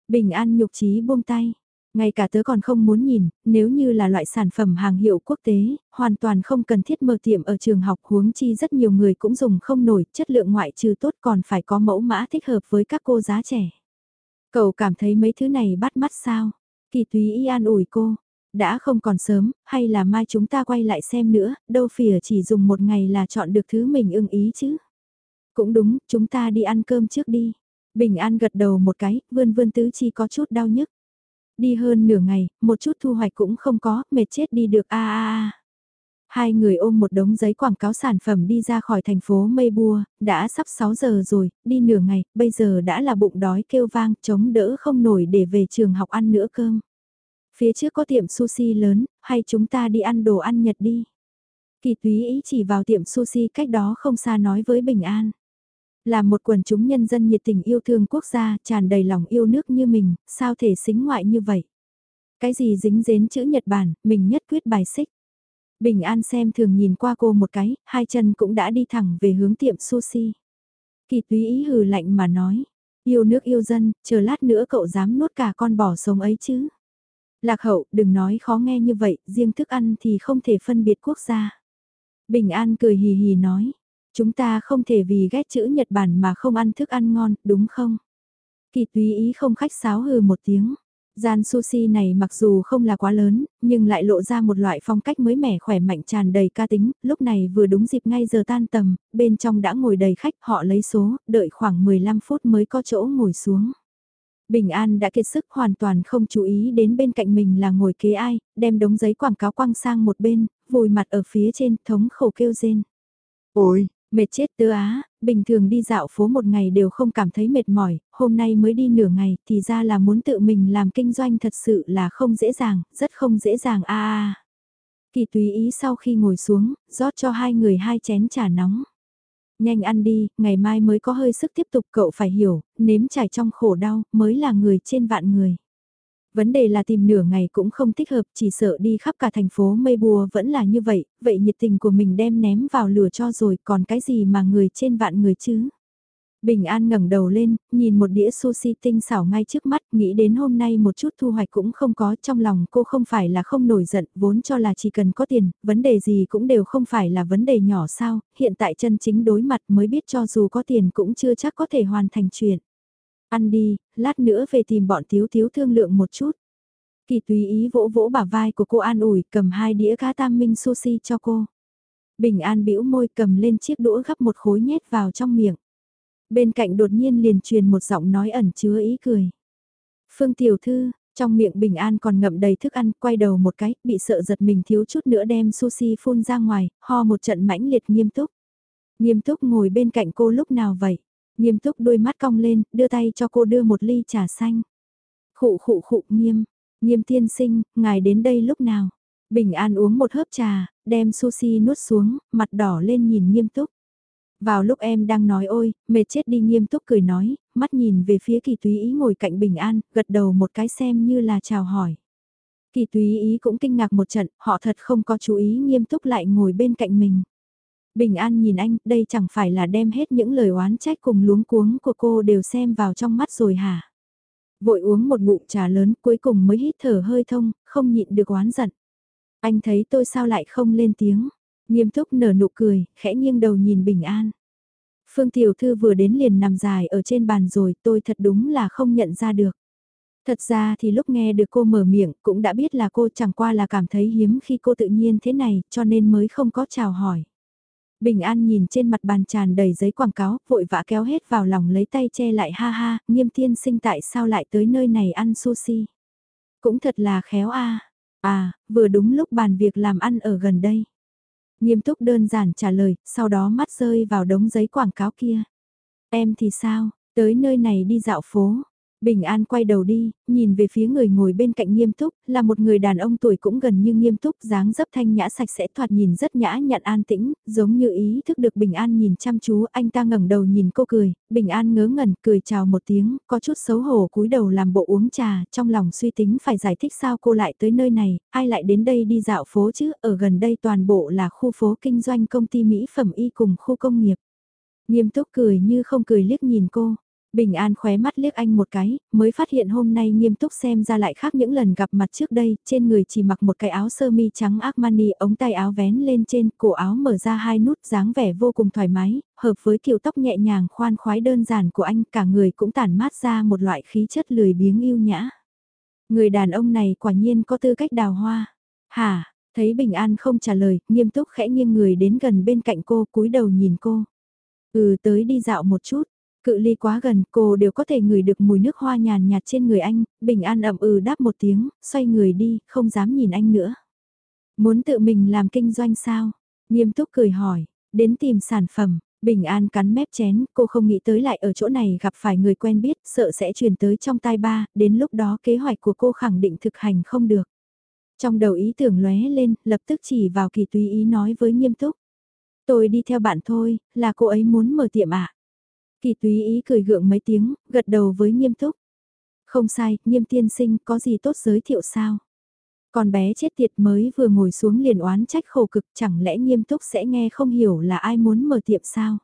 Bình An nhục trí buông tay. Ngay cả tớ còn không muốn nhìn, nếu như là loại sản phẩm hàng hiệu quốc tế, hoàn toàn không cần thiết mở tiệm ở trường học huống chi rất nhiều người cũng dùng không nổi, chất lượng ngoại trừ tốt còn phải có mẫu mã thích hợp với các cô giá trẻ. Cậu cảm thấy mấy thứ này bắt mắt sao? Kỳ túy y an ủi cô, đã không còn sớm, hay là mai chúng ta quay lại xem nữa, đâu phìa chỉ dùng một ngày là chọn được thứ mình ưng ý chứ. Cũng đúng, chúng ta đi ăn cơm trước đi. Bình An gật đầu một cái, vươn vươn tứ chi có chút đau nhức. Đi hơn nửa ngày, một chút thu hoạch cũng không có, mệt chết đi được a a a. Hai người ôm một đống giấy quảng cáo sản phẩm đi ra khỏi thành phố Mây Bua, đã sắp 6 giờ rồi, đi nửa ngày, bây giờ đã là bụng đói kêu vang, chống đỡ không nổi để về trường học ăn nữa cơm. Phía trước có tiệm sushi lớn, hay chúng ta đi ăn đồ ăn Nhật đi. Kỳ túy ý chỉ vào tiệm sushi cách đó không xa nói với Bình An. Là một quần chúng nhân dân nhiệt tình yêu thương quốc gia, tràn đầy lòng yêu nước như mình, sao thể xính ngoại như vậy? Cái gì dính dến chữ Nhật Bản, mình nhất quyết bài xích. Bình An xem thường nhìn qua cô một cái, hai chân cũng đã đi thẳng về hướng tiệm sushi. Kỳ túy ý hừ lạnh mà nói, yêu nước yêu dân, chờ lát nữa cậu dám nuốt cả con bò sống ấy chứ. Lạc hậu, đừng nói khó nghe như vậy, riêng thức ăn thì không thể phân biệt quốc gia. Bình An cười hì hì nói, chúng ta không thể vì ghét chữ Nhật Bản mà không ăn thức ăn ngon, đúng không? Kỳ túy ý không khách sáo hừ một tiếng. Gian sushi này mặc dù không là quá lớn, nhưng lại lộ ra một loại phong cách mới mẻ khỏe mạnh tràn đầy ca tính, lúc này vừa đúng dịp ngay giờ tan tầm, bên trong đã ngồi đầy khách họ lấy số, đợi khoảng 15 phút mới có chỗ ngồi xuống. Bình An đã kiệt sức hoàn toàn không chú ý đến bên cạnh mình là ngồi kế ai, đem đống giấy quảng cáo quăng sang một bên, vùi mặt ở phía trên thống khổ kêu rên. Ôi, mệt chết tớ á, bình thường đi dạo phố một ngày đều không cảm thấy mệt mỏi, hôm nay mới đi nửa ngày thì ra là muốn tự mình làm kinh doanh thật sự là không dễ dàng, rất không dễ dàng a a. Kỳ tùy ý sau khi ngồi xuống, rót cho hai người hai chén trà nóng. Nhanh ăn đi, ngày mai mới có hơi sức tiếp tục cậu phải hiểu, nếm trải trong khổ đau, mới là người trên vạn người. Vấn đề là tìm nửa ngày cũng không thích hợp, chỉ sợ đi khắp cả thành phố mây bùa vẫn là như vậy, vậy nhiệt tình của mình đem ném vào lửa cho rồi, còn cái gì mà người trên vạn người chứ? Bình An ngẩng đầu lên, nhìn một đĩa sushi tinh xảo ngay trước mắt, nghĩ đến hôm nay một chút thu hoạch cũng không có, trong lòng cô không phải là không nổi giận, vốn cho là chỉ cần có tiền, vấn đề gì cũng đều không phải là vấn đề nhỏ sao, hiện tại chân chính đối mặt mới biết cho dù có tiền cũng chưa chắc có thể hoàn thành chuyện. Ăn đi, lát nữa về tìm bọn thiếu thiếu thương lượng một chút. Kỳ tùy ý vỗ vỗ bả vai của cô an ủi cầm hai đĩa cá tam minh sushi cho cô. Bình an bĩu môi cầm lên chiếc đũa gắp một khối nhét vào trong miệng. Bên cạnh đột nhiên liền truyền một giọng nói ẩn chứa ý cười. Phương tiểu thư, trong miệng bình an còn ngậm đầy thức ăn, quay đầu một cái, bị sợ giật mình thiếu chút nữa đem sushi phun ra ngoài, ho một trận mãnh liệt nghiêm túc. Nghiêm túc ngồi bên cạnh cô lúc nào vậy? Nghiêm túc đôi mắt cong lên, đưa tay cho cô đưa một ly trà xanh. Khụ khụ khụ nghiêm, nghiêm tiên sinh, ngài đến đây lúc nào? Bình an uống một hớp trà, đem sushi nuốt xuống, mặt đỏ lên nhìn nghiêm túc. Vào lúc em đang nói ôi, mệt chết đi nghiêm túc cười nói, mắt nhìn về phía kỳ túy ý ngồi cạnh bình an, gật đầu một cái xem như là chào hỏi. Kỳ túy ý cũng kinh ngạc một trận, họ thật không có chú ý nghiêm túc lại ngồi bên cạnh mình. Bình an nhìn anh, đây chẳng phải là đem hết những lời oán trách cùng luống cuống của cô đều xem vào trong mắt rồi hả? Vội uống một ngụm trà lớn cuối cùng mới hít thở hơi thông, không nhịn được oán giận. Anh thấy tôi sao lại không lên tiếng? Nghiêm túc nở nụ cười, khẽ nghiêng đầu nhìn bình an. Phương Tiểu Thư vừa đến liền nằm dài ở trên bàn rồi tôi thật đúng là không nhận ra được. Thật ra thì lúc nghe được cô mở miệng cũng đã biết là cô chẳng qua là cảm thấy hiếm khi cô tự nhiên thế này cho nên mới không có chào hỏi. Bình An nhìn trên mặt bàn tràn đầy giấy quảng cáo, vội vã kéo hết vào lòng lấy tay che lại ha ha, nghiêm tiên sinh tại sao lại tới nơi này ăn sushi. Cũng thật là khéo a À, vừa đúng lúc bàn việc làm ăn ở gần đây. Nghiêm túc đơn giản trả lời, sau đó mắt rơi vào đống giấy quảng cáo kia. Em thì sao, tới nơi này đi dạo phố, Bình An quay đầu đi, nhìn về phía người ngồi bên cạnh nghiêm túc, là một người đàn ông tuổi cũng gần như nghiêm túc, dáng dấp thanh nhã sạch sẽ thoạt nhìn rất nhã nhặn an tĩnh, giống như ý thức được Bình An nhìn chăm chú, anh ta ngẩng đầu nhìn cô cười, Bình An ngớ ngẩn cười chào một tiếng, có chút xấu hổ cúi đầu làm bộ uống trà, trong lòng suy tính phải giải thích sao cô lại tới nơi này, ai lại đến đây đi dạo phố chứ, ở gần đây toàn bộ là khu phố kinh doanh công ty mỹ phẩm y cùng khu công nghiệp. Nghiêm túc cười như không cười liếc nhìn cô. Bình An khóe mắt liếc anh một cái, mới phát hiện hôm nay nghiêm túc xem ra lại khác những lần gặp mặt trước đây, trên người chỉ mặc một cái áo sơ mi trắng Armani, ống tay áo vén lên trên, cổ áo mở ra hai nút dáng vẻ vô cùng thoải mái, hợp với kiểu tóc nhẹ nhàng khoan khoái đơn giản của anh, cả người cũng tản mát ra một loại khí chất lười biếng yêu nhã. Người đàn ông này quả nhiên có tư cách đào hoa. Hả, thấy Bình An không trả lời, nghiêm túc khẽ nghiêng người đến gần bên cạnh cô, cúi đầu nhìn cô. Ừ tới đi dạo một chút, Cự ly quá gần, cô đều có thể ngửi được mùi nước hoa nhàn nhạt trên người anh, bình an ậm ừ đáp một tiếng, xoay người đi, không dám nhìn anh nữa. Muốn tự mình làm kinh doanh sao? Nghiêm túc cười hỏi, đến tìm sản phẩm, Bình An cắn mép chén, cô không nghĩ tới lại ở chỗ này gặp phải người quen biết, sợ sẽ truyền tới trong tai ba, đến lúc đó kế hoạch của cô khẳng định thực hành không được. Trong đầu ý tưởng lóe lên, lập tức chỉ vào kỳ túy ý nói với nghiêm túc. Tôi đi theo bạn thôi, là cô ấy muốn mở tiệm ạ. À? Kỳ túy ý cười gượng mấy tiếng, gật đầu với nghiêm túc. Không sai, nghiêm tiên sinh có gì tốt giới thiệu sao? Con bé chết tiệt mới vừa ngồi xuống liền oán trách khổ cực chẳng lẽ nghiêm túc sẽ nghe không hiểu là ai muốn mở tiệm sao?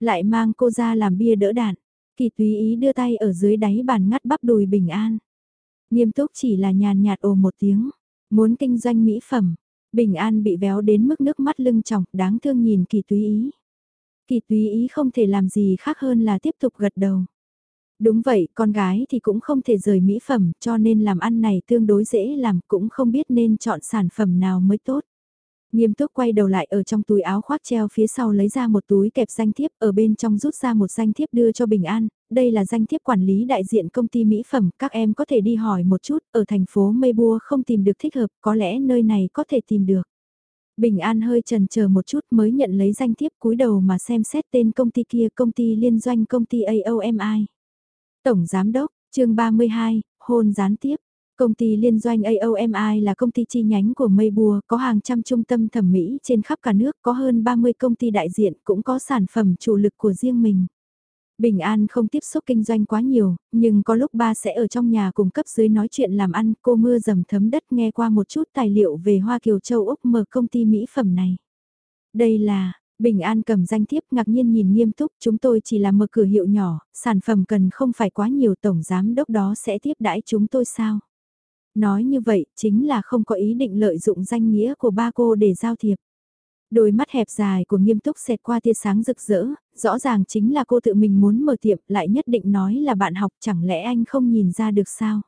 Lại mang cô ra làm bia đỡ đạn. Kỳ túy ý đưa tay ở dưới đáy bàn ngắt bắp đùi bình an. Nghiêm túc chỉ là nhàn nhạt ồ một tiếng. Muốn kinh doanh mỹ phẩm. Bình an bị véo đến mức nước mắt lưng tròng đáng thương nhìn kỳ túy ý. Kỳ túy ý không thể làm gì khác hơn là tiếp tục gật đầu. Đúng vậy, con gái thì cũng không thể rời mỹ phẩm, cho nên làm ăn này tương đối dễ làm, cũng không biết nên chọn sản phẩm nào mới tốt. Nghiêm túc quay đầu lại ở trong túi áo khoác treo phía sau lấy ra một túi kẹp danh thiếp, ở bên trong rút ra một danh thiếp đưa cho Bình An, đây là danh thiếp quản lý đại diện công ty mỹ phẩm, các em có thể đi hỏi một chút, ở thành phố Mê Bua không tìm được thích hợp, có lẽ nơi này có thể tìm được. Bình An hơi trần chờ một chút mới nhận lấy danh thiếp cúi đầu mà xem xét tên công ty kia công ty liên doanh công ty AOMI. Tổng Giám đốc, chương 32, hôn gián tiếp. Công ty liên doanh AOMI là công ty chi nhánh của Maybua, có hàng trăm trung tâm thẩm mỹ trên khắp cả nước, có hơn 30 công ty đại diện, cũng có sản phẩm chủ lực của riêng mình. Bình An không tiếp xúc kinh doanh quá nhiều, nhưng có lúc ba sẽ ở trong nhà cùng cấp dưới nói chuyện làm ăn, cô mưa dầm thấm đất nghe qua một chút tài liệu về Hoa Kiều Châu Úc mở công ty mỹ phẩm này. Đây là, Bình An cầm danh thiếp ngạc nhiên nhìn nghiêm túc, chúng tôi chỉ là mở cửa hiệu nhỏ, sản phẩm cần không phải quá nhiều tổng giám đốc đó sẽ tiếp đãi chúng tôi sao? Nói như vậy, chính là không có ý định lợi dụng danh nghĩa của ba cô để giao thiệp. Đôi mắt hẹp dài của nghiêm túc xẹt qua tia sáng rực rỡ, rõ ràng chính là cô tự mình muốn mở tiệm lại nhất định nói là bạn học chẳng lẽ anh không nhìn ra được sao?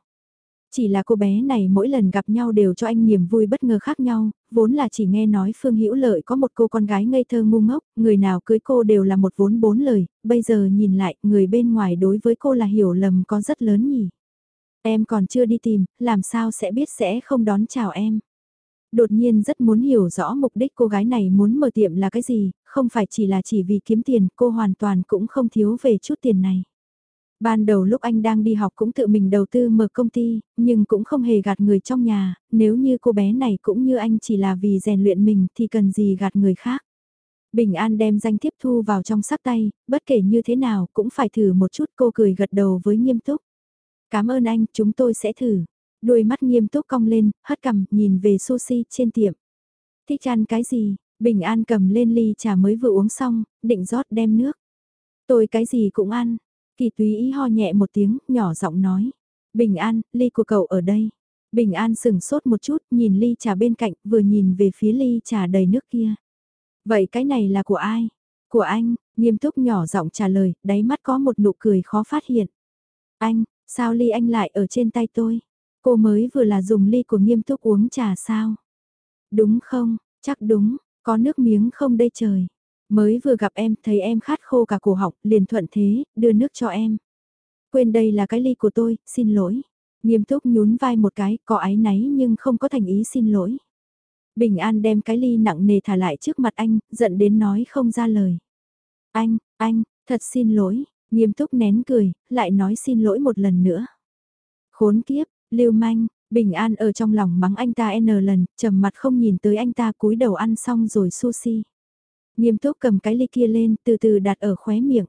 Chỉ là cô bé này mỗi lần gặp nhau đều cho anh niềm vui bất ngờ khác nhau, vốn là chỉ nghe nói Phương Hữu Lợi có một cô con gái ngây thơ ngu ngốc, người nào cưới cô đều là một vốn bốn lời, bây giờ nhìn lại, người bên ngoài đối với cô là hiểu lầm có rất lớn nhỉ. Em còn chưa đi tìm, làm sao sẽ biết sẽ không đón chào em. Đột nhiên rất muốn hiểu rõ mục đích cô gái này muốn mở tiệm là cái gì, không phải chỉ là chỉ vì kiếm tiền, cô hoàn toàn cũng không thiếu về chút tiền này. Ban đầu lúc anh đang đi học cũng tự mình đầu tư mở công ty, nhưng cũng không hề gạt người trong nhà, nếu như cô bé này cũng như anh chỉ là vì rèn luyện mình thì cần gì gạt người khác. Bình An đem danh thiếp thu vào trong sắc tay, bất kể như thế nào cũng phải thử một chút cô cười gật đầu với nghiêm túc. Cảm ơn anh, chúng tôi sẽ thử. Đôi mắt nghiêm túc cong lên, hất cằm, nhìn về sushi trên tiệm. Thích ăn cái gì? Bình An cầm lên ly trà mới vừa uống xong, định rót đem nước. Tôi cái gì cũng ăn, Kỳ túy ý ho nhẹ một tiếng, nhỏ giọng nói. Bình an, ly của cậu ở đây. Bình an sừng sốt một chút, nhìn ly trà bên cạnh, vừa nhìn về phía ly trà đầy nước kia. Vậy cái này là của ai? Của anh, nghiêm túc nhỏ giọng trả lời, đáy mắt có một nụ cười khó phát hiện. Anh, sao ly anh lại ở trên tay tôi? Cô mới vừa là dùng ly của nghiêm túc uống trà sao? Đúng không, chắc đúng, có nước miếng không đây trời. Mới vừa gặp em, thấy em khát khô cả cổ họng, liền thuận thế, đưa nước cho em. Quên đây là cái ly của tôi, xin lỗi. Nghiêm túc nhún vai một cái, có ái náy nhưng không có thành ý xin lỗi. Bình An đem cái ly nặng nề thả lại trước mặt anh, giận đến nói không ra lời. Anh, anh, thật xin lỗi, nghiêm túc nén cười, lại nói xin lỗi một lần nữa. Khốn kiếp, lưu manh, Bình An ở trong lòng mắng anh ta n lần, trầm mặt không nhìn tới anh ta cúi đầu ăn xong rồi sushi. Nghiêm túc cầm cái ly kia lên, từ từ đặt ở khóe miệng.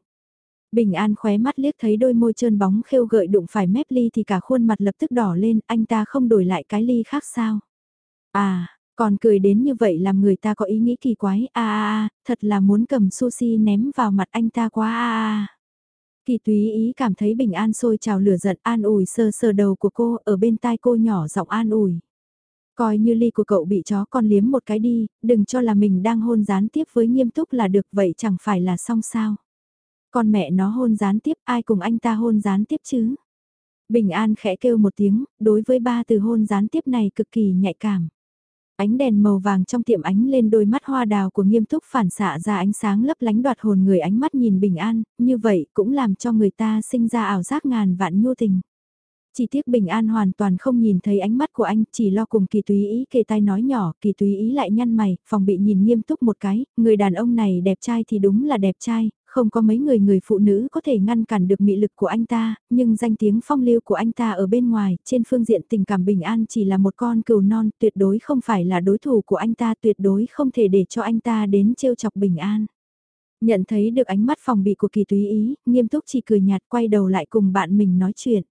Bình An khóe mắt liếc thấy đôi môi trơn bóng khêu gợi đụng phải mép ly thì cả khuôn mặt lập tức đỏ lên, anh ta không đổi lại cái ly khác sao? À, còn cười đến như vậy làm người ta có ý nghĩ kỳ quái, a a a, thật là muốn cầm sushi ném vào mặt anh ta quá a a. Kỳ túy ý cảm thấy bình an sôi trào lửa giận an ủi sơ sơ đầu của cô ở bên tai cô nhỏ giọng an ủi. Coi như ly của cậu bị chó con liếm một cái đi, đừng cho là mình đang hôn gián tiếp với nghiêm túc là được vậy chẳng phải là xong sao. Con mẹ nó hôn gián tiếp ai cùng anh ta hôn gián tiếp chứ? Bình An khẽ kêu một tiếng, đối với ba từ hôn gián tiếp này cực kỳ nhạy cảm. Ánh đèn màu vàng trong tiệm ánh lên đôi mắt hoa đào của nghiêm túc phản xạ ra ánh sáng lấp lánh đoạt hồn người ánh mắt nhìn bình an, như vậy cũng làm cho người ta sinh ra ảo giác ngàn vạn nhu tình. Chỉ tiếc Bình An hoàn toàn không nhìn thấy ánh mắt của anh, chỉ lo cùng kỳ túy ý kề tai nói nhỏ, kỳ túy ý lại nhăn mày, phòng bị nhìn nghiêm túc một cái, người đàn ông này đẹp trai thì đúng là đẹp trai, không có mấy người người phụ nữ có thể ngăn cản được mị lực của anh ta, nhưng danh tiếng phong lưu của anh ta ở bên ngoài, trên phương diện tình cảm bình an chỉ là một con cừu non, tuyệt đối không phải là đối thủ của anh ta, tuyệt đối không thể để cho anh ta đến trêu chọc bình an. Nhận thấy được ánh mắt phòng bị của kỳ túy ý, nghiêm túc chỉ cười nhạt quay đầu lại cùng bạn mình nói chuyện.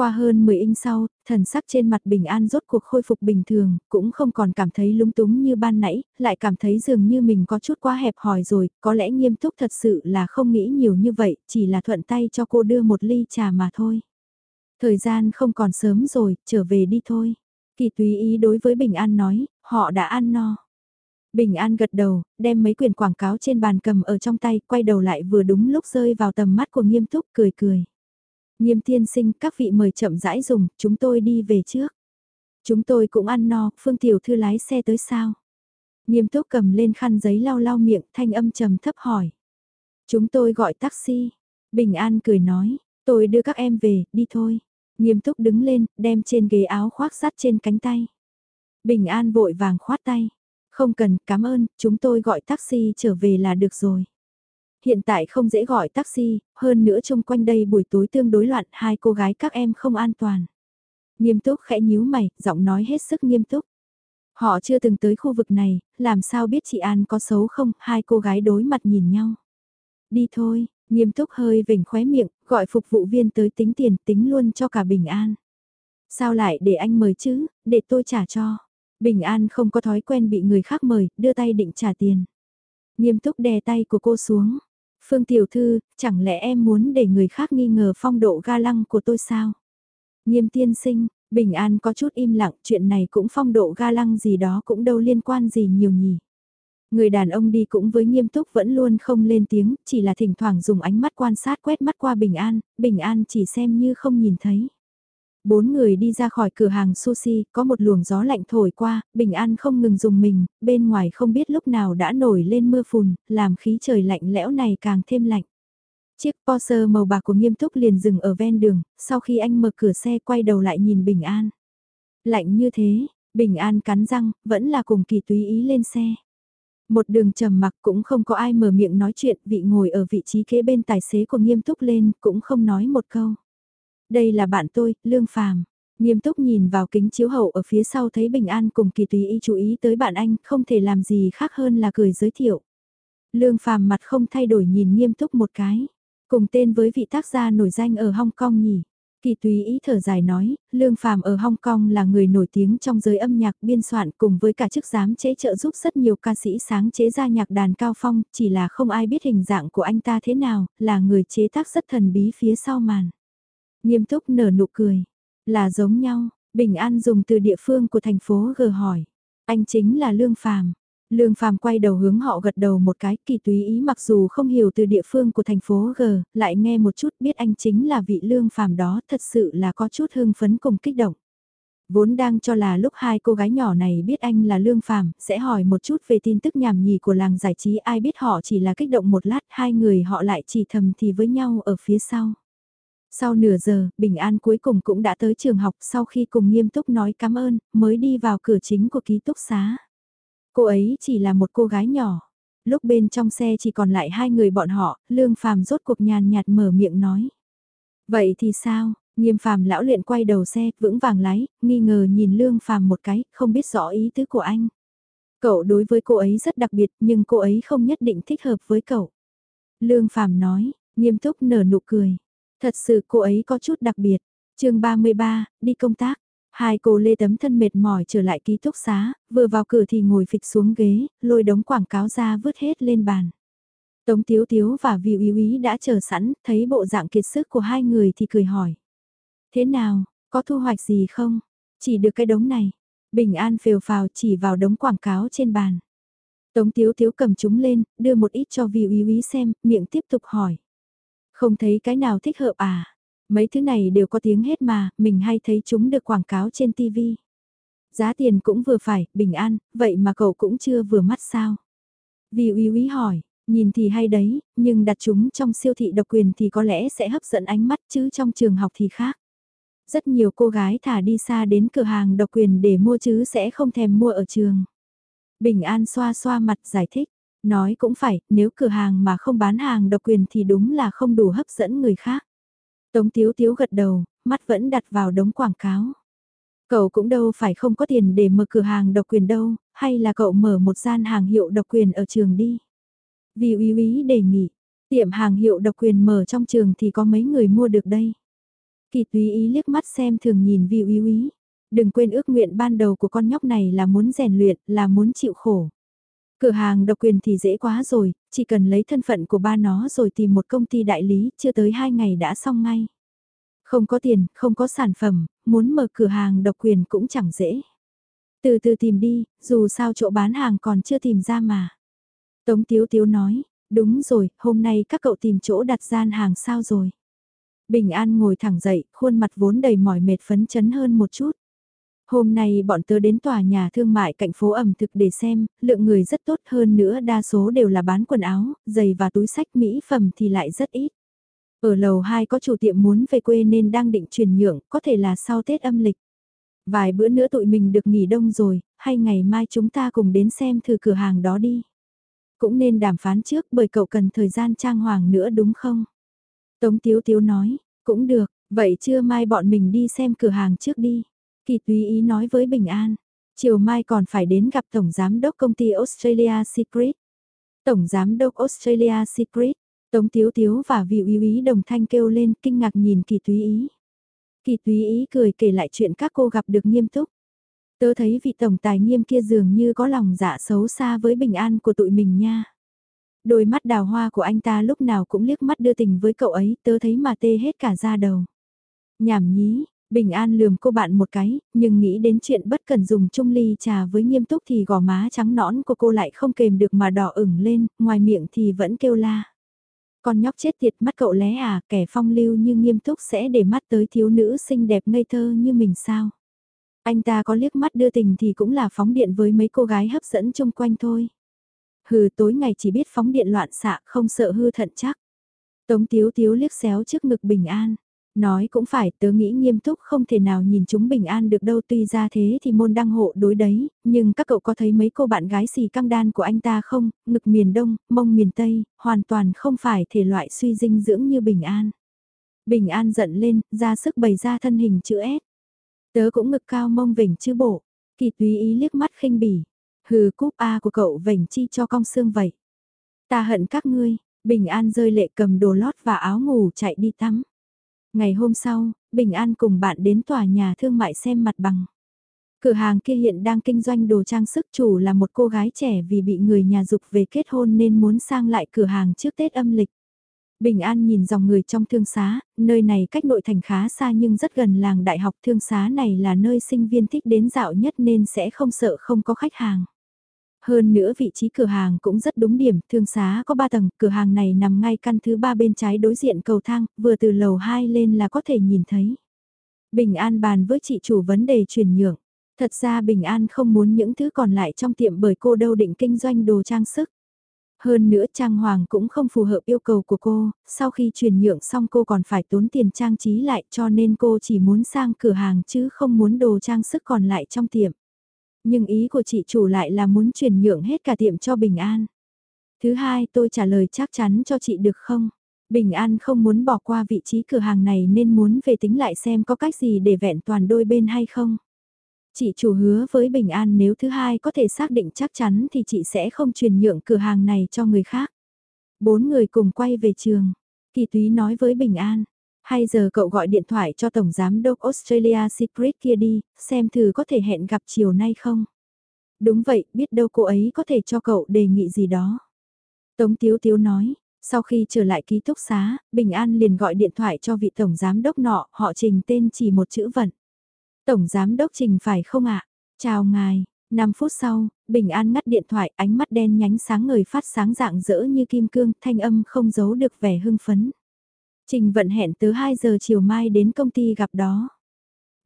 Qua hơn 10 inch sau, thần sắc trên mặt bình an rốt cuộc khôi phục bình thường, cũng không còn cảm thấy lúng túng như ban nãy, lại cảm thấy dường như mình có chút quá hẹp hòi rồi, có lẽ nghiêm túc thật sự là không nghĩ nhiều như vậy, chỉ là thuận tay cho cô đưa một ly trà mà thôi. Thời gian không còn sớm rồi, trở về đi thôi. Kỳ tùy ý đối với Bình An nói, họ đã ăn no. Bình An gật đầu, đem mấy quyền quảng cáo trên bàn cầm ở trong tay, quay đầu lại vừa đúng lúc rơi vào tầm mắt của nghiêm túc, cười cười. Nghiêm tiên sinh, các vị mời chậm rãi dùng, chúng tôi đi về trước. Chúng tôi cũng ăn no, Phương Tiểu Thư lái xe tới sao? Nghiêm túc cầm lên khăn giấy lau lau miệng, thanh âm trầm thấp hỏi. Chúng tôi gọi taxi. Bình An cười nói, tôi đưa các em về, đi thôi. Nghiêm túc đứng lên, đem trên ghế áo khoác sắt trên cánh tay. Bình An vội vàng khoát tay. Không cần, cảm ơn, chúng tôi gọi taxi trở về là được rồi hiện tại không dễ gọi taxi, hơn nữa chung quanh đây buổi tối tương đối loạn, hai cô gái các em không an toàn. Nghiêm túc khẽ nhíu mày, giọng nói hết sức nghiêm túc. Họ chưa từng tới khu vực này, làm sao biết chị An có xấu không, hai cô gái đối mặt nhìn nhau. Đi thôi, nghiêm túc hơi vểnh khóe miệng, gọi phục vụ viên tới tính tiền, tính luôn cho cả Bình An. Sao lại để anh mời chứ, để tôi trả cho. Bình An không có thói quen bị người khác mời, đưa tay định trả tiền. Nghiêm túc đè tay của cô xuống. Phương Tiểu Thư, chẳng lẽ em muốn để người khác nghi ngờ phong độ ga lăng của tôi sao? Nghiêm tiên sinh, Bình An có chút im lặng, chuyện này cũng phong độ ga lăng gì đó cũng đâu liên quan gì nhiều nhỉ. Người đàn ông đi cũng với nghiêm túc vẫn luôn không lên tiếng, chỉ là thỉnh thoảng dùng ánh mắt quan sát quét mắt qua Bình An, Bình An chỉ xem như không nhìn thấy. Bốn người đi ra khỏi cửa hàng sushi, có một luồng gió lạnh thổi qua, bình an không ngừng dùng mình, bên ngoài không biết lúc nào đã nổi lên mưa phùn, làm khí trời lạnh lẽo này càng thêm lạnh. Chiếc Porsche màu bạc của nghiêm túc liền dừng ở ven đường, sau khi anh mở cửa xe quay đầu lại nhìn Bình An. Lạnh như thế, Bình An cắn răng, vẫn là cùng kỳ túy ý lên xe. Một đường trầm mặc cũng không có ai mở miệng nói chuyện, vị ngồi ở vị trí kế bên tài xế của nghiêm túc lên, cũng không nói một câu. Đây là bạn tôi, Lương Phàm. Nghiêm túc nhìn vào kính chiếu hậu ở phía sau thấy Bình An cùng kỳ tùy ý chú ý tới bạn anh, không thể làm gì khác hơn là cười giới thiệu. Lương Phàm mặt không thay đổi nhìn nghiêm túc một cái. Cùng tên với vị tác gia nổi danh ở Hong Kong nhỉ. Kỳ tùy ý thở dài nói, Lương Phàm ở Hong Kong là người nổi tiếng trong giới âm nhạc biên soạn cùng với cả chức giám chế trợ giúp rất nhiều ca sĩ sáng chế ra nhạc đàn cao phong, chỉ là không ai biết hình dạng của anh ta thế nào, là người chế tác rất thần bí phía sau màn. Nghiêm túc nở nụ cười. Là giống nhau, Bình An dùng từ địa phương của thành phố gờ hỏi. Anh chính là Lương Phàm. Lương Phàm quay đầu hướng họ gật đầu một cái kỳ túy ý mặc dù không hiểu từ địa phương của thành phố G, lại nghe một chút biết anh chính là vị Lương Phàm đó thật sự là có chút hưng phấn cùng kích động. Vốn đang cho là lúc hai cô gái nhỏ này biết anh là Lương Phàm sẽ hỏi một chút về tin tức nhảm nhì của làng giải trí ai biết họ chỉ là kích động một lát hai người họ lại chỉ thầm thì với nhau ở phía sau. Sau nửa giờ, Bình An cuối cùng cũng đã tới trường học sau khi cùng nghiêm túc nói cảm ơn, mới đi vào cửa chính của ký túc xá. Cô ấy chỉ là một cô gái nhỏ. Lúc bên trong xe chỉ còn lại hai người bọn họ, Lương Phàm rốt cuộc nhàn nhạt mở miệng nói. Vậy thì sao? Nghiêm Phàm lão luyện quay đầu xe, vững vàng lái, nghi ngờ nhìn Lương Phàm một cái, không biết rõ ý tứ của anh. Cậu đối với cô ấy rất đặc biệt, nhưng cô ấy không nhất định thích hợp với cậu. Lương Phàm nói, nghiêm túc nở nụ cười. Thật sự cô ấy có chút đặc biệt. chương 33, đi công tác. Hai cô lê tấm thân mệt mỏi trở lại ký túc xá, vừa vào cửa thì ngồi phịch xuống ghế, lôi đống quảng cáo ra vứt hết lên bàn. Tống Tiếu Tiếu và Vì Uy Uy đã chờ sẵn, thấy bộ dạng kiệt sức của hai người thì cười hỏi. Thế nào, có thu hoạch gì không? Chỉ được cái đống này. Bình an phều phào chỉ vào đống quảng cáo trên bàn. Tống Tiếu Tiếu cầm chúng lên, đưa một ít cho Vì Uy Uy xem, miệng tiếp tục hỏi. Không thấy cái nào thích hợp à? Mấy thứ này đều có tiếng hết mà, mình hay thấy chúng được quảng cáo trên TV. Giá tiền cũng vừa phải, bình an, vậy mà cậu cũng chưa vừa mắt sao? Vì uy uy hỏi, nhìn thì hay đấy, nhưng đặt chúng trong siêu thị độc quyền thì có lẽ sẽ hấp dẫn ánh mắt chứ trong trường học thì khác. Rất nhiều cô gái thả đi xa đến cửa hàng độc quyền để mua chứ sẽ không thèm mua ở trường. Bình An xoa xoa mặt giải thích, nói cũng phải, nếu cửa hàng mà không bán hàng độc quyền thì đúng là không đủ hấp dẫn người khác. Tống Tiếu Tiếu gật đầu, mắt vẫn đặt vào đống quảng cáo. Cậu cũng đâu phải không có tiền để mở cửa hàng độc quyền đâu, hay là cậu mở một gian hàng hiệu độc quyền ở trường đi. Vì uy uy đề nghị, tiệm hàng hiệu độc quyền mở trong trường thì có mấy người mua được đây. Kỳ túy ý liếc mắt xem thường nhìn Vi uy uy. Đừng quên ước nguyện ban đầu của con nhóc này là muốn rèn luyện, là muốn chịu khổ. Cửa hàng độc quyền thì dễ quá rồi, chỉ cần lấy thân phận của ba nó rồi tìm một công ty đại lý, chưa tới hai ngày đã xong ngay. Không có tiền, không có sản phẩm, muốn mở cửa hàng độc quyền cũng chẳng dễ. Từ từ tìm đi, dù sao chỗ bán hàng còn chưa tìm ra mà. Tống Tiếu Tiếu nói, đúng rồi, hôm nay các cậu tìm chỗ đặt gian hàng sao rồi. Bình An ngồi thẳng dậy, khuôn mặt vốn đầy mỏi mệt phấn chấn hơn một chút. Hôm nay bọn tớ đến tòa nhà thương mại cạnh phố ẩm thực để xem, lượng người rất tốt hơn nữa đa số đều là bán quần áo, giày và túi sách mỹ phẩm thì lại rất ít. Ở lầu 2 có chủ tiệm muốn về quê nên đang định chuyển nhượng, có thể là sau Tết âm lịch. Vài bữa nữa tụi mình được nghỉ đông rồi, hay ngày mai chúng ta cùng đến xem thử cửa hàng đó đi. Cũng nên đàm phán trước bởi cậu cần thời gian trang hoàng nữa đúng không? Tống Tiếu Tiếu nói, cũng được, vậy chưa mai bọn mình đi xem cửa hàng trước đi. Kỳ tùy ý nói với Bình An, chiều mai còn phải đến gặp Tổng Giám đốc công ty Australia Secret. Tổng Giám đốc Australia Secret, Tống Tiếu Tiếu và vị uy úy đồng thanh kêu lên kinh ngạc nhìn kỳ túy ý. Kỳ túy ý cười kể lại chuyện các cô gặp được nghiêm túc. Tớ thấy vị tổng tài nghiêm kia dường như có lòng dạ xấu xa với bình an của tụi mình nha. Đôi mắt đào hoa của anh ta lúc nào cũng liếc mắt đưa tình với cậu ấy, tớ thấy mà tê hết cả da đầu. Nhảm nhí, Bình An lườm cô bạn một cái, nhưng nghĩ đến chuyện bất cần dùng chung ly trà với nghiêm túc thì gò má trắng nõn của cô lại không kềm được mà đỏ ửng lên, ngoài miệng thì vẫn kêu la. Con nhóc chết tiệt mắt cậu lé à, kẻ phong lưu như nghiêm túc sẽ để mắt tới thiếu nữ xinh đẹp ngây thơ như mình sao. Anh ta có liếc mắt đưa tình thì cũng là phóng điện với mấy cô gái hấp dẫn chung quanh thôi. Hừ tối ngày chỉ biết phóng điện loạn xạ không sợ hư thận chắc. Tống tiếu tiếu liếc xéo trước ngực bình an. Nói cũng phải, tớ nghĩ nghiêm túc không thể nào nhìn chúng bình an được đâu tuy ra thế thì môn đăng hộ đối đấy, nhưng các cậu có thấy mấy cô bạn gái xì căng đan của anh ta không, ngực miền đông, mông miền tây, hoàn toàn không phải thể loại suy dinh dưỡng như bình an. Bình an giận lên, ra sức bày ra thân hình chữ S. Tớ cũng ngực cao mông vỉnh chứ bộ, kỳ túy ý liếc mắt khinh bỉ. Hừ cúp A của cậu vảnh chi cho cong xương vậy. Ta hận các ngươi, bình an rơi lệ cầm đồ lót và áo ngủ chạy đi tắm. Ngày hôm sau, Bình An cùng bạn đến tòa nhà thương mại xem mặt bằng. Cửa hàng kia hiện đang kinh doanh đồ trang sức chủ là một cô gái trẻ vì bị người nhà dục về kết hôn nên muốn sang lại cửa hàng trước Tết âm lịch. Bình An nhìn dòng người trong thương xá, nơi này cách nội thành khá xa nhưng rất gần làng đại học thương xá này là nơi sinh viên thích đến dạo nhất nên sẽ không sợ không có khách hàng. Hơn nữa vị trí cửa hàng cũng rất đúng điểm, thương xá có 3 tầng, cửa hàng này nằm ngay căn thứ ba bên trái đối diện cầu thang, vừa từ lầu 2 lên là có thể nhìn thấy. Bình An bàn với chị chủ vấn đề chuyển nhượng. Thật ra Bình An không muốn những thứ còn lại trong tiệm bởi cô đâu định kinh doanh đồ trang sức. Hơn nữa trang hoàng cũng không phù hợp yêu cầu của cô, sau khi chuyển nhượng xong cô còn phải tốn tiền trang trí lại cho nên cô chỉ muốn sang cửa hàng chứ không muốn đồ trang sức còn lại trong tiệm. Nhưng ý của chị chủ lại là muốn chuyển nhượng hết cả tiệm cho Bình An. Thứ hai tôi trả lời chắc chắn cho chị được không? Bình An không muốn bỏ qua vị trí cửa hàng này nên muốn về tính lại xem có cách gì để vẹn toàn đôi bên hay không. Chị chủ hứa với Bình An nếu thứ hai có thể xác định chắc chắn thì chị sẽ không chuyển nhượng cửa hàng này cho người khác. Bốn người cùng quay về trường. Kỳ túy nói với Bình An, hay giờ cậu gọi điện thoại cho Tổng Giám đốc Australia Secret kia đi, xem thử có thể hẹn gặp chiều nay không? Đúng vậy, biết đâu cô ấy có thể cho cậu đề nghị gì đó. Tống Tiếu Tiếu nói, sau khi trở lại ký túc xá, Bình An liền gọi điện thoại cho vị Tổng Giám đốc nọ, họ trình tên chỉ một chữ vận. Tổng Giám đốc trình phải không ạ? Chào ngài. 5 phút sau, Bình An ngắt điện thoại, ánh mắt đen nhánh sáng ngời phát sáng dạng dỡ như kim cương, thanh âm không giấu được vẻ hưng phấn. Trình vận hẹn từ 2 giờ chiều mai đến công ty gặp đó.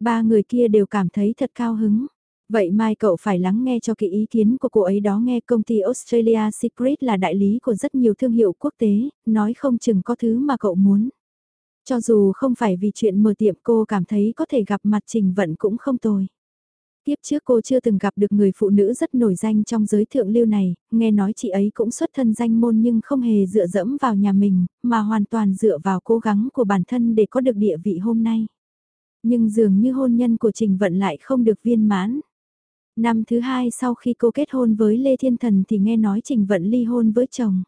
Ba người kia đều cảm thấy thật cao hứng. Vậy mai cậu phải lắng nghe cho kỹ ý kiến của cô ấy đó nghe công ty Australia Secret là đại lý của rất nhiều thương hiệu quốc tế, nói không chừng có thứ mà cậu muốn. Cho dù không phải vì chuyện mở tiệm cô cảm thấy có thể gặp mặt Trình Vận cũng không tồi. Tiếp trước cô chưa từng gặp được người phụ nữ rất nổi danh trong giới thượng lưu này, nghe nói chị ấy cũng xuất thân danh môn nhưng không hề dựa dẫm vào nhà mình, mà hoàn toàn dựa vào cố gắng của bản thân để có được địa vị hôm nay. Nhưng dường như hôn nhân của Trình Vận lại không được viên mãn. Năm thứ hai sau khi cô kết hôn với Lê Thiên Thần thì nghe nói Trình Vận ly hôn với chồng.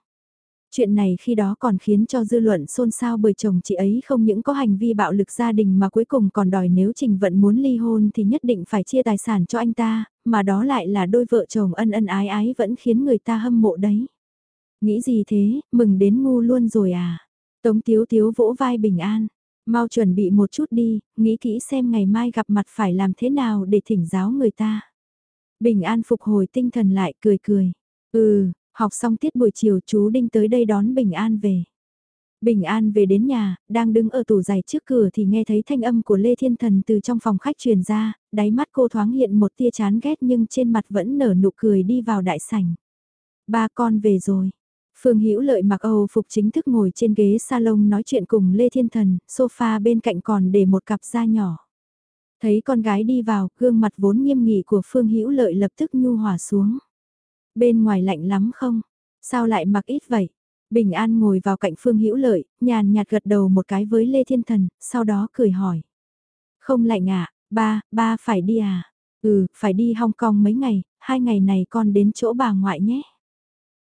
Chuyện này khi đó còn khiến cho dư luận xôn xao bởi chồng chị ấy không những có hành vi bạo lực gia đình mà cuối cùng còn đòi nếu Trình Vận muốn ly hôn thì nhất định phải chia tài sản cho anh ta, mà đó lại là đôi vợ chồng ân ân ái ái vẫn khiến người ta hâm mộ đấy. Nghĩ gì thế, mừng đến ngu luôn rồi à? Tống Tiếu Tiếu vỗ vai bình an. Mau chuẩn bị một chút đi, nghĩ kỹ xem ngày mai gặp mặt phải làm thế nào để thỉnh giáo người ta. Bình an phục hồi tinh thần lại cười cười. Ừ, Học xong tiết buổi chiều chú Đinh tới đây đón Bình An về. Bình An về đến nhà, đang đứng ở tủ giày trước cửa thì nghe thấy thanh âm của Lê Thiên Thần từ trong phòng khách truyền ra, đáy mắt cô thoáng hiện một tia chán ghét nhưng trên mặt vẫn nở nụ cười đi vào đại sảnh. Ba con về rồi. Phương Hữu Lợi mặc Âu phục chính thức ngồi trên ghế salon nói chuyện cùng Lê Thiên Thần, sofa bên cạnh còn để một cặp da nhỏ. Thấy con gái đi vào, gương mặt vốn nghiêm nghị của Phương Hữu Lợi lập tức nhu hòa xuống. Bên ngoài lạnh lắm không? Sao lại mặc ít vậy? Bình An ngồi vào cạnh Phương Hữu Lợi, nhàn nhạt gật đầu một cái với Lê Thiên Thần, sau đó cười hỏi. Không lạnh à, ba, ba phải đi à? Ừ, phải đi Hong Kong mấy ngày, hai ngày này con đến chỗ bà ngoại nhé.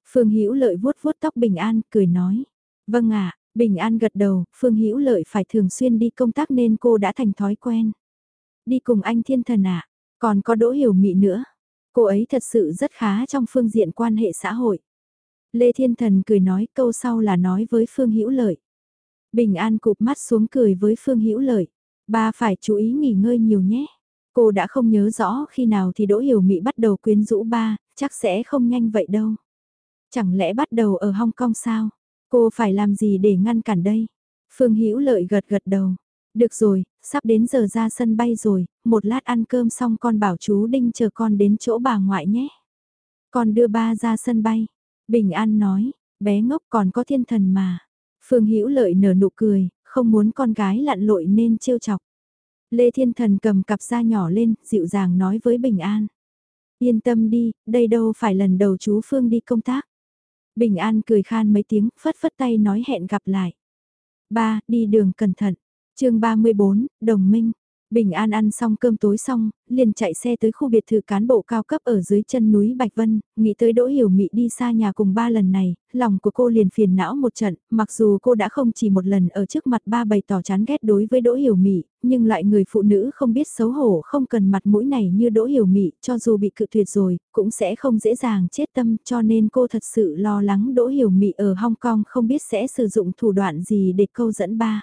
Phương Hữu Lợi vuốt vuốt tóc Bình An, cười nói. Vâng ạ, Bình An gật đầu, Phương Hữu Lợi phải thường xuyên đi công tác nên cô đã thành thói quen. Đi cùng anh Thiên Thần ạ, còn có Đỗ Hiểu Mị nữa. Cô ấy thật sự rất khá trong phương diện quan hệ xã hội. Lê Thiên Thần cười nói câu sau là nói với Phương Hữu Lợi. Bình An cụp mắt xuống cười với Phương Hữu Lợi. Ba phải chú ý nghỉ ngơi nhiều nhé. Cô đã không nhớ rõ khi nào thì Đỗ Hiểu Mỹ bắt đầu quyến rũ ba, chắc sẽ không nhanh vậy đâu. Chẳng lẽ bắt đầu ở Hong Kong sao? Cô phải làm gì để ngăn cản đây? Phương Hữu Lợi gật gật đầu. Được rồi, sắp đến giờ ra sân bay rồi, một lát ăn cơm xong con bảo chú Đinh chờ con đến chỗ bà ngoại nhé. Con đưa ba ra sân bay. Bình An nói, bé ngốc còn có thiên thần mà. Phương Hữu Lợi nở nụ cười, không muốn con gái lặn lội nên trêu chọc. Lê Thiên Thần cầm cặp da nhỏ lên, dịu dàng nói với Bình An. Yên tâm đi, đây đâu phải lần đầu chú Phương đi công tác. Bình An cười khan mấy tiếng, phất phất tay nói hẹn gặp lại. Ba, đi đường cẩn thận chương 34, Đồng Minh. Bình An ăn xong cơm tối xong, liền chạy xe tới khu biệt thự cán bộ cao cấp ở dưới chân núi Bạch Vân, nghĩ tới Đỗ Hiểu Mị đi xa nhà cùng ba lần này, lòng của cô liền phiền não một trận, mặc dù cô đã không chỉ một lần ở trước mặt ba bày tỏ chán ghét đối với Đỗ Hiểu Mị, nhưng loại người phụ nữ không biết xấu hổ không cần mặt mũi này như Đỗ Hiểu Mị, cho dù bị cự tuyệt rồi, cũng sẽ không dễ dàng chết tâm, cho nên cô thật sự lo lắng Đỗ Hiểu Mị ở Hong Kong không biết sẽ sử dụng thủ đoạn gì để câu dẫn ba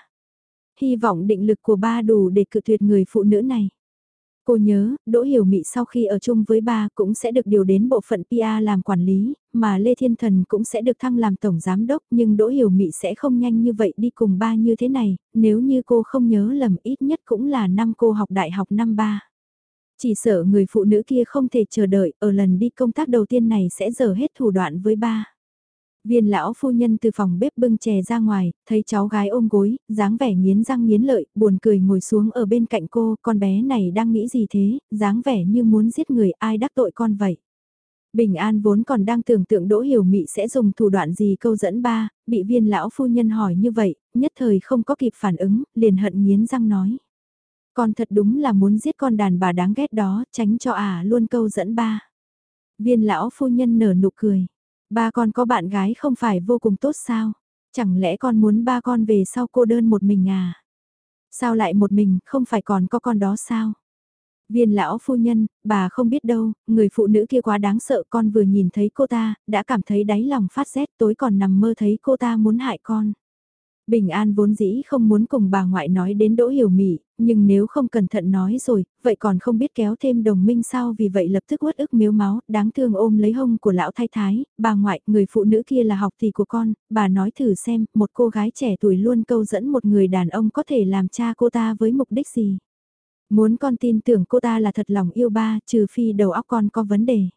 hy vọng định lực của ba đủ để cự tuyệt người phụ nữ này. Cô nhớ, Đỗ Hiểu Mị sau khi ở chung với ba cũng sẽ được điều đến bộ phận pa làm quản lý, mà Lê Thiên Thần cũng sẽ được thăng làm tổng giám đốc, nhưng Đỗ Hiểu Mị sẽ không nhanh như vậy đi cùng ba như thế này, nếu như cô không nhớ lầm ít nhất cũng là năm cô học đại học năm ba. Chỉ sợ người phụ nữ kia không thể chờ đợi, ở lần đi công tác đầu tiên này sẽ dở hết thủ đoạn với ba. Viên lão phu nhân từ phòng bếp bưng chè ra ngoài, thấy cháu gái ôm gối, dáng vẻ nghiến răng nghiến lợi, buồn cười ngồi xuống ở bên cạnh cô, con bé này đang nghĩ gì thế, dáng vẻ như muốn giết người ai đắc tội con vậy. Bình An vốn còn đang tưởng tượng Đỗ Hiểu Mị sẽ dùng thủ đoạn gì câu dẫn ba, bị viên lão phu nhân hỏi như vậy, nhất thời không có kịp phản ứng, liền hận nghiến răng nói. Con thật đúng là muốn giết con đàn bà đáng ghét đó, tránh cho à luôn câu dẫn ba. Viên lão phu nhân nở nụ cười. Ba con có bạn gái không phải vô cùng tốt sao? Chẳng lẽ con muốn ba con về sau cô đơn một mình à? Sao lại một mình, không phải còn có con đó sao? Viên lão phu nhân, bà không biết đâu, người phụ nữ kia quá đáng sợ con vừa nhìn thấy cô ta, đã cảm thấy đáy lòng phát rét tối còn nằm mơ thấy cô ta muốn hại con. Bình An vốn dĩ không muốn cùng bà ngoại nói đến Đỗ Hiểu Mỹ, nhưng nếu không cẩn thận nói rồi, vậy còn không biết kéo thêm đồng minh sao vì vậy lập tức uất ức miếu máu, đáng thương ôm lấy hông của lão thái thái, bà ngoại, người phụ nữ kia là học tỷ của con, bà nói thử xem, một cô gái trẻ tuổi luôn câu dẫn một người đàn ông có thể làm cha cô ta với mục đích gì. Muốn con tin tưởng cô ta là thật lòng yêu ba, trừ phi đầu óc con có vấn đề.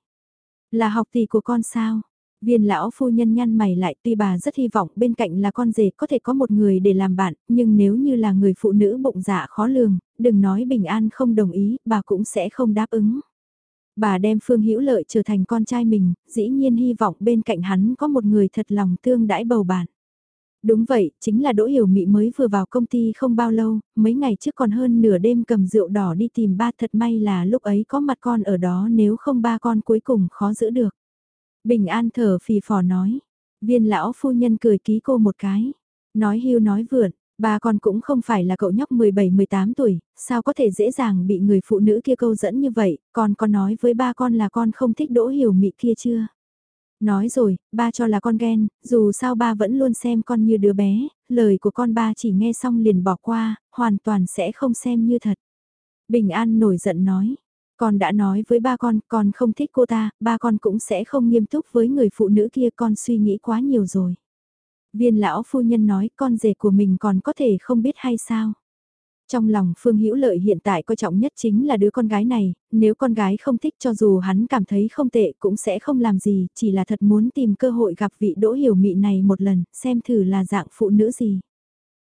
Là học tỷ của con sao? Viên lão phu nhân nhăn mày lại tuy bà rất hy vọng bên cạnh là con rể có thể có một người để làm bạn, nhưng nếu như là người phụ nữ bụng dạ khó lường, đừng nói bình an không đồng ý, bà cũng sẽ không đáp ứng. Bà đem Phương Hữu Lợi trở thành con trai mình, dĩ nhiên hy vọng bên cạnh hắn có một người thật lòng tương đãi bầu bạn. Đúng vậy, chính là Đỗ Hiểu Mị mới vừa vào công ty không bao lâu, mấy ngày trước còn hơn nửa đêm cầm rượu đỏ đi tìm ba thật may là lúc ấy có mặt con ở đó nếu không ba con cuối cùng khó giữ được. Bình An thở phì phò nói, viên lão phu nhân cười ký cô một cái, nói hưu nói vượn, ba con cũng không phải là cậu nhóc 17-18 tuổi, sao có thể dễ dàng bị người phụ nữ kia câu dẫn như vậy, còn có nói với ba con là con không thích Đỗ Hiểu Mị kia chưa? Nói rồi, ba cho là con ghen, dù sao ba vẫn luôn xem con như đứa bé, lời của con ba chỉ nghe xong liền bỏ qua, hoàn toàn sẽ không xem như thật. Bình An nổi giận nói, con đã nói với ba con, con không thích cô ta, ba con cũng sẽ không nghiêm túc với người phụ nữ kia con suy nghĩ quá nhiều rồi. Viên lão phu nhân nói con rể của mình còn có thể không biết hay sao. Trong lòng Phương Hữu Lợi hiện tại coi trọng nhất chính là đứa con gái này, nếu con gái không thích cho dù hắn cảm thấy không tệ cũng sẽ không làm gì, chỉ là thật muốn tìm cơ hội gặp vị đỗ hiểu mị này một lần, xem thử là dạng phụ nữ gì.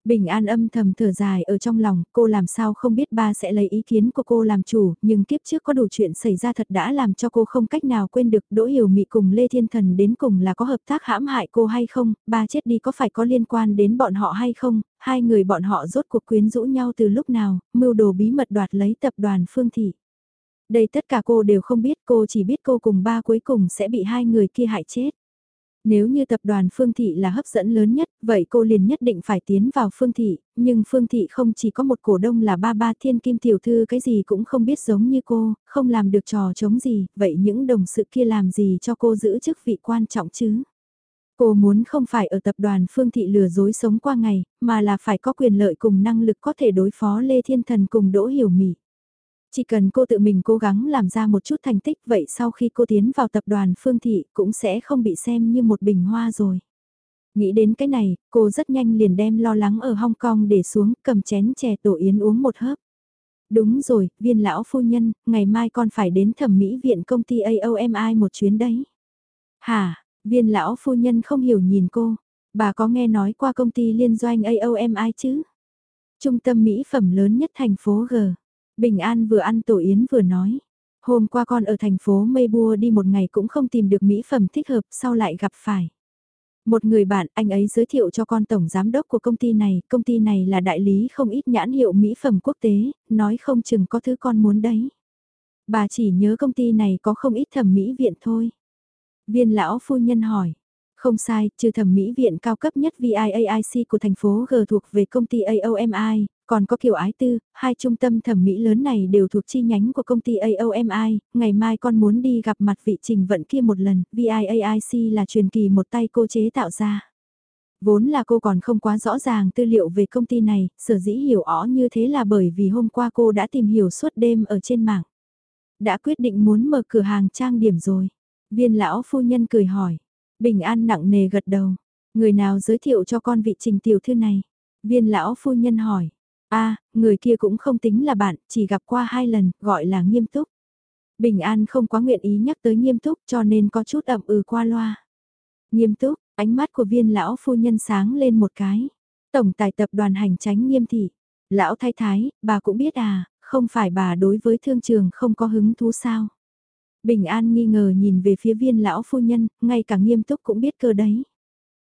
Bình An âm thầm thở dài ở trong lòng, cô làm sao không biết ba sẽ lấy ý kiến của cô làm chủ, nhưng kiếp trước có đủ chuyện xảy ra thật đã làm cho cô không cách nào quên được Đỗ Hiểu Mị cùng Lê Thiên Thần đến cùng là có hợp tác hãm hại cô hay không, ba chết đi có phải có liên quan đến bọn họ hay không, hai người bọn họ rốt cuộc quyến rũ nhau từ lúc nào, mưu đồ bí mật đoạt lấy tập đoàn Phương Thị. Đây tất cả cô đều không biết, cô chỉ biết cô cùng ba cuối cùng sẽ bị hai người kia hại chết. Nếu như tập đoàn Phương Thị là hấp dẫn lớn nhất, vậy cô liền nhất định phải tiến vào Phương Thị, nhưng Phương Thị không chỉ có một cổ đông là ba ba thiên kim tiểu thư cái gì cũng không biết giống như cô, không làm được trò chống gì, vậy những đồng sự kia làm gì cho cô giữ chức vị quan trọng chứ? Cô muốn không phải ở tập đoàn Phương Thị lừa dối sống qua ngày, mà là phải có quyền lợi cùng năng lực có thể đối phó Lê Thiên Thần cùng Đỗ Hiểu Mỹ. Chỉ cần cô tự mình cố gắng làm ra một chút thành tích vậy sau khi cô tiến vào tập đoàn Phương Thị cũng sẽ không bị xem như một bình hoa rồi. Nghĩ đến cái này, cô rất nhanh liền đem lo lắng ở Hong Kong để xuống cầm chén chè tổ yến uống một hớp. Đúng rồi, viên lão phu nhân, ngày mai con phải đến thẩm mỹ viện công ty AOMI một chuyến đấy. Hả, viên lão phu nhân không hiểu nhìn cô, bà có nghe nói qua công ty liên doanh AOMI chứ? Trung tâm mỹ phẩm lớn nhất thành phố G. Bình An vừa ăn tổ yến vừa nói. Hôm qua con ở thành phố Mây Bua đi một ngày cũng không tìm được mỹ phẩm thích hợp sau lại gặp phải. Một người bạn anh ấy giới thiệu cho con tổng giám đốc của công ty này, công ty này là đại lý không ít nhãn hiệu mỹ phẩm quốc tế, nói không chừng có thứ con muốn đấy. Bà chỉ nhớ công ty này có không ít thẩm mỹ viện thôi. Viên lão phu nhân hỏi, không sai, trừ thẩm mỹ viện cao cấp nhất VIAIC của thành phố G thuộc về công ty AOMI, còn có kiểu ái tư, hai trung tâm thẩm mỹ lớn này đều thuộc chi nhánh của công ty AOMI, ngày mai con muốn đi gặp mặt vị trình vận kia một lần, VIAIC là truyền kỳ một tay cô chế tạo ra. Vốn là cô còn không quá rõ ràng tư liệu về công ty này, sở dĩ hiểu ó như thế là bởi vì hôm qua cô đã tìm hiểu suốt đêm ở trên mạng. Đã quyết định muốn mở cửa hàng trang điểm rồi. Viên lão phu nhân cười hỏi. Bình an nặng nề gật đầu. Người nào giới thiệu cho con vị trình tiểu thư này? Viên lão phu nhân hỏi a người kia cũng không tính là bạn, chỉ gặp qua hai lần, gọi là nghiêm túc. Bình An không quá nguyện ý nhắc tới nghiêm túc cho nên có chút ậm ừ qua loa. Nghiêm túc, ánh mắt của viên lão phu nhân sáng lên một cái. Tổng tài tập đoàn hành tránh nghiêm thị. Lão thái thái, bà cũng biết à, không phải bà đối với thương trường không có hứng thú sao. Bình An nghi ngờ nhìn về phía viên lão phu nhân, ngay cả nghiêm túc cũng biết cơ đấy.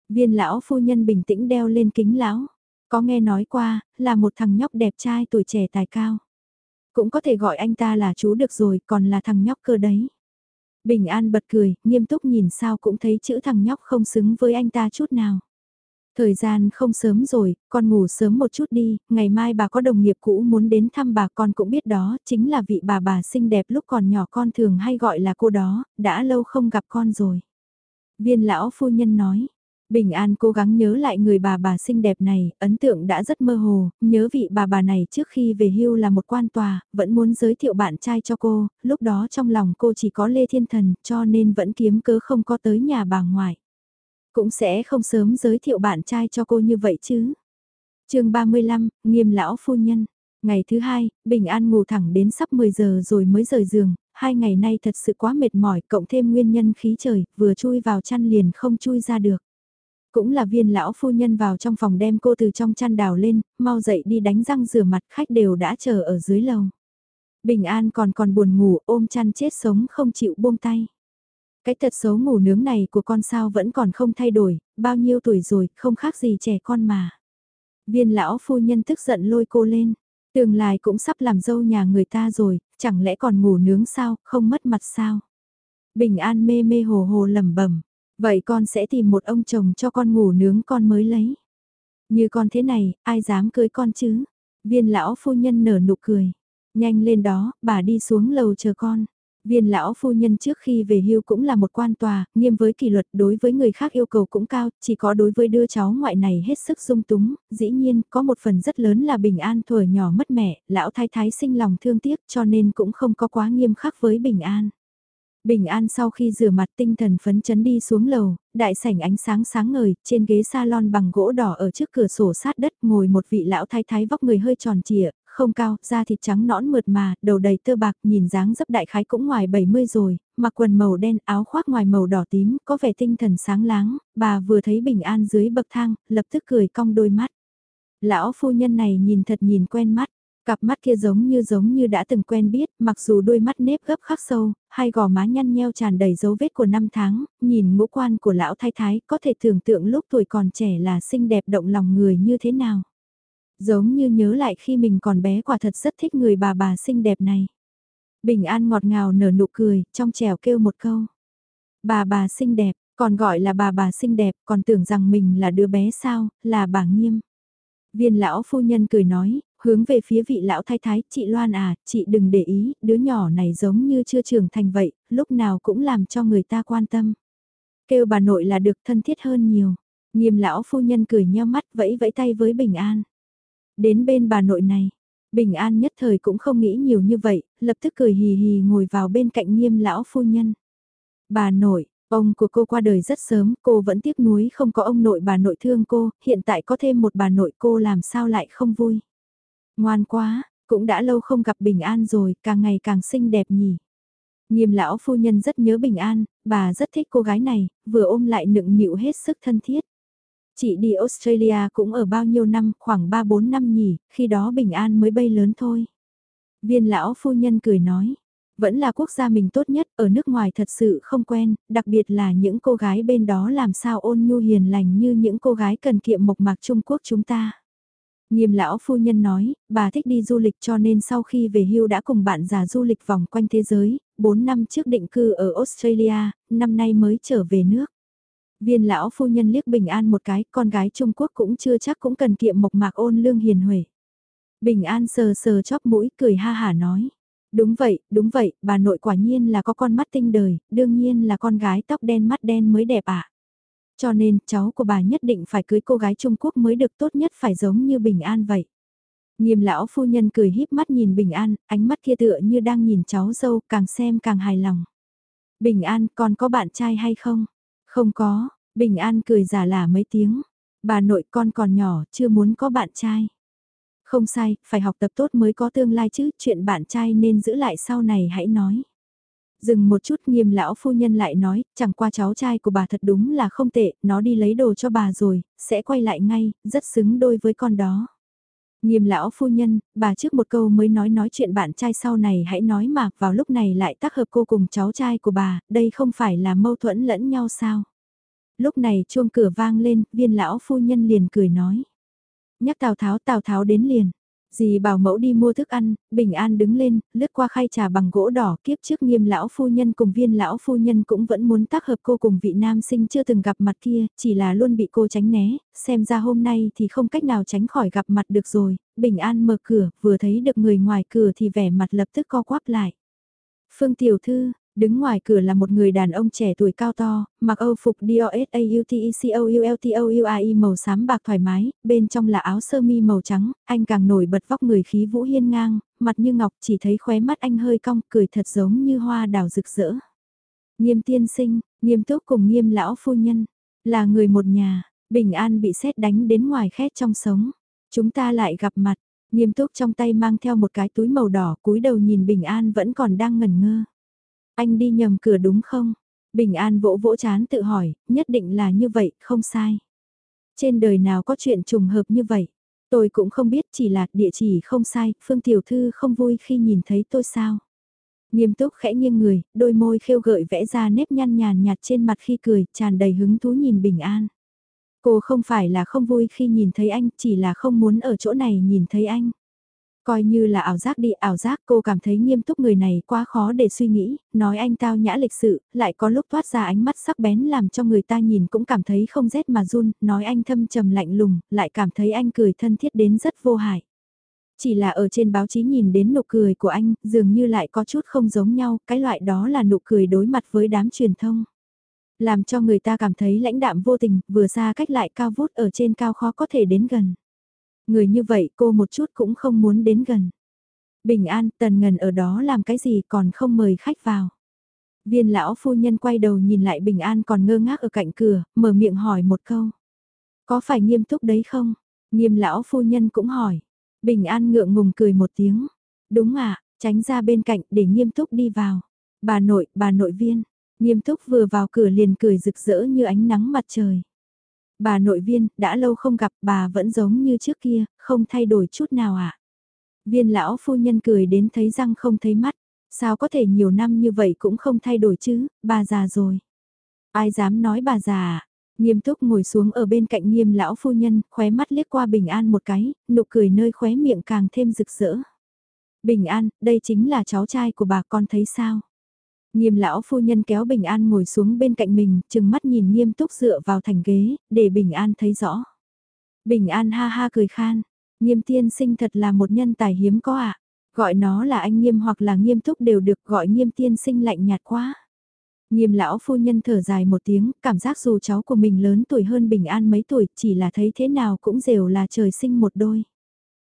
Viên lão phu nhân bình tĩnh đeo lên kính lão. Có nghe nói qua, là một thằng nhóc đẹp trai tuổi trẻ tài cao. Cũng có thể gọi anh ta là chú được rồi, còn là thằng nhóc cơ đấy. Bình An bật cười, nghiêm túc nhìn sao cũng thấy chữ thằng nhóc không xứng với anh ta chút nào. Thời gian không sớm rồi, con ngủ sớm một chút đi, ngày mai bà có đồng nghiệp cũ muốn đến thăm bà con cũng biết đó, chính là vị bà bà xinh đẹp lúc còn nhỏ con thường hay gọi là cô đó, đã lâu không gặp con rồi. Viên lão phu nhân nói, Bình An cố gắng nhớ lại người bà bà xinh đẹp này, ấn tượng đã rất mơ hồ, nhớ vị bà bà này trước khi về hưu là một quan tòa, vẫn muốn giới thiệu bạn trai cho cô, lúc đó trong lòng cô chỉ có Lê Thiên Thần, cho nên vẫn kiếm cớ không có tới nhà bà ngoại. Cũng sẽ không sớm giới thiệu bạn trai cho cô như vậy chứ. chương 35, Nghiêm Lão Phu Nhân Ngày thứ hai, Bình An ngủ thẳng đến sắp 10 giờ rồi mới rời giường, hai ngày nay thật sự quá mệt mỏi, cộng thêm nguyên nhân khí trời, vừa chui vào chăn liền không chui ra được. Cũng là viên lão phu nhân vào trong phòng đem cô từ trong chăn đào lên, mau dậy đi đánh răng rửa mặt khách đều đã chờ ở dưới lầu. Bình an còn còn buồn ngủ ôm chăn chết sống không chịu buông tay. Cái tật xấu ngủ nướng này của con sao vẫn còn không thay đổi, bao nhiêu tuổi rồi, không khác gì trẻ con mà. Viên lão phu nhân tức giận lôi cô lên, tương lai cũng sắp làm dâu nhà người ta rồi, chẳng lẽ còn ngủ nướng sao, không mất mặt sao. Bình an mê mê hồ hồ lẩm bẩm vậy con sẽ tìm một ông chồng cho con ngủ nướng con mới lấy. Như con thế này, ai dám cưới con chứ? Viên lão phu nhân nở nụ cười. Nhanh lên đó, bà đi xuống lầu chờ con. Viên lão phu nhân trước khi về hưu cũng là một quan tòa, nghiêm với kỷ luật đối với người khác yêu cầu cũng cao, chỉ có đối với đứa cháu ngoại này hết sức dung túng, dĩ nhiên có một phần rất lớn là bình an thuở nhỏ mất mẹ, lão thái thái sinh lòng thương tiếc cho nên cũng không có quá nghiêm khắc với bình an. Bình an sau khi rửa mặt tinh thần phấn chấn đi xuống lầu, đại sảnh ánh sáng sáng ngời, trên ghế salon bằng gỗ đỏ ở trước cửa sổ sát đất ngồi một vị lão thái thái vóc người hơi tròn trịa, không cao, da thịt trắng nõn mượt mà, đầu đầy tơ bạc, nhìn dáng dấp đại khái cũng ngoài 70 rồi, mặc quần màu đen, áo khoác ngoài màu đỏ tím, có vẻ tinh thần sáng láng, bà vừa thấy bình an dưới bậc thang, lập tức cười cong đôi mắt. Lão phu nhân này nhìn thật nhìn quen mắt, cặp mắt kia giống như giống như đã từng quen biết, mặc dù đôi mắt nếp gấp khắc sâu, hai gò má nhăn nheo tràn đầy dấu vết của năm tháng, nhìn ngũ quan của lão thái thái có thể tưởng tượng lúc tuổi còn trẻ là xinh đẹp động lòng người như thế nào. Giống như nhớ lại khi mình còn bé quả thật rất thích người bà bà xinh đẹp này. Bình an ngọt ngào nở nụ cười, trong trèo kêu một câu. Bà bà xinh đẹp, còn gọi là bà bà xinh đẹp, còn tưởng rằng mình là đứa bé sao, là bà nghiêm. Viên lão phu nhân cười nói, hướng về phía vị lão thái thái, chị Loan à, chị đừng để ý, đứa nhỏ này giống như chưa trưởng thành vậy, lúc nào cũng làm cho người ta quan tâm. Kêu bà nội là được thân thiết hơn nhiều. Nghiêm lão phu nhân cười nheo mắt vẫy vẫy tay với Bình An. Đến bên bà nội này, Bình An nhất thời cũng không nghĩ nhiều như vậy, lập tức cười hì hì ngồi vào bên cạnh nghiêm lão phu nhân. Bà nội, ông của cô qua đời rất sớm, cô vẫn tiếc nuối không có ông nội bà nội thương cô, hiện tại có thêm một bà nội cô làm sao lại không vui. Ngoan quá, cũng đã lâu không gặp Bình An rồi, càng ngày càng xinh đẹp nhỉ. Nghiêm lão phu nhân rất nhớ Bình An, bà rất thích cô gái này, vừa ôm lại nựng nịu hết sức thân thiết. Chị đi Australia cũng ở bao nhiêu năm, khoảng 3-4 năm nhỉ, khi đó Bình An mới bay lớn thôi. Viên lão phu nhân cười nói, vẫn là quốc gia mình tốt nhất, ở nước ngoài thật sự không quen, đặc biệt là những cô gái bên đó làm sao ôn nhu hiền lành như những cô gái cần kiệm mộc mạc Trung Quốc chúng ta. Nghiêm lão phu nhân nói, bà thích đi du lịch cho nên sau khi về hưu đã cùng bạn già du lịch vòng quanh thế giới, 4 năm trước định cư ở Australia, năm nay mới trở về nước. Viên lão phu nhân liếc Bình An một cái, con gái Trung Quốc cũng chưa chắc cũng cần kiệm mộc mạc ôn lương hiền huệ. Bình An sờ sờ chóp mũi cười ha hả nói. Đúng vậy, đúng vậy, bà nội quả nhiên là có con mắt tinh đời, đương nhiên là con gái tóc đen mắt đen mới đẹp ạ. À. Cho nên, cháu của bà nhất định phải cưới cô gái Trung Quốc mới được tốt nhất phải giống như Bình An vậy. Nghiêm lão phu nhân cười híp mắt nhìn Bình An, ánh mắt kia tựa như đang nhìn cháu dâu, càng xem càng hài lòng. Bình An, còn có bạn trai hay không? Không có, Bình An cười giả lả mấy tiếng. Bà nội con còn nhỏ, chưa muốn có bạn trai. Không sai, phải học tập tốt mới có tương lai chứ, chuyện bạn trai nên giữ lại sau này hãy nói. Dừng một chút nghiêm lão phu nhân lại nói, chẳng qua cháu trai của bà thật đúng là không tệ, nó đi lấy đồ cho bà rồi, sẽ quay lại ngay, rất xứng đôi với con đó. Nghiêm lão phu nhân, bà trước một câu mới nói nói chuyện bạn trai sau này hãy nói mà, vào lúc này lại tác hợp cô cùng cháu trai của bà, đây không phải là mâu thuẫn lẫn nhau sao? Lúc này chuông cửa vang lên, viên lão phu nhân liền cười nói. Nhắc Tào Tháo, Tào Tháo đến liền. Dì bảo mẫu đi mua thức ăn, bình an đứng lên, lướt qua khay trà bằng gỗ đỏ kiếp trước nghiêm lão phu nhân cùng viên lão phu nhân cũng vẫn muốn tác hợp cô cùng vị nam sinh chưa từng gặp mặt kia, chỉ là luôn bị cô tránh né, xem ra hôm nay thì không cách nào tránh khỏi gặp mặt được rồi, bình an mở cửa, vừa thấy được người ngoài cửa thì vẻ mặt lập tức co quắp lại. Phương Tiểu Thư, Đứng ngoài cửa là một người đàn ông trẻ tuổi cao to, mặc âu phục Dior SAUTECOULTOUAI màu xám bạc thoải mái, bên trong là áo sơ mi màu trắng, anh càng nổi bật vóc người khí vũ hiên ngang, mặt như ngọc chỉ thấy khóe mắt anh hơi cong cười thật giống như hoa đào rực rỡ. Nghiêm tiên sinh, nghiêm túc cùng nghiêm lão phu nhân, là người một nhà, bình an bị xét đánh đến ngoài khét trong sống. Chúng ta lại gặp mặt, nghiêm túc trong tay mang theo một cái túi màu đỏ cúi đầu nhìn bình an vẫn còn đang ngẩn ngơ. Anh đi nhầm cửa đúng không? Bình An vỗ vỗ chán tự hỏi, nhất định là như vậy, không sai. Trên đời nào có chuyện trùng hợp như vậy? Tôi cũng không biết chỉ là địa chỉ không sai, Phương Tiểu Thư không vui khi nhìn thấy tôi sao. Nghiêm túc khẽ nghiêng người, đôi môi khêu gợi vẽ ra nếp nhăn nhàn nhạt trên mặt khi cười, tràn đầy hứng thú nhìn Bình An. Cô không phải là không vui khi nhìn thấy anh, chỉ là không muốn ở chỗ này nhìn thấy anh. Coi như là ảo giác đi, ảo giác cô cảm thấy nghiêm túc người này quá khó để suy nghĩ, nói anh tao nhã lịch sự, lại có lúc thoát ra ánh mắt sắc bén làm cho người ta nhìn cũng cảm thấy không rét mà run, nói anh thâm trầm lạnh lùng, lại cảm thấy anh cười thân thiết đến rất vô hại. Chỉ là ở trên báo chí nhìn đến nụ cười của anh, dường như lại có chút không giống nhau, cái loại đó là nụ cười đối mặt với đám truyền thông. Làm cho người ta cảm thấy lãnh đạm vô tình, vừa xa cách lại cao vút ở trên cao khó có thể đến gần. Người như vậy cô một chút cũng không muốn đến gần. Bình an, tần ngần ở đó làm cái gì còn không mời khách vào. Viên lão phu nhân quay đầu nhìn lại bình an còn ngơ ngác ở cạnh cửa, mở miệng hỏi một câu. Có phải nghiêm túc đấy không? Nghiêm lão phu nhân cũng hỏi. Bình an ngượng ngùng cười một tiếng. Đúng ạ, tránh ra bên cạnh để nghiêm túc đi vào. Bà nội, bà nội viên. Nghiêm túc vừa vào cửa liền cười rực rỡ như ánh nắng mặt trời. Bà nội viên, đã lâu không gặp bà vẫn giống như trước kia, không thay đổi chút nào ạ. À? Viên lão phu nhân cười đến thấy răng không thấy mắt, sao có thể nhiều năm như vậy cũng không thay đổi chứ, bà già rồi. Ai dám nói bà già à? Nghiêm túc ngồi xuống ở bên cạnh nghiêm lão phu nhân, khóe mắt liếc qua bình an một cái, nụ cười nơi khóe miệng càng thêm rực rỡ. Bình an, đây chính là cháu trai của bà con thấy sao? Nghiêm lão phu nhân kéo Bình An ngồi xuống bên cạnh mình, chừng mắt nhìn nghiêm túc dựa vào thành ghế, để Bình An thấy rõ. Bình An ha ha cười khan, nghiêm tiên sinh thật là một nhân tài hiếm có ạ. À? Gọi nó là anh nghiêm hoặc là nghiêm túc đều được gọi nghiêm tiên sinh lạnh nhạt quá. Nghiêm lão phu nhân thở dài một tiếng, cảm giác dù cháu của mình lớn tuổi hơn Bình An mấy tuổi, chỉ là thấy thế nào cũng đều là trời sinh một đôi.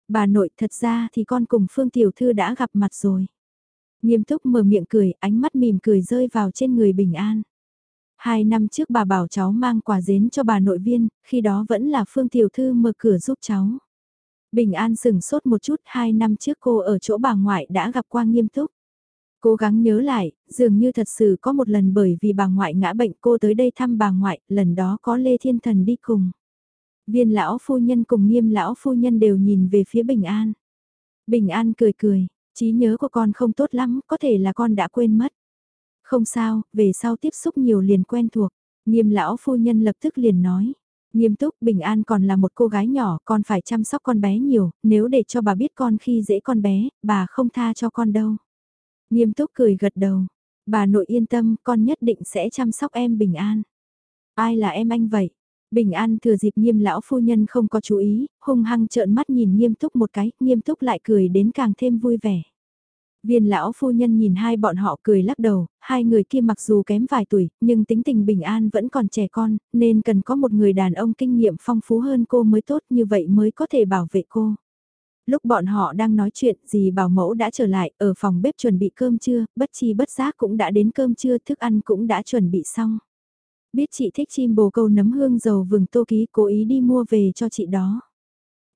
Bà nội thật ra thì con cùng Phương Tiểu Thư đã gặp mặt rồi. Nghiêm túc mở miệng cười, ánh mắt mỉm cười rơi vào trên người bình an. Hai năm trước bà bảo cháu mang quà dến cho bà nội viên, khi đó vẫn là Phương Tiểu Thư mở cửa giúp cháu. Bình An sừng sốt một chút, hai năm trước cô ở chỗ bà ngoại đã gặp qua nghiêm túc. Cố gắng nhớ lại, dường như thật sự có một lần bởi vì bà ngoại ngã bệnh cô tới đây thăm bà ngoại, lần đó có Lê Thiên Thần đi cùng. Viên lão phu nhân cùng nghiêm lão phu nhân đều nhìn về phía Bình An. Bình An cười cười, trí nhớ của con không tốt lắm, có thể là con đã quên mất. Không sao, về sau tiếp xúc nhiều liền quen thuộc. Nghiêm lão phu nhân lập tức liền nói. Nghiêm túc, bình an còn là một cô gái nhỏ, con phải chăm sóc con bé nhiều, nếu để cho bà biết con khi dễ con bé, bà không tha cho con đâu. Nghiêm túc cười gật đầu. Bà nội yên tâm, con nhất định sẽ chăm sóc em bình an. Ai là em anh vậy? Bình an thừa dịp nghiêm lão phu nhân không có chú ý, hung hăng trợn mắt nhìn nghiêm túc một cái, nghiêm túc lại cười đến càng thêm vui vẻ. Viên lão phu nhân nhìn hai bọn họ cười lắc đầu, hai người kia mặc dù kém vài tuổi, nhưng tính tình bình an vẫn còn trẻ con, nên cần có một người đàn ông kinh nghiệm phong phú hơn cô mới tốt như vậy mới có thể bảo vệ cô. Lúc bọn họ đang nói chuyện, dì bảo mẫu đã trở lại, ở phòng bếp chuẩn bị cơm trưa, bất chi bất giác cũng đã đến cơm trưa, thức ăn cũng đã chuẩn bị xong. Biết chị thích chim bồ câu nấm hương dầu vừng tô ký cố ý đi mua về cho chị đó.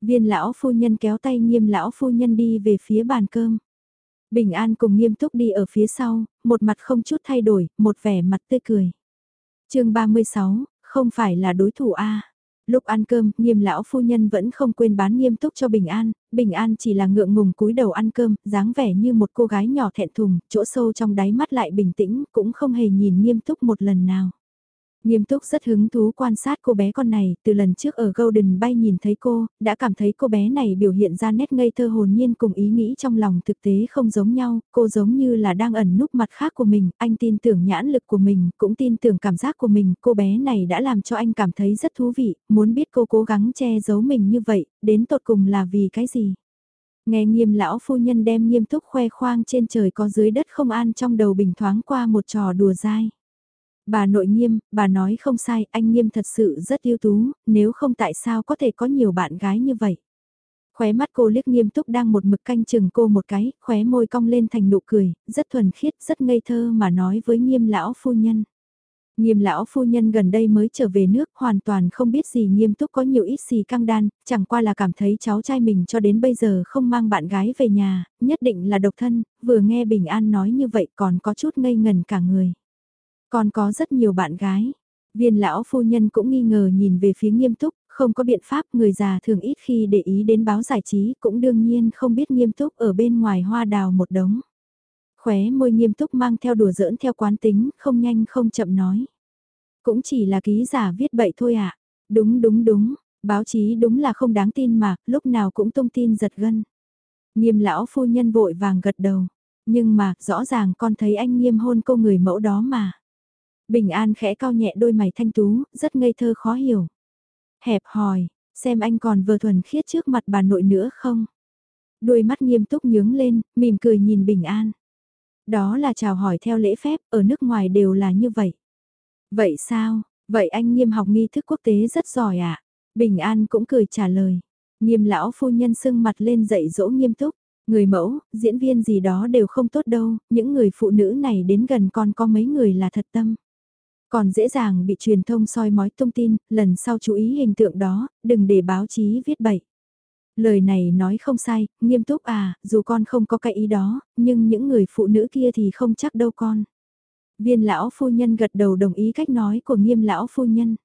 Viên lão phu nhân kéo tay nghiêm lão phu nhân đi về phía bàn cơm. Bình An cùng nghiêm túc đi ở phía sau, một mặt không chút thay đổi, một vẻ mặt tươi cười. chương 36, không phải là đối thủ A. Lúc ăn cơm, nghiêm lão phu nhân vẫn không quên bán nghiêm túc cho Bình An, Bình An chỉ là ngượng ngùng cúi đầu ăn cơm, dáng vẻ như một cô gái nhỏ thẹn thùng, chỗ sâu trong đáy mắt lại bình tĩnh, cũng không hề nhìn nghiêm túc một lần nào. Nghiêm túc rất hứng thú quan sát cô bé con này, từ lần trước ở Golden Bay nhìn thấy cô, đã cảm thấy cô bé này biểu hiện ra nét ngây thơ hồn nhiên cùng ý nghĩ trong lòng thực tế không giống nhau, cô giống như là đang ẩn núp mặt khác của mình, anh tin tưởng nhãn lực của mình, cũng tin tưởng cảm giác của mình, cô bé này đã làm cho anh cảm thấy rất thú vị, muốn biết cô cố gắng che giấu mình như vậy, đến tột cùng là vì cái gì. Nghe nghiêm lão phu nhân đem nghiêm túc khoe khoang trên trời có dưới đất không an trong đầu bình thoáng qua một trò đùa dai. Bà nội nghiêm, bà nói không sai, anh nghiêm thật sự rất ưu tú, nếu không tại sao có thể có nhiều bạn gái như vậy. Khóe mắt cô liếc nghiêm túc đang một mực canh chừng cô một cái, khóe môi cong lên thành nụ cười, rất thuần khiết, rất ngây thơ mà nói với nghiêm lão phu nhân. Nghiêm lão phu nhân gần đây mới trở về nước hoàn toàn không biết gì nghiêm túc có nhiều ít gì căng đan, chẳng qua là cảm thấy cháu trai mình cho đến bây giờ không mang bạn gái về nhà, nhất định là độc thân, vừa nghe Bình An nói như vậy còn có chút ngây ngần cả người. Còn có rất nhiều bạn gái, viên lão phu nhân cũng nghi ngờ nhìn về phía nghiêm túc, không có biện pháp người già thường ít khi để ý đến báo giải trí cũng đương nhiên không biết nghiêm túc ở bên ngoài hoa đào một đống khóe môi nghiêm túc mang theo đùa giỡn theo quán tính, không nhanh không chậm nói. Cũng chỉ là ký giả viết bậy thôi ạ. À. Đúng đúng đúng, báo chí đúng là không đáng tin mà, lúc nào cũng tung tin giật gân. Nghiêm lão phu nhân vội vàng gật đầu. Nhưng mà, rõ ràng con thấy anh nghiêm hôn cô người mẫu đó mà. Bình an khẽ cao nhẹ đôi mày thanh tú, rất ngây thơ khó hiểu. Hẹp hòi, xem anh còn vừa thuần khiết trước mặt bà nội nữa không? Đôi mắt nghiêm túc nhướng lên, mỉm cười nhìn bình an. Đó là chào hỏi theo lễ phép, ở nước ngoài đều là như vậy. Vậy sao, vậy anh nghiêm học nghi thức quốc tế rất giỏi ạ. À? Bình An cũng cười trả lời. Nghiêm lão phu nhân sưng mặt lên dạy dỗ nghiêm túc. Người mẫu, diễn viên gì đó đều không tốt đâu, những người phụ nữ này đến gần con có mấy người là thật tâm. Còn dễ dàng bị truyền thông soi mói thông tin, lần sau chú ý hình tượng đó, đừng để báo chí viết bậy. Lời này nói không sai, nghiêm túc à, dù con không có cái ý đó, nhưng những người phụ nữ kia thì không chắc đâu con. Viên lão phu nhân gật đầu đồng ý cách nói của nghiêm lão phu nhân.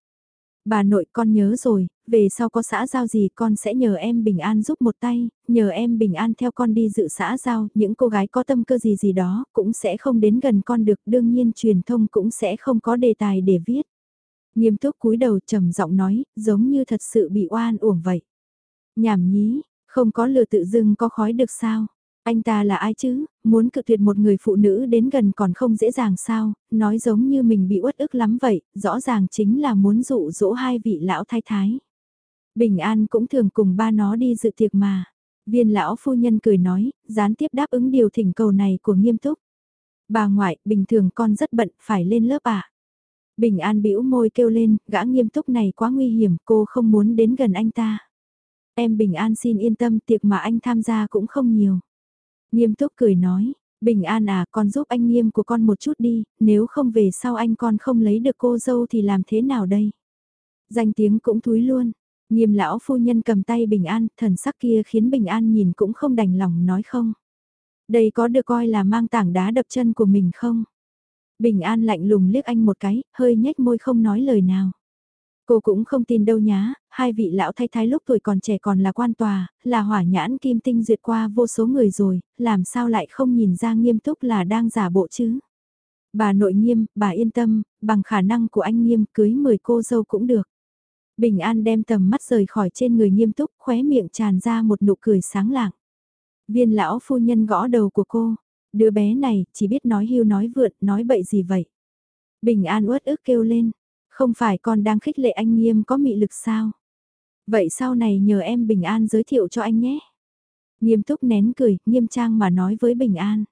Bà nội con nhớ rồi, về sau có xã giao gì con sẽ nhờ em bình an giúp một tay, nhờ em bình an theo con đi dự xã giao, những cô gái có tâm cơ gì gì đó cũng sẽ không đến gần con được, đương nhiên truyền thông cũng sẽ không có đề tài để viết. Nghiêm túc cúi đầu trầm giọng nói, giống như thật sự bị oan uổng vậy. Nhảm nhí, không có lừa tự dưng có khói được sao? Anh ta là ai chứ, muốn cự tuyệt một người phụ nữ đến gần còn không dễ dàng sao, nói giống như mình bị uất ức lắm vậy, rõ ràng chính là muốn dụ dỗ hai vị lão thái thái. Bình An cũng thường cùng ba nó đi dự tiệc mà. Viên lão phu nhân cười nói, gián tiếp đáp ứng điều thỉnh cầu này của nghiêm túc. Bà ngoại, bình thường con rất bận, phải lên lớp ạ. À? Bình An bĩu môi kêu lên, gã nghiêm túc này quá nguy hiểm, cô không muốn đến gần anh ta. Em Bình An xin yên tâm tiệc mà anh tham gia cũng không nhiều. Nghiêm túc cười nói, Bình An à con giúp anh nghiêm của con một chút đi, nếu không về sau anh con không lấy được cô dâu thì làm thế nào đây? Danh tiếng cũng thúi luôn. Nghiêm lão phu nhân cầm tay Bình An, thần sắc kia khiến Bình An nhìn cũng không đành lòng nói không. Đây có được coi là mang tảng đá đập chân của mình không? Bình An lạnh lùng liếc anh một cái, hơi nhếch môi không nói lời nào. Cô cũng không tin đâu nhá, hai vị lão thay thái lúc tuổi còn trẻ còn là quan tòa, là hỏa nhãn kim tinh duyệt qua vô số người rồi, làm sao lại không nhìn ra nghiêm túc là đang giả bộ chứ. Bà nội nghiêm, bà yên tâm, bằng khả năng của anh nghiêm cưới 10 cô dâu cũng được. Bình An đem tầm mắt rời khỏi trên người nghiêm túc, khóe miệng tràn ra một nụ cười sáng lạng. Viên lão phu nhân gõ đầu của cô, đứa bé này chỉ biết nói hưu nói vượt, nói bậy gì vậy. Bình An uất ức kêu lên, không phải con đang khích lệ anh nghiêm có mị lực sao? Vậy sau này nhờ em Bình An giới thiệu cho anh nhé. Nghiêm túc nén cười, nghiêm trang mà nói với Bình An.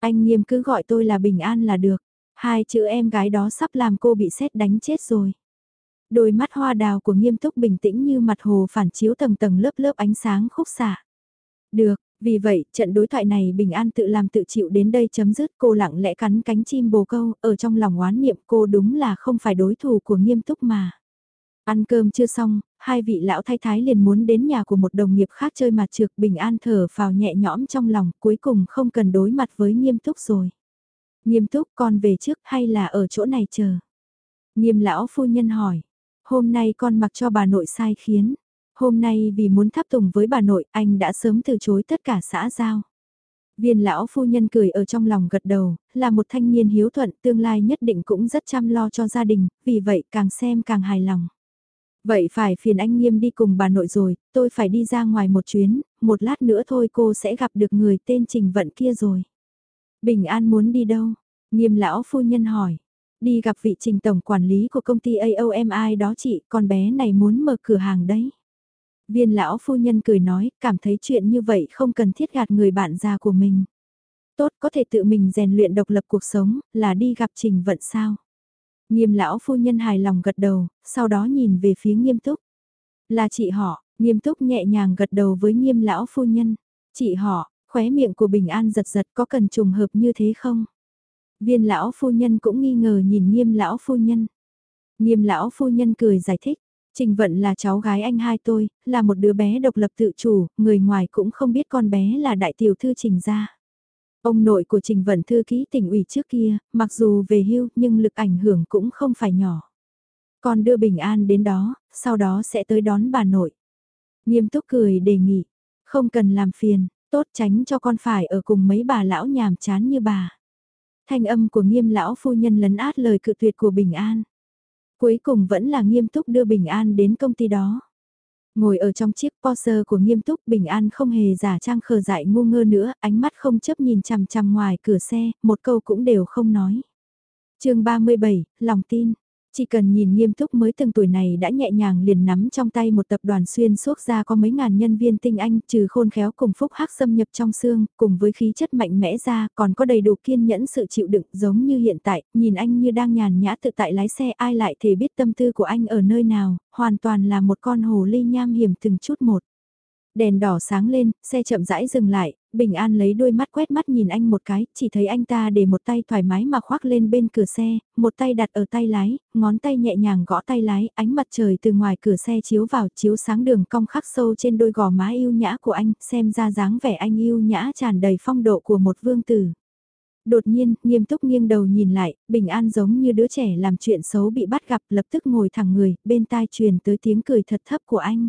Anh nghiêm cứ gọi tôi là Bình An là được. Hai chữ em gái đó sắp làm cô bị xét đánh chết rồi. Đôi mắt hoa đào của nghiêm túc bình tĩnh như mặt hồ phản chiếu tầng tầng lớp lớp ánh sáng khúc xạ. Được, vì vậy, trận đối thoại này Bình An tự làm tự chịu đến đây chấm dứt cô lặng lẽ cắn cánh chim bồ câu, ở trong lòng oán niệm cô đúng là không phải đối thủ của nghiêm túc mà. Ăn cơm chưa xong, hai vị lão thái thái liền muốn đến nhà của một đồng nghiệp khác chơi mặt trược Bình An thở vào nhẹ nhõm trong lòng cuối cùng không cần đối mặt với nghiêm túc rồi. Nghiêm túc con về trước hay là ở chỗ này chờ? Nghiêm lão phu nhân hỏi, hôm nay con mặc cho bà nội sai khiến. Hôm nay vì muốn tháp tùng với bà nội, anh đã sớm từ chối tất cả xã giao. Viên lão phu nhân cười ở trong lòng gật đầu, là một thanh niên hiếu thuận tương lai nhất định cũng rất chăm lo cho gia đình, vì vậy càng xem càng hài lòng. Vậy phải phiền anh nghiêm đi cùng bà nội rồi, tôi phải đi ra ngoài một chuyến, một lát nữa thôi cô sẽ gặp được người tên Trình Vận kia rồi. Bình An muốn đi đâu? Nghiêm lão phu nhân hỏi. Đi gặp vị trình tổng quản lý của công ty AOMI đó chị, con bé này muốn mở cửa hàng đấy. Viên lão phu nhân cười nói, cảm thấy chuyện như vậy không cần thiết gạt người bạn già của mình. Tốt có thể tự mình rèn luyện độc lập cuộc sống, là đi gặp trình vận sao. Nghiêm lão phu nhân hài lòng gật đầu, sau đó nhìn về phía nghiêm túc. Là chị họ, nghiêm túc nhẹ nhàng gật đầu với nghiêm lão phu nhân. Chị họ, khóe miệng của Bình An giật giật có cần trùng hợp như thế không? Viên lão phu nhân cũng nghi ngờ nhìn nghiêm lão phu nhân. Nghiêm lão phu nhân cười giải thích. Trình Vận là cháu gái anh hai tôi, là một đứa bé độc lập tự chủ, người ngoài cũng không biết con bé là đại tiểu thư Trình gia. Ông nội của Trình Vận thư ký tỉnh ủy trước kia, mặc dù về hưu nhưng lực ảnh hưởng cũng không phải nhỏ. Con đưa Bình An đến đó, sau đó sẽ tới đón bà nội. Nghiêm túc cười đề nghị, không cần làm phiền, tốt tránh cho con phải ở cùng mấy bà lão nhàm chán như bà. Thanh âm của nghiêm lão phu nhân lấn át lời cự tuyệt của Bình An. Cuối cùng vẫn là nghiêm túc đưa Bình An đến công ty đó. Ngồi ở trong chiếc Porsche của nghiêm túc Bình An không hề giả trang khờ dại ngu ngơ nữa, ánh mắt không chấp nhìn chằm chằm ngoài cửa xe, một câu cũng đều không nói. chương 37, lòng tin. Chỉ cần nhìn nghiêm túc mới từng tuổi này đã nhẹ nhàng liền nắm trong tay một tập đoàn xuyên suốt ra có mấy ngàn nhân viên tinh anh trừ khôn khéo cùng phúc hắc xâm nhập trong xương, cùng với khí chất mạnh mẽ ra còn có đầy đủ kiên nhẫn sự chịu đựng giống như hiện tại, nhìn anh như đang nhàn nhã tự tại lái xe ai lại thể biết tâm tư của anh ở nơi nào, hoàn toàn là một con hồ ly nham hiểm từng chút một. Đèn đỏ sáng lên, xe chậm rãi dừng lại, Bình An lấy đôi mắt quét mắt nhìn anh một cái, chỉ thấy anh ta để một tay thoải mái mà khoác lên bên cửa xe, một tay đặt ở tay lái, ngón tay nhẹ nhàng gõ tay lái, ánh mặt trời từ ngoài cửa xe chiếu vào chiếu sáng đường cong khắc sâu trên đôi gò má yêu nhã của anh, xem ra dáng vẻ anh yêu nhã tràn đầy phong độ của một vương tử. Đột nhiên, nghiêm túc nghiêng đầu nhìn lại, Bình An giống như đứa trẻ làm chuyện xấu bị bắt gặp lập tức ngồi thẳng người, bên tai truyền tới tiếng cười thật thấp của anh.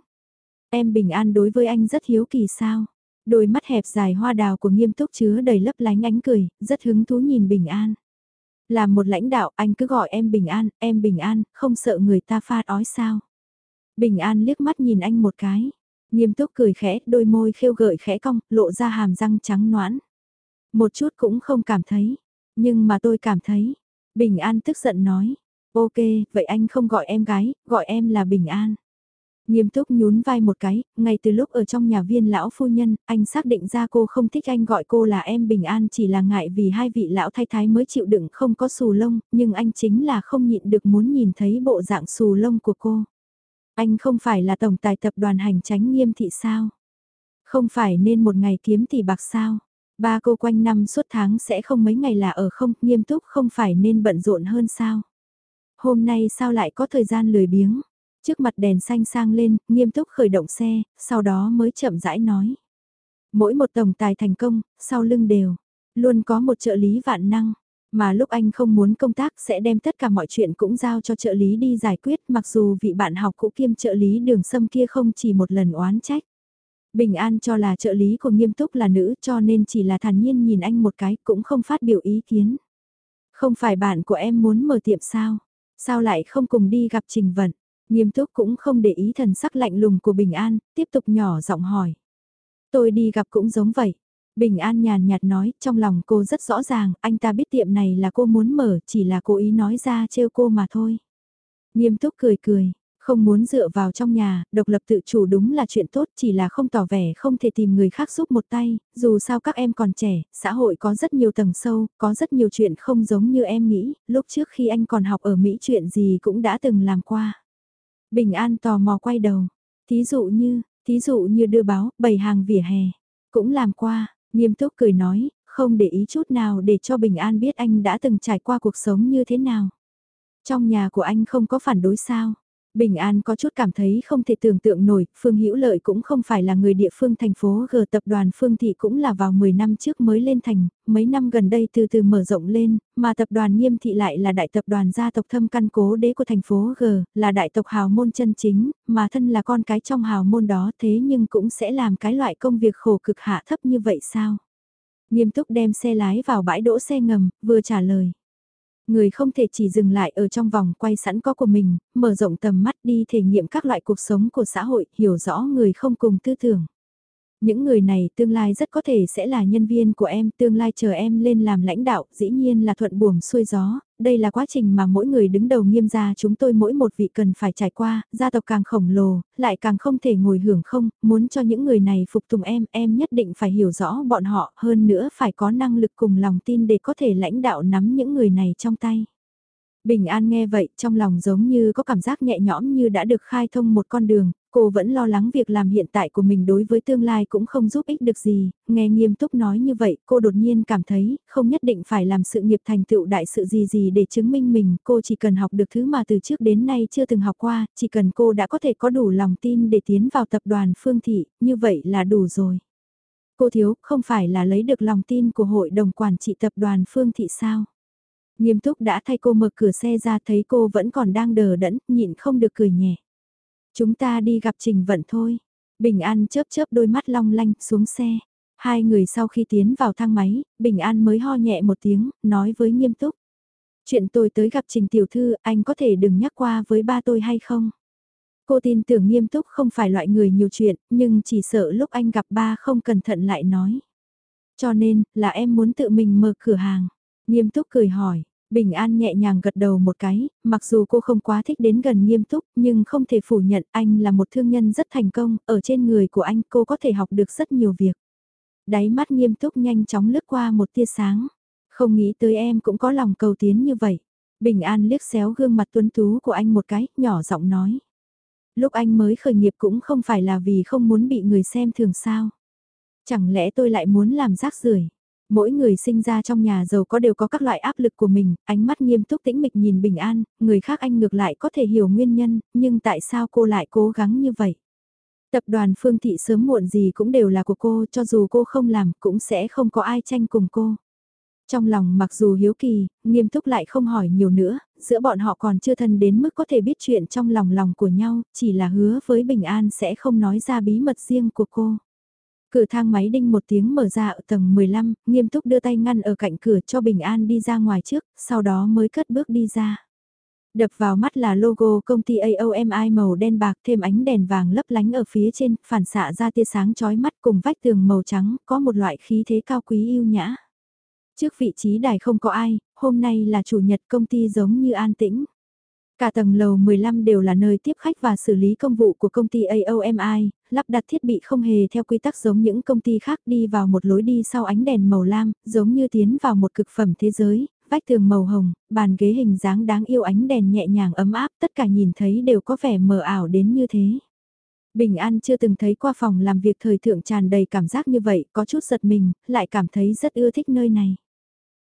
Em bình an đối với anh rất hiếu kỳ sao. Đôi mắt hẹp dài hoa đào của nghiêm túc chứa đầy lấp lánh ánh cười, rất hứng thú nhìn bình an. Là một lãnh đạo anh cứ gọi em bình an, em bình an, không sợ người ta phát ói sao. Bình an liếc mắt nhìn anh một cái. Nghiêm túc cười khẽ, đôi môi khêu gợi khẽ cong, lộ ra hàm răng trắng noãn. Một chút cũng không cảm thấy. Nhưng mà tôi cảm thấy. Bình an tức giận nói. Ok, vậy anh không gọi em gái, gọi em là Bình An. Nghiêm túc nhún vai một cái, ngay từ lúc ở trong nhà viên lão phu nhân, anh xác định ra cô không thích anh gọi cô là em bình an chỉ là ngại vì hai vị lão thái thái mới chịu đựng không có xù lông, nhưng anh chính là không nhịn được muốn nhìn thấy bộ dạng xù lông của cô. Anh không phải là tổng tài tập đoàn hành tránh nghiêm thị sao? Không phải nên một ngày kiếm tỷ bạc sao? Ba cô quanh năm suốt tháng sẽ không mấy ngày là ở không, nghiêm túc không phải nên bận rộn hơn sao? Hôm nay sao lại có thời gian lười biếng? Trước mặt đèn xanh sang lên, nghiêm túc khởi động xe, sau đó mới chậm rãi nói. Mỗi một tổng tài thành công, sau lưng đều, luôn có một trợ lý vạn năng. Mà lúc anh không muốn công tác sẽ đem tất cả mọi chuyện cũng giao cho trợ lý đi giải quyết mặc dù vị bạn học cũ kiêm trợ lý đường sâm kia không chỉ một lần oán trách. Bình An cho là trợ lý của nghiêm túc là nữ cho nên chỉ là thản nhiên nhìn anh một cái cũng không phát biểu ý kiến. Không phải bạn của em muốn mở tiệm sao? Sao lại không cùng đi gặp Trình Vận? Nghiêm túc cũng không để ý thần sắc lạnh lùng của Bình An, tiếp tục nhỏ giọng hỏi. Tôi đi gặp cũng giống vậy. Bình An nhàn nhạt nói, trong lòng cô rất rõ ràng, anh ta biết tiệm này là cô muốn mở, chỉ là cố ý nói ra trêu cô mà thôi. Nghiêm túc cười cười, không muốn dựa vào trong nhà, độc lập tự chủ đúng là chuyện tốt, chỉ là không tỏ vẻ không thể tìm người khác giúp một tay, dù sao các em còn trẻ, xã hội có rất nhiều tầng sâu, có rất nhiều chuyện không giống như em nghĩ, lúc trước khi anh còn học ở Mỹ chuyện gì cũng đã từng làm qua. Bình An tò mò quay đầu. Thí dụ như, thí dụ như đưa báo, bày hàng vỉa hè. Cũng làm qua, nghiêm túc cười nói, không để ý chút nào để cho Bình An biết anh đã từng trải qua cuộc sống như thế nào. Trong nhà của anh không có phản đối sao? Bình An có chút cảm thấy không thể tưởng tượng nổi, Phương Hữu Lợi cũng không phải là người địa phương thành phố G tập đoàn Phương Thị cũng là vào 10 năm trước mới lên thành, mấy năm gần đây từ từ mở rộng lên, mà tập đoàn Nghiêm Thị lại là đại tập đoàn gia tộc thâm căn cố đế của thành phố G, là đại tộc hào môn chân chính, mà thân là con cái trong hào môn đó thế nhưng cũng sẽ làm cái loại công việc khổ cực hạ thấp như vậy sao? Nghiêm túc đem xe lái vào bãi đỗ xe ngầm, vừa trả lời. Người không thể chỉ dừng lại ở trong vòng quay sẵn có của mình, mở rộng tầm mắt đi thể nghiệm các loại cuộc sống của xã hội, hiểu rõ người không cùng tư tưởng. Những người này tương lai rất có thể sẽ là nhân viên của em, tương lai chờ em lên làm lãnh đạo, dĩ nhiên là thuận buồm xuôi gió, đây là quá trình mà mỗi người đứng đầu nghiêm gia chúng tôi mỗi một vị cần phải trải qua, gia tộc càng khổng lồ, lại càng không thể ngồi hưởng không, muốn cho những người này phục tùng em, em nhất định phải hiểu rõ bọn họ, hơn nữa phải có năng lực cùng lòng tin để có thể lãnh đạo nắm những người này trong tay. Bình An nghe vậy, trong lòng giống như có cảm giác nhẹ nhõm như đã được khai thông một con đường, cô vẫn lo lắng việc làm hiện tại của mình đối với tương lai cũng không giúp ích được gì, nghe nghiêm túc nói như vậy cô đột nhiên cảm thấy không nhất định phải làm sự nghiệp thành tựu đại sự gì gì để chứng minh mình, cô chỉ cần học được thứ mà từ trước đến nay chưa từng học qua, chỉ cần cô đã có thể có đủ lòng tin để tiến vào tập đoàn Phương Thị, như vậy là đủ rồi. Cô thiếu, không phải là lấy được lòng tin của hội đồng quản trị tập đoàn Phương Thị sao? Nghiêm túc đã thay cô mở cửa xe ra thấy cô vẫn còn đang đờ đẫn, nhịn không được cười nhẹ. Chúng ta đi gặp Trình Vận thôi. Bình An chớp chớp đôi mắt long lanh xuống xe. Hai người sau khi tiến vào thang máy, Bình An mới ho nhẹ một tiếng, nói với nghiêm túc. Chuyện tôi tới gặp Trình Tiểu Thư, anh có thể đừng nhắc qua với ba tôi hay không? Cô tin tưởng nghiêm túc không phải loại người nhiều chuyện, nhưng chỉ sợ lúc anh gặp ba không cẩn thận lại nói. Cho nên, là em muốn tự mình mở cửa hàng. Nghiêm túc cười hỏi, Bình An nhẹ nhàng gật đầu một cái, mặc dù cô không quá thích đến gần nghiêm túc, nhưng không thể phủ nhận anh là một thương nhân rất thành công, ở trên người của anh cô có thể học được rất nhiều việc. Đáy mắt nghiêm túc nhanh chóng lướt qua một tia sáng. Không nghĩ tới em cũng có lòng cầu tiến như vậy. Bình An liếc xéo gương mặt tuấn tú của anh một cái, nhỏ giọng nói. Lúc anh mới khởi nghiệp cũng không phải là vì không muốn bị người xem thường sao. Chẳng lẽ tôi lại muốn làm rác rưởi Mỗi người sinh ra trong nhà giàu có đều có các loại áp lực của mình, ánh mắt nghiêm túc tĩnh mịch nhìn bình an, người khác anh ngược lại có thể hiểu nguyên nhân, nhưng tại sao cô lại cố gắng như vậy? Tập đoàn Phương Thị sớm muộn gì cũng đều là của cô, cho dù cô không làm cũng sẽ không có ai tranh cùng cô. Trong lòng mặc dù hiếu kỳ, nghiêm túc lại không hỏi nhiều nữa, giữa bọn họ còn chưa thân đến mức có thể biết chuyện trong lòng lòng của nhau, chỉ là hứa với Bình An sẽ không nói ra bí mật riêng của cô. Cửa thang máy đinh một tiếng mở ra ở tầng 15, nghiêm túc đưa tay ngăn ở cạnh cửa cho Bình An đi ra ngoài trước, sau đó mới cất bước đi ra. Đập vào mắt là logo công ty AOMI màu đen bạc thêm ánh đèn vàng lấp lánh ở phía trên, phản xạ ra tia sáng chói mắt cùng vách tường màu trắng, có một loại khí thế cao quý yêu nhã. Trước vị trí đài không có ai, hôm nay là chủ nhật công ty giống như an tĩnh. Cả tầng lầu 15 đều là nơi tiếp khách và xử lý công vụ của công ty AOMI, lắp đặt thiết bị không hề theo quy tắc giống những công ty khác đi vào một lối đi sau ánh đèn màu lam, giống như tiến vào một cực phẩm thế giới, vách tường màu hồng, bàn ghế hình dáng đáng yêu ánh đèn nhẹ nhàng ấm áp, tất cả nhìn thấy đều có vẻ mờ ảo đến như thế. Bình An chưa từng thấy qua phòng làm việc thời thượng tràn đầy cảm giác như vậy, có chút giật mình, lại cảm thấy rất ưa thích nơi này.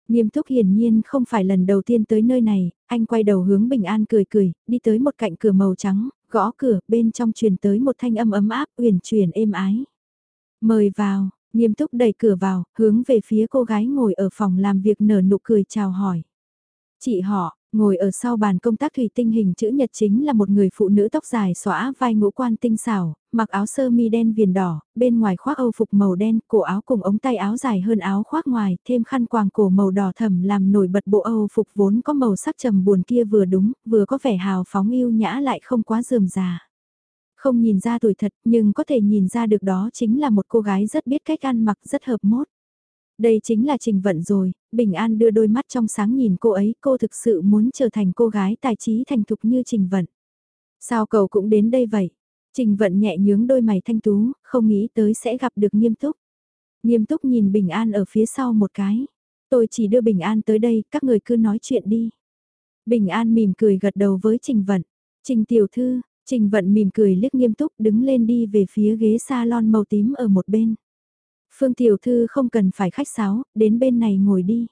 Nghiêm túc hiển nhiên không phải lần đầu tiên tới nơi này, anh quay đầu hướng Bình An cười cười, đi tới một cạnh cửa màu trắng, gõ cửa, bên trong truyền tới một thanh âm ấm áp, uyển chuyển êm ái. Mời vào, nghiêm túc đẩy cửa vào, hướng về phía cô gái ngồi ở phòng làm việc nở nụ cười chào hỏi. Chị họ, Ngồi ở sau bàn công tác thủy tinh hình chữ nhật chính là một người phụ nữ tóc dài xõa vai ngũ quan tinh xảo, mặc áo sơ mi đen viền đỏ, bên ngoài khoác âu phục màu đen, cổ áo cùng ống tay áo dài hơn áo khoác ngoài, thêm khăn quàng cổ màu đỏ thầm làm nổi bật bộ âu phục vốn có màu sắc trầm buồn kia vừa đúng, vừa có vẻ hào phóng yêu nhã lại không quá dườm già. Không nhìn ra tuổi thật nhưng có thể nhìn ra được đó chính là một cô gái rất biết cách ăn mặc rất hợp mốt. Đây chính là Trình Vận rồi, Bình An đưa đôi mắt trong sáng nhìn cô ấy, cô thực sự muốn trở thành cô gái tài trí thành thục như Trình Vận. Sao cậu cũng đến đây vậy? Trình Vận nhẹ nhướng đôi mày thanh tú, không nghĩ tới sẽ gặp được nghiêm túc. Nghiêm túc nhìn Bình An ở phía sau một cái. Tôi chỉ đưa Bình An tới đây, các người cứ nói chuyện đi. Bình An mỉm cười gật đầu với Trình Vận. Trình Tiểu Thư, Trình Vận mỉm cười liếc nghiêm túc đứng lên đi về phía ghế salon màu tím ở một bên. Phương Tiểu Thư không cần phải khách sáo, đến bên này ngồi đi.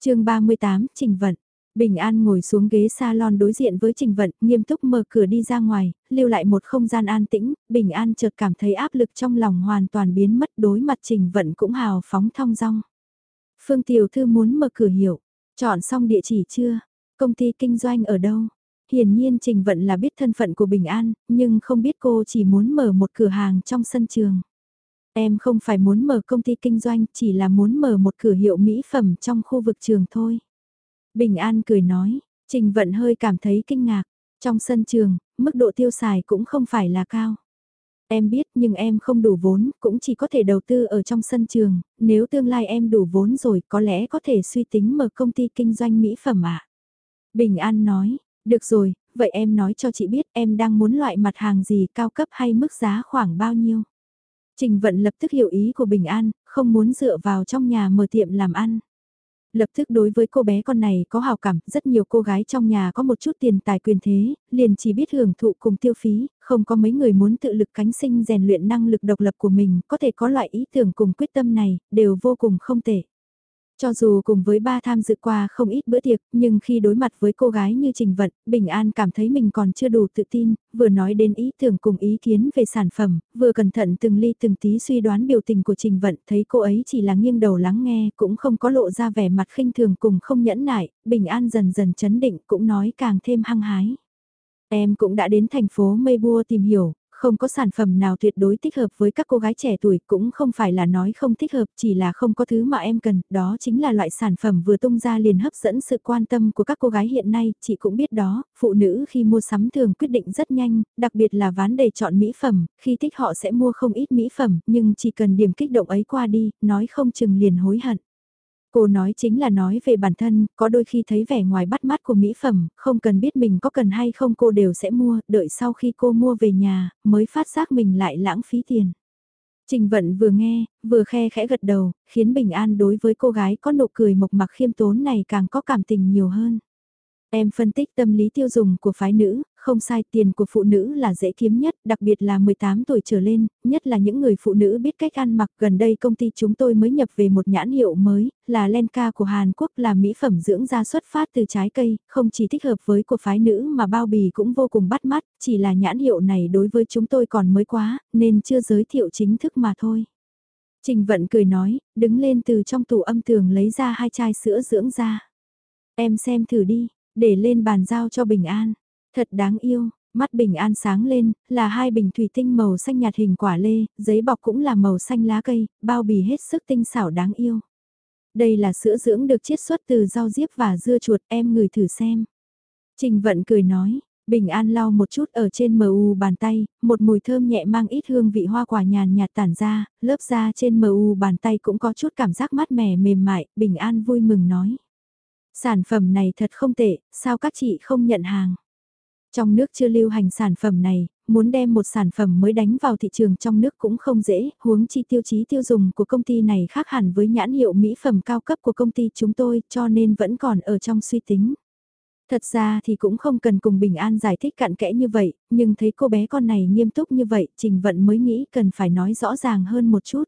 chương 38, Trình Vận. Bình An ngồi xuống ghế salon đối diện với Trình Vận, nghiêm túc mở cửa đi ra ngoài, lưu lại một không gian an tĩnh, Bình An chợt cảm thấy áp lực trong lòng hoàn toàn biến mất đối mặt Trình Vận cũng hào phóng thong dong. Phương Tiểu Thư muốn mở cửa hiểu, chọn xong địa chỉ chưa, công ty kinh doanh ở đâu? Hiển nhiên Trình Vận là biết thân phận của Bình An, nhưng không biết cô chỉ muốn mở một cửa hàng trong sân trường. Em không phải muốn mở công ty kinh doanh, chỉ là muốn mở một cửa hiệu mỹ phẩm trong khu vực trường thôi. Bình An cười nói, Trình Vận hơi cảm thấy kinh ngạc. Trong sân trường, mức độ tiêu xài cũng không phải là cao. Em biết nhưng em không đủ vốn, cũng chỉ có thể đầu tư ở trong sân trường, nếu tương lai em đủ vốn rồi có lẽ có thể suy tính mở công ty kinh doanh mỹ phẩm ạ. À? Bình An nói, được rồi, vậy em nói cho chị biết em đang muốn loại mặt hàng gì cao cấp hay mức giá khoảng bao nhiêu. Trình Vận lập tức hiểu ý của Bình An, không muốn dựa vào trong nhà mở tiệm làm ăn. Lập tức đối với cô bé con này có hào cảm, rất nhiều cô gái trong nhà có một chút tiền tài quyền thế, liền chỉ biết hưởng thụ cùng tiêu phí, không có mấy người muốn tự lực cánh sinh rèn luyện năng lực độc lập của mình, có thể có loại ý tưởng cùng quyết tâm này, đều vô cùng không tệ. Cho dù cùng với ba tham dự qua không ít bữa tiệc, nhưng khi đối mặt với cô gái như Trình Vận, Bình An cảm thấy mình còn chưa đủ tự tin, vừa nói đến ý tưởng cùng ý kiến về sản phẩm, vừa cẩn thận từng ly từng tí suy đoán biểu tình của Trình Vận, thấy cô ấy chỉ là nghiêng đầu lắng nghe, cũng không có lộ ra vẻ mặt khinh thường cùng không nhẫn nại, Bình An dần dần chấn định cũng nói càng thêm hăng hái. Em cũng đã đến thành phố Mây Bua tìm hiểu, không có sản phẩm nào tuyệt đối thích hợp với các cô gái trẻ tuổi cũng không phải là nói không thích hợp chỉ là không có thứ mà em cần, đó chính là loại sản phẩm vừa tung ra liền hấp dẫn sự quan tâm của các cô gái hiện nay, chị cũng biết đó, phụ nữ khi mua sắm thường quyết định rất nhanh, đặc biệt là ván đề chọn mỹ phẩm, khi thích họ sẽ mua không ít mỹ phẩm, nhưng chỉ cần điểm kích động ấy qua đi, nói không chừng liền hối hận. Cô nói chính là nói về bản thân, có đôi khi thấy vẻ ngoài bắt mắt của mỹ phẩm, không cần biết mình có cần hay không cô đều sẽ mua, đợi sau khi cô mua về nhà, mới phát giác mình lại lãng phí tiền. Trình vận vừa nghe, vừa khe khẽ gật đầu, khiến Bình An đối với cô gái có nụ cười mộc mạc khiêm tốn này càng có cảm tình nhiều hơn. Em phân tích tâm lý tiêu dùng của phái nữ, không sai tiền của phụ nữ là dễ kiếm nhất, đặc biệt là 18 tuổi trở lên, nhất là những người phụ nữ biết cách ăn mặc. Gần đây công ty chúng tôi mới nhập về một nhãn hiệu mới, là Lenka của Hàn Quốc là mỹ phẩm dưỡng da xuất phát từ trái cây, không chỉ thích hợp với của phái nữ mà bao bì cũng vô cùng bắt mắt, chỉ là nhãn hiệu này đối với chúng tôi còn mới quá, nên chưa giới thiệu chính thức mà thôi. Trình Vận cười nói, đứng lên từ trong tủ âm tường lấy ra hai chai sữa dưỡng da. Em xem thử đi, để lên bàn giao cho Bình An. Thật đáng yêu, mắt Bình An sáng lên, là hai bình thủy tinh màu xanh nhạt hình quả lê, giấy bọc cũng là màu xanh lá cây, bao bì hết sức tinh xảo đáng yêu. Đây là sữa dưỡng được chiết xuất từ rau diếp và dưa chuột, em ngửi thử xem. Trình Vận cười nói, Bình An lau một chút ở trên mờ u bàn tay, một mùi thơm nhẹ mang ít hương vị hoa quả nhàn nhạt tản ra, lớp da trên mờ u bàn tay cũng có chút cảm giác mát mẻ mềm mại, Bình An vui mừng nói. Sản phẩm này thật không tệ, sao các chị không nhận hàng? Trong nước chưa lưu hành sản phẩm này, muốn đem một sản phẩm mới đánh vào thị trường trong nước cũng không dễ, huống chi tiêu chí tiêu dùng của công ty này khác hẳn với nhãn hiệu mỹ phẩm cao cấp của công ty chúng tôi cho nên vẫn còn ở trong suy tính. Thật ra thì cũng không cần cùng Bình An giải thích cặn kẽ như vậy, nhưng thấy cô bé con này nghiêm túc như vậy, Trình Vận mới nghĩ cần phải nói rõ ràng hơn một chút.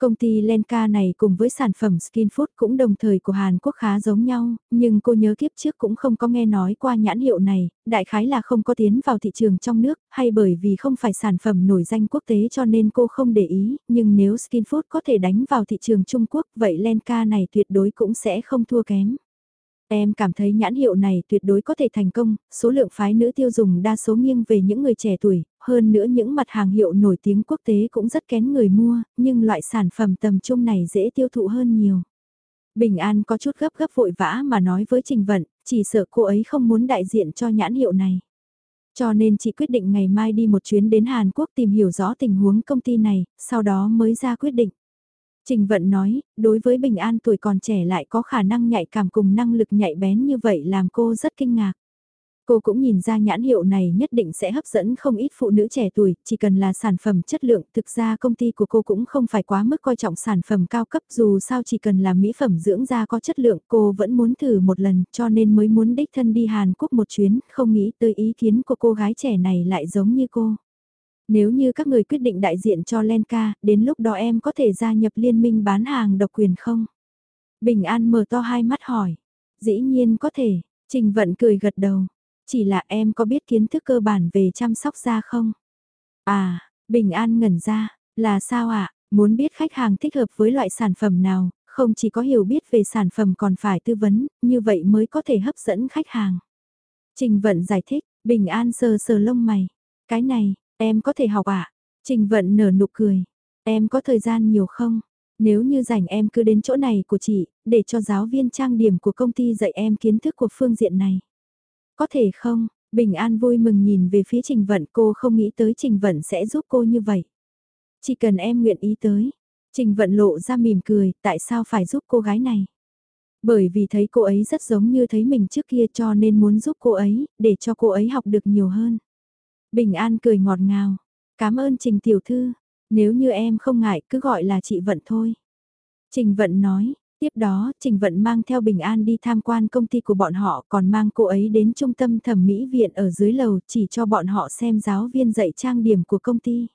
Công ty Lenka này cùng với sản phẩm Skin Food cũng đồng thời của Hàn Quốc khá giống nhau, nhưng cô nhớ kiếp trước cũng không có nghe nói qua nhãn hiệu này, đại khái là không có tiến vào thị trường trong nước, hay bởi vì không phải sản phẩm nổi danh quốc tế cho nên cô không để ý, nhưng nếu Skin Food có thể đánh vào thị trường Trung Quốc, vậy Lenka này tuyệt đối cũng sẽ không thua kém. Em cảm thấy nhãn hiệu này tuyệt đối có thể thành công, số lượng phái nữ tiêu dùng đa số nghiêng về những người trẻ tuổi, hơn nữa những mặt hàng hiệu nổi tiếng quốc tế cũng rất kén người mua, nhưng loại sản phẩm tầm trung này dễ tiêu thụ hơn nhiều. Bình An có chút gấp gấp vội vã mà nói với Trình Vận, chỉ sợ cô ấy không muốn đại diện cho nhãn hiệu này. Cho nên chị quyết định ngày mai đi một chuyến đến Hàn Quốc tìm hiểu rõ tình huống công ty này, sau đó mới ra quyết định. Trình Vận nói, đối với Bình An tuổi còn trẻ lại có khả năng nhạy cảm cùng năng lực nhạy bén như vậy làm cô rất kinh ngạc. Cô cũng nhìn ra nhãn hiệu này nhất định sẽ hấp dẫn không ít phụ nữ trẻ tuổi, chỉ cần là sản phẩm chất lượng. Thực ra công ty của cô cũng không phải quá mức coi trọng sản phẩm cao cấp dù sao chỉ cần là mỹ phẩm dưỡng da có chất lượng cô vẫn muốn thử một lần cho nên mới muốn đích thân đi Hàn Quốc một chuyến, không nghĩ tới ý kiến của cô gái trẻ này lại giống như cô. Nếu như các người quyết định đại diện cho Lenka, đến lúc đó em có thể gia nhập liên minh bán hàng độc quyền không? Bình An mở to hai mắt hỏi. Dĩ nhiên có thể, Trình Vận cười gật đầu. Chỉ là em có biết kiến thức cơ bản về chăm sóc da không? À, Bình An ngẩn ra, là sao ạ? À? Muốn biết khách hàng thích hợp với loại sản phẩm nào, không chỉ có hiểu biết về sản phẩm còn phải tư vấn, như vậy mới có thể hấp dẫn khách hàng. Trình Vận giải thích, Bình An sờ sờ lông mày. Cái này, Em có thể học ạ? À? Trình vận nở nụ cười. Em có thời gian nhiều không? Nếu như rảnh em cứ đến chỗ này của chị, để cho giáo viên trang điểm của công ty dạy em kiến thức của phương diện này. Có thể không? Bình An vui mừng nhìn về phía Trình Vận cô không nghĩ tới Trình Vận sẽ giúp cô như vậy. Chỉ cần em nguyện ý tới. Trình Vận lộ ra mỉm cười, tại sao phải giúp cô gái này? Bởi vì thấy cô ấy rất giống như thấy mình trước kia cho nên muốn giúp cô ấy, để cho cô ấy học được nhiều hơn. Bình An cười ngọt ngào. Cảm ơn Trình Tiểu Thư. Nếu như em không ngại cứ gọi là chị Vận thôi. Trình Vận nói, Tiếp đó, Trình Vận mang theo Bình An đi tham quan công ty của bọn họ còn mang cô ấy đến trung tâm thẩm mỹ viện ở dưới lầu chỉ cho bọn họ xem giáo viên dạy trang điểm của công ty.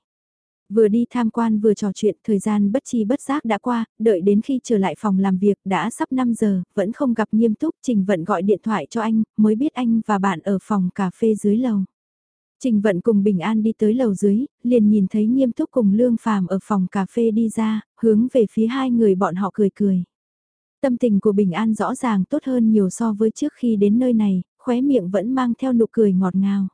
Vừa đi tham quan vừa trò chuyện thời gian bất chi bất giác đã qua, đợi đến khi trở lại phòng làm việc đã sắp 5 giờ, vẫn không gặp nghiêm túc Trình Vận gọi điện thoại cho anh, mới biết anh và bạn ở phòng cà phê dưới lầu. Trình Vận cùng Bình An đi tới lầu dưới, liền nhìn thấy nghiêm túc cùng Lương Phàm ở phòng cà phê đi ra, hướng về phía hai người bọn họ cười cười. Tâm tình của Bình An rõ ràng tốt hơn nhiều so với trước khi đến nơi này, khóe miệng vẫn mang theo nụ cười ngọt ngào.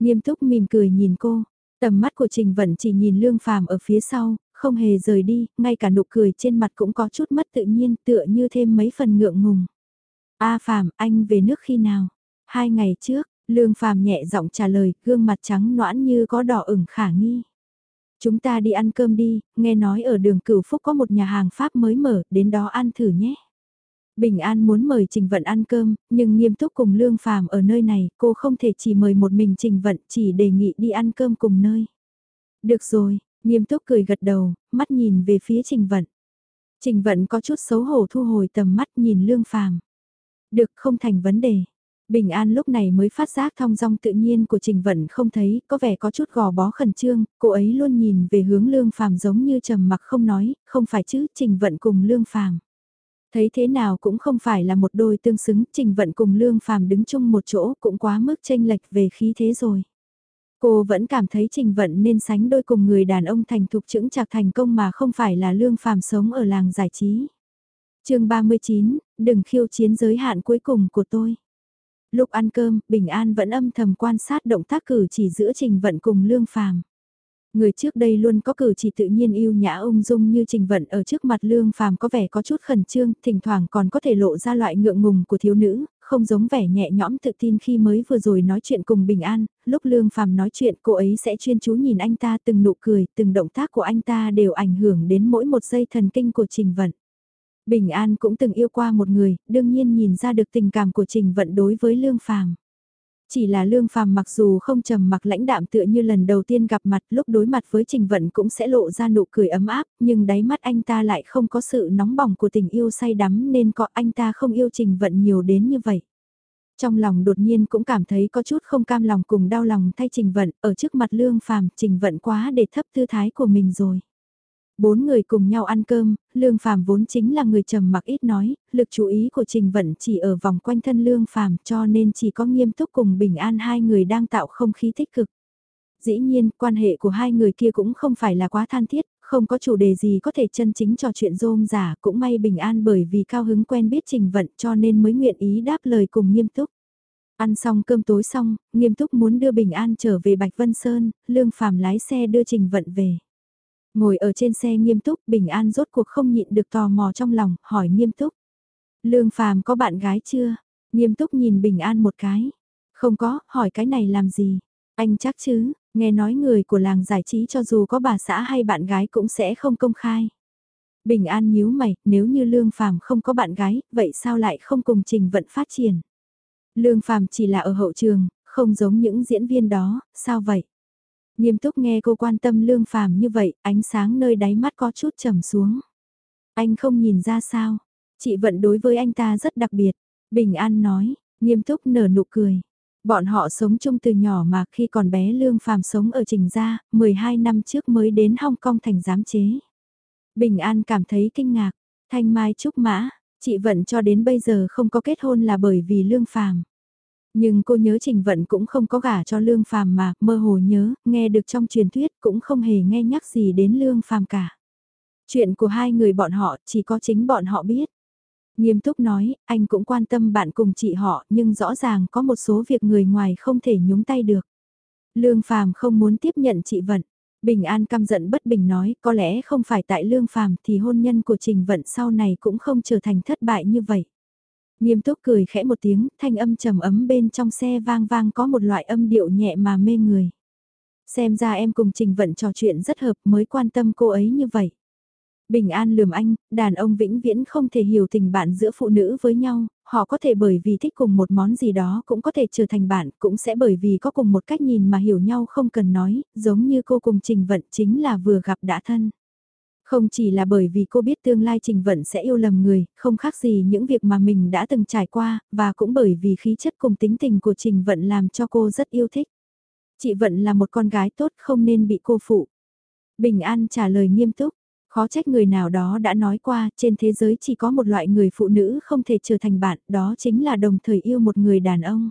Nghiêm túc mỉm cười nhìn cô, tầm mắt của Trình Vận chỉ nhìn Lương Phàm ở phía sau, không hề rời đi, ngay cả nụ cười trên mặt cũng có chút mất tự nhiên tựa như thêm mấy phần ngượng ngùng. A Phàm, anh về nước khi nào? Hai ngày trước, Lương Phàm nhẹ giọng trả lời, gương mặt trắng noãn như có đỏ ửng khả nghi. Chúng ta đi ăn cơm đi, nghe nói ở đường Cửu Phúc có một nhà hàng Pháp mới mở, đến đó ăn thử nhé. Bình An muốn mời Trình Vận ăn cơm, nhưng nghiêm túc cùng Lương Phàm ở nơi này, cô không thể chỉ mời một mình Trình Vận, chỉ đề nghị đi ăn cơm cùng nơi. Được rồi, nghiêm túc cười gật đầu, mắt nhìn về phía Trình Vận. Trình Vận có chút xấu hổ thu hồi tầm mắt nhìn Lương Phàm. Được không thành vấn đề. Bình An lúc này mới phát giác thong dong tự nhiên của Trình Vận không thấy, có vẻ có chút gò bó khẩn trương, cô ấy luôn nhìn về hướng Lương Phàm giống như trầm mặc không nói, không phải chứ, Trình Vận cùng Lương Phàm. Thấy thế nào cũng không phải là một đôi tương xứng, Trình Vận cùng Lương Phàm đứng chung một chỗ cũng quá mức chênh lệch về khí thế rồi. Cô vẫn cảm thấy Trình Vận nên sánh đôi cùng người đàn ông thành thục chững chạc thành công mà không phải là Lương Phàm sống ở làng giải trí. chương 39, đừng khiêu chiến giới hạn cuối cùng của tôi. Lúc ăn cơm, Bình An vẫn âm thầm quan sát động tác cử chỉ giữa Trình Vận cùng Lương Phàm. Người trước đây luôn có cử chỉ tự nhiên yêu nhã ung dung như Trình Vận ở trước mặt Lương Phàm có vẻ có chút khẩn trương, thỉnh thoảng còn có thể lộ ra loại ngượng ngùng của thiếu nữ, không giống vẻ nhẹ nhõm tự tin khi mới vừa rồi nói chuyện cùng Bình An, lúc Lương Phàm nói chuyện cô ấy sẽ chuyên chú nhìn anh ta từng nụ cười, từng động tác của anh ta đều ảnh hưởng đến mỗi một giây thần kinh của Trình Vận. Bình An cũng từng yêu qua một người, đương nhiên nhìn ra được tình cảm của Trình Vận đối với Lương Phàm. Chỉ là Lương Phàm mặc dù không trầm mặc lãnh đạm tựa như lần đầu tiên gặp mặt lúc đối mặt với Trình Vận cũng sẽ lộ ra nụ cười ấm áp, nhưng đáy mắt anh ta lại không có sự nóng bỏng của tình yêu say đắm nên có anh ta không yêu Trình Vận nhiều đến như vậy. Trong lòng đột nhiên cũng cảm thấy có chút không cam lòng cùng đau lòng thay Trình Vận, ở trước mặt Lương Phàm Trình Vận quá để thấp tư thái của mình rồi. Bốn người cùng nhau ăn cơm, Lương Phàm vốn chính là người trầm mặc ít nói, lực chú ý của Trình Vận chỉ ở vòng quanh thân Lương Phàm cho nên chỉ có nghiêm túc cùng bình an hai người đang tạo không khí tích cực. Dĩ nhiên, quan hệ của hai người kia cũng không phải là quá than thiết, không có chủ đề gì có thể chân chính trò chuyện rôm giả, cũng may bình an bởi vì cao hứng quen biết Trình Vận cho nên mới nguyện ý đáp lời cùng nghiêm túc. Ăn xong cơm tối xong, nghiêm túc muốn đưa Bình An trở về Bạch Vân Sơn, Lương Phàm lái xe đưa Trình Vận về. Ngồi ở trên xe nghiêm túc, Bình An rốt cuộc không nhịn được tò mò trong lòng, hỏi nghiêm túc. Lương Phàm có bạn gái chưa? Nghiêm túc nhìn Bình An một cái. Không có, hỏi cái này làm gì? Anh chắc chứ, nghe nói người của làng giải trí cho dù có bà xã hay bạn gái cũng sẽ không công khai. Bình An nhíu mày, nếu như Lương Phàm không có bạn gái, vậy sao lại không cùng Trình Vận phát triển? Lương Phàm chỉ là ở hậu trường, không giống những diễn viên đó, sao vậy? Nghiêm túc nghe cô quan tâm lương phàm như vậy, ánh sáng nơi đáy mắt có chút trầm xuống. Anh không nhìn ra sao, chị vận đối với anh ta rất đặc biệt. Bình An nói, nghiêm túc nở nụ cười. Bọn họ sống chung từ nhỏ mà khi còn bé Lương Phàm sống ở Trình Gia, 12 năm trước mới đến Hong Kong thành giám chế. Bình An cảm thấy kinh ngạc, thanh mai trúc mã, chị Vận cho đến bây giờ không có kết hôn là bởi vì Lương Phàm. Nhưng cô nhớ Trình Vận cũng không có gả cho Lương Phàm mà, mơ hồ nhớ, nghe được trong truyền thuyết cũng không hề nghe nhắc gì đến Lương Phàm cả. Chuyện của hai người bọn họ chỉ có chính bọn họ biết. Nghiêm túc nói, anh cũng quan tâm bạn cùng chị họ nhưng rõ ràng có một số việc người ngoài không thể nhúng tay được. Lương Phàm không muốn tiếp nhận chị Vận. Bình An căm giận bất bình nói, có lẽ không phải tại Lương Phàm thì hôn nhân của Trình Vận sau này cũng không trở thành thất bại như vậy. Nghiêm túc cười khẽ một tiếng, thanh âm trầm ấm bên trong xe vang vang có một loại âm điệu nhẹ mà mê người. Xem ra em cùng Trình Vận trò chuyện rất hợp mới quan tâm cô ấy như vậy. Bình an lườm anh, đàn ông vĩnh viễn không thể hiểu tình bạn giữa phụ nữ với nhau, họ có thể bởi vì thích cùng một món gì đó cũng có thể trở thành bạn, cũng sẽ bởi vì có cùng một cách nhìn mà hiểu nhau không cần nói, giống như cô cùng Trình Vận chính là vừa gặp đã thân. Không chỉ là bởi vì cô biết tương lai Trình Vận sẽ yêu lầm người, không khác gì những việc mà mình đã từng trải qua, và cũng bởi vì khí chất cùng tính tình của Trình Vận làm cho cô rất yêu thích. Chị Vận là một con gái tốt không nên bị cô phụ. Bình An trả lời nghiêm túc, khó trách người nào đó đã nói qua trên thế giới chỉ có một loại người phụ nữ không thể trở thành bạn, đó chính là đồng thời yêu một người đàn ông.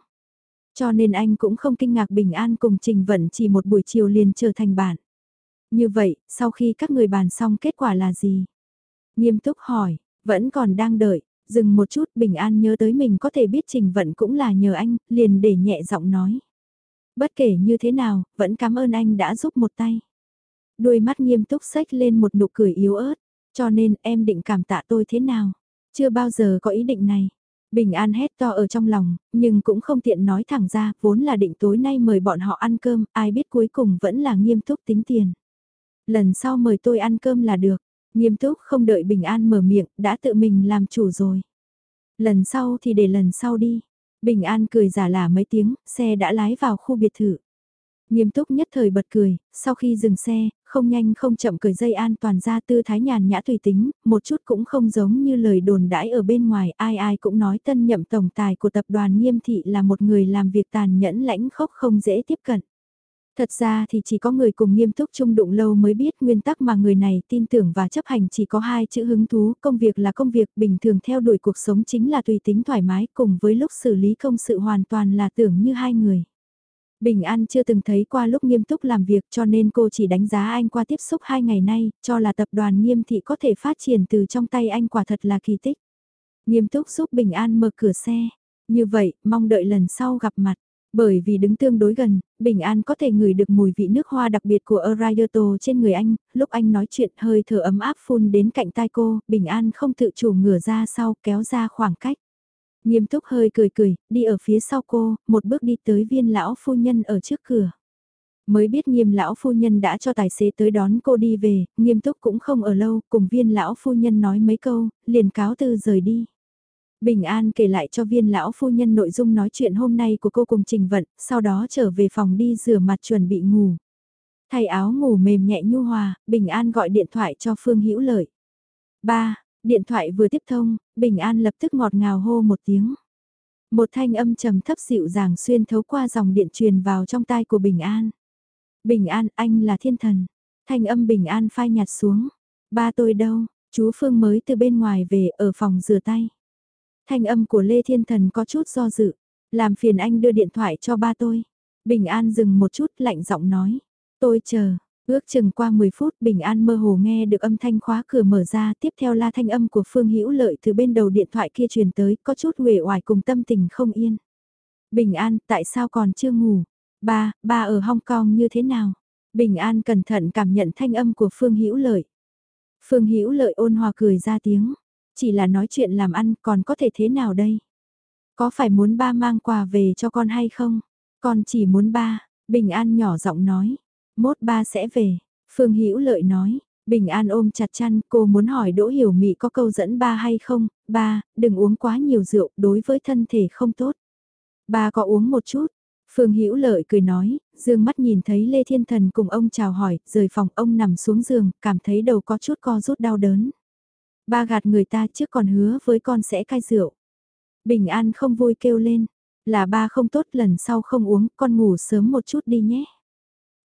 Cho nên anh cũng không kinh ngạc Bình An cùng Trình Vận chỉ một buổi chiều liền trở thành bạn. Như vậy, sau khi các người bàn xong kết quả là gì? Nghiêm túc hỏi, vẫn còn đang đợi, dừng một chút Bình An nhớ tới mình có thể biết Trình Vận cũng là nhờ anh, liền để nhẹ giọng nói. Bất kể như thế nào, vẫn cảm ơn anh đã giúp một tay. Đôi mắt nghiêm túc xách lên một nụ cười yếu ớt, cho nên em định cảm tạ tôi thế nào? Chưa bao giờ có ý định này. Bình An hét to ở trong lòng, nhưng cũng không tiện nói thẳng ra, vốn là định tối nay mời bọn họ ăn cơm, ai biết cuối cùng vẫn là nghiêm túc tính tiền. Lần sau mời tôi ăn cơm là được, nghiêm túc không đợi Bình An mở miệng, đã tự mình làm chủ rồi. Lần sau thì để lần sau đi. Bình An cười giả lả mấy tiếng, xe đã lái vào khu biệt thự. Nghiêm túc nhất thời bật cười, sau khi dừng xe, không nhanh không chậm cười dây an toàn ra tư thái nhàn nhã tùy tính, một chút cũng không giống như lời đồn đãi ở bên ngoài, ai ai cũng nói tân nhậm tổng tài của tập đoàn nghiêm thị là một người làm việc tàn nhẫn lãnh khốc không dễ tiếp cận. Thật ra thì chỉ có người cùng nghiêm túc chung đụng lâu mới biết nguyên tắc mà người này tin tưởng và chấp hành chỉ có hai chữ hứng thú, công việc là công việc bình thường theo đuổi cuộc sống chính là tùy tính thoải mái cùng với lúc xử lý công sự hoàn toàn là tưởng như hai người. Bình An chưa từng thấy qua lúc nghiêm túc làm việc cho nên cô chỉ đánh giá anh qua tiếp xúc hai ngày nay, cho là tập đoàn nghiêm thị có thể phát triển từ trong tay anh quả thật là kỳ tích. Nghiêm túc giúp Bình An mở cửa xe. Như vậy, mong đợi lần sau gặp mặt. Bởi vì đứng tương đối gần, Bình An có thể ngửi được mùi vị nước hoa đặc biệt của Arayoto trên người anh, lúc anh nói chuyện hơi thở ấm áp phun đến cạnh tai cô, Bình An không tự chủ ngửa ra sau kéo ra khoảng cách. Nghiêm túc hơi cười cười, đi ở phía sau cô, một bước đi tới viên lão phu nhân ở trước cửa. Mới biết nghiêm lão phu nhân đã cho tài xế tới đón cô đi về, nghiêm túc cũng không ở lâu, cùng viên lão phu nhân nói mấy câu, liền cáo từ rời đi. Bình An kể lại cho viên lão phu nhân nội dung nói chuyện hôm nay của cô cùng Trình Vận, sau đó trở về phòng đi rửa mặt chuẩn bị ngủ. Thay áo ngủ mềm nhẹ nhu hòa, Bình An gọi điện thoại cho Phương Hữu Lợi. Ba, Điện thoại vừa tiếp thông, Bình An lập tức ngọt ngào hô một tiếng. Một thanh âm trầm thấp dịu dàng xuyên thấu qua dòng điện truyền vào trong tai của Bình An. Bình An, anh là thiên thần. Thanh âm Bình An phai nhạt xuống. Ba tôi đâu, chú Phương mới từ bên ngoài về ở phòng rửa tay. Thanh âm của Lê Thiên Thần có chút do dự. Làm phiền anh đưa điện thoại cho ba tôi. Bình An dừng một chút lạnh giọng nói. Tôi chờ, Ước chừng qua 10 phút Bình An mơ hồ nghe được âm thanh khóa cửa mở ra tiếp theo la thanh âm của Phương Hữu Lợi từ bên đầu điện thoại kia truyền tới có chút uể oải cùng tâm tình không yên. Bình An tại sao còn chưa ngủ? Ba, ba ở Hong Kong như thế nào? Bình An cẩn thận cảm nhận thanh âm của Phương Hữu Lợi. Phương Hữu Lợi ôn hòa cười ra tiếng. Chỉ là nói chuyện làm ăn còn có thể thế nào đây? Có phải muốn ba mang quà về cho con hay không? Con chỉ muốn ba, Bình An nhỏ giọng nói. Mốt ba sẽ về, Phương Hữu Lợi nói. Bình An ôm chặt chăn, cô muốn hỏi Đỗ Hiểu Mị có câu dẫn ba hay không, ba, đừng uống quá nhiều rượu, đối với thân thể không tốt. Ba có uống một chút, Phương Hữu Lợi cười nói, dương mắt nhìn thấy Lê Thiên Thần cùng ông chào hỏi, rời phòng ông nằm xuống giường, cảm thấy đầu có chút co rút đau đớn. Ba gạt người ta trước còn hứa với con sẽ cai rượu. Bình An không vui kêu lên, là ba không tốt lần sau không uống, con ngủ sớm một chút đi nhé.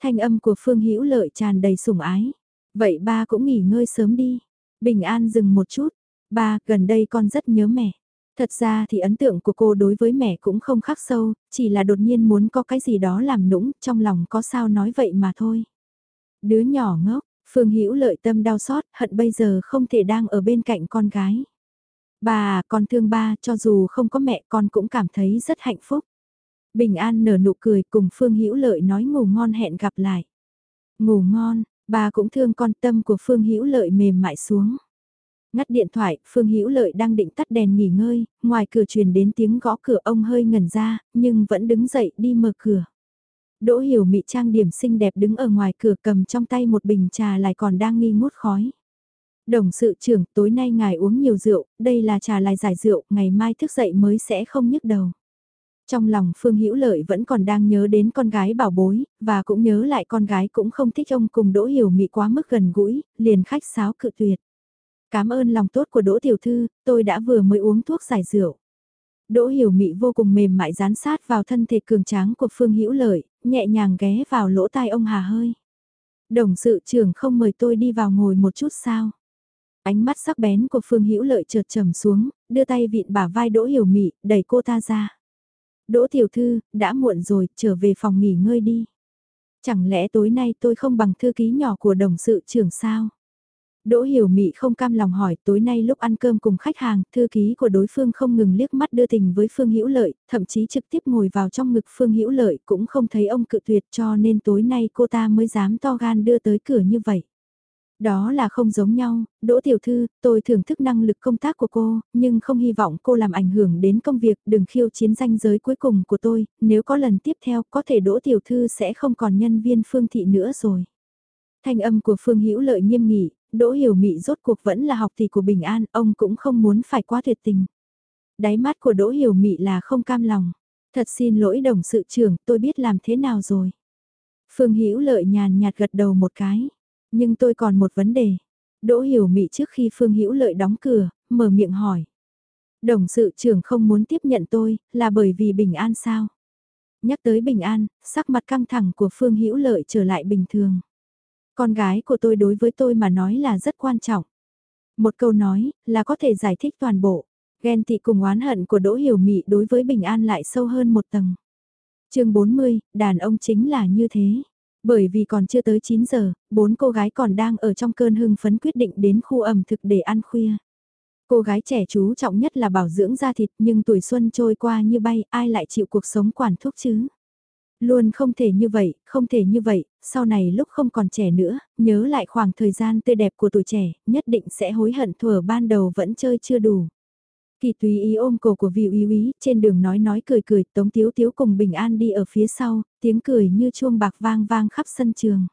Thanh âm của Phương Hữu Lợi tràn đầy sủng ái. Vậy ba cũng nghỉ ngơi sớm đi. Bình An dừng một chút. Ba, gần đây con rất nhớ mẹ. Thật ra thì ấn tượng của cô đối với mẹ cũng không khắc sâu, chỉ là đột nhiên muốn có cái gì đó làm nũng, trong lòng có sao nói vậy mà thôi. Đứa nhỏ ngốc, Phương Hữu lợi tâm đau xót, hận bây giờ không thể đang ở bên cạnh con gái. Bà, con thương ba, cho dù không có mẹ con cũng cảm thấy rất hạnh phúc. Bình An nở nụ cười cùng Phương Hữu Lợi nói ngủ ngon hẹn gặp lại. Ngủ ngon, bà cũng thương con tâm của Phương Hữu Lợi mềm mại xuống. Ngắt điện thoại, Phương Hữu Lợi đang định tắt đèn nghỉ ngơi, ngoài cửa truyền đến tiếng gõ cửa ông hơi ngẩn ra, nhưng vẫn đứng dậy đi mở cửa. Đỗ Hiểu Mị trang điểm xinh đẹp đứng ở ngoài cửa cầm trong tay một bình trà lại còn đang nghi ngút khói. Đồng sự trưởng, tối nay ngài uống nhiều rượu, đây là trà lại giải rượu, ngày mai thức dậy mới sẽ không nhức đầu. Trong lòng Phương Hữu Lợi vẫn còn đang nhớ đến con gái bảo bối, và cũng nhớ lại con gái cũng không thích ông cùng Đỗ Hiểu Mị quá mức gần gũi, liền khách sáo cự tuyệt. Cảm ơn lòng tốt của Đỗ Tiểu Thư, tôi đã vừa mới uống thuốc giải rượu. Đỗ Hiểu Mị vô cùng mềm mại dán sát vào thân thể cường tráng của Phương Hữu Lợi, nhẹ nhàng ghé vào lỗ tai ông Hà hơi. Đồng sự trưởng không mời tôi đi vào ngồi một chút sao? Ánh mắt sắc bén của Phương Hữu Lợi chợt trầm xuống, đưa tay vịn bả vai Đỗ Hiểu Mị, đẩy cô ta ra. Đỗ tiểu thư, đã muộn rồi, trở về phòng nghỉ ngơi đi. Chẳng lẽ tối nay tôi không bằng thư ký nhỏ của đồng sự trưởng sao? Đỗ Hiểu Mị không cam lòng hỏi, tối nay lúc ăn cơm cùng khách hàng, thư ký của đối phương không ngừng liếc mắt đưa tình với Phương Hữu Lợi, thậm chí trực tiếp ngồi vào trong ngực Phương Hữu Lợi cũng không thấy ông cự tuyệt cho nên tối nay cô ta mới dám to gan đưa tới cửa như vậy. Đó là không giống nhau, Đỗ Tiểu Thư, tôi thưởng thức năng lực công tác của cô, nhưng không hy vọng cô làm ảnh hưởng đến công việc, đừng khiêu chiến danh giới cuối cùng của tôi, nếu có lần tiếp theo có thể Đỗ Tiểu Thư sẽ không còn nhân viên Phương Thị nữa rồi. Thanh âm của Phương Hữu Lợi nghiêm nghị, Đỗ Hiểu Mị rốt cuộc vẫn là học tỷ của Bình An, ông cũng không muốn phải quá tuyệt tình. Đáy mắt của Đỗ Hiểu Mị là không cam lòng. Thật xin lỗi đồng sự trưởng, tôi biết làm thế nào rồi. Phương Hữu Lợi nhàn nhạt gật đầu một cái. Nhưng tôi còn một vấn đề. Đỗ Hiểu Mị trước khi Phương Hữu Lợi đóng cửa, mở miệng hỏi. Đồng sự trưởng không muốn tiếp nhận tôi, là bởi vì Bình An sao? Nhắc tới Bình An, sắc mặt căng thẳng của Phương Hữu Lợi trở lại bình thường. Con gái của tôi đối với tôi mà nói là rất quan trọng. Một câu nói, là có thể giải thích toàn bộ. Ghen tị cùng oán hận của Đỗ Hiểu Mị đối với Bình An lại sâu hơn một tầng. chương 40, đàn ông chính là như thế. Bởi vì còn chưa tới 9 giờ, bốn cô gái còn đang ở trong cơn hưng phấn quyết định đến khu ẩm thực để ăn khuya. Cô gái trẻ chú trọng nhất là bảo dưỡng da thịt nhưng tuổi xuân trôi qua như bay ai lại chịu cuộc sống quản thuốc chứ. Luôn không thể như vậy, không thể như vậy, sau này lúc không còn trẻ nữa, nhớ lại khoảng thời gian tươi đẹp của tuổi trẻ, nhất định sẽ hối hận thuở ban đầu vẫn chơi chưa đủ. Kỳ tùy ý ôm cổ của vị uy úy, trên đường nói nói cười cười, tống tiếu tiếu cùng bình an đi ở phía sau, tiếng cười như chuông bạc vang vang khắp sân trường.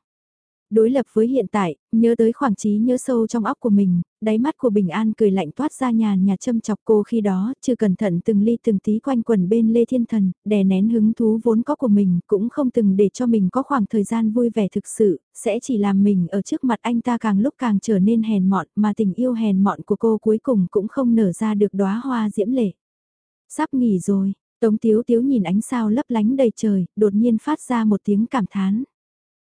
Đối lập với hiện tại, nhớ tới khoảng trí nhớ sâu trong óc của mình, đáy mắt của Bình An cười lạnh toát ra nhàn nhà châm chọc cô khi đó, chưa cẩn thận từng ly từng tí quanh quần bên Lê Thiên Thần, đè nén hứng thú vốn có của mình, cũng không từng để cho mình có khoảng thời gian vui vẻ thực sự, sẽ chỉ làm mình ở trước mặt anh ta càng lúc càng trở nên hèn mọn, mà tình yêu hèn mọn của cô cuối cùng cũng không nở ra được đóa hoa diễm lệ. Sắp nghỉ rồi, Tống Tiếu Tiếu nhìn ánh sao lấp lánh đầy trời, đột nhiên phát ra một tiếng cảm thán.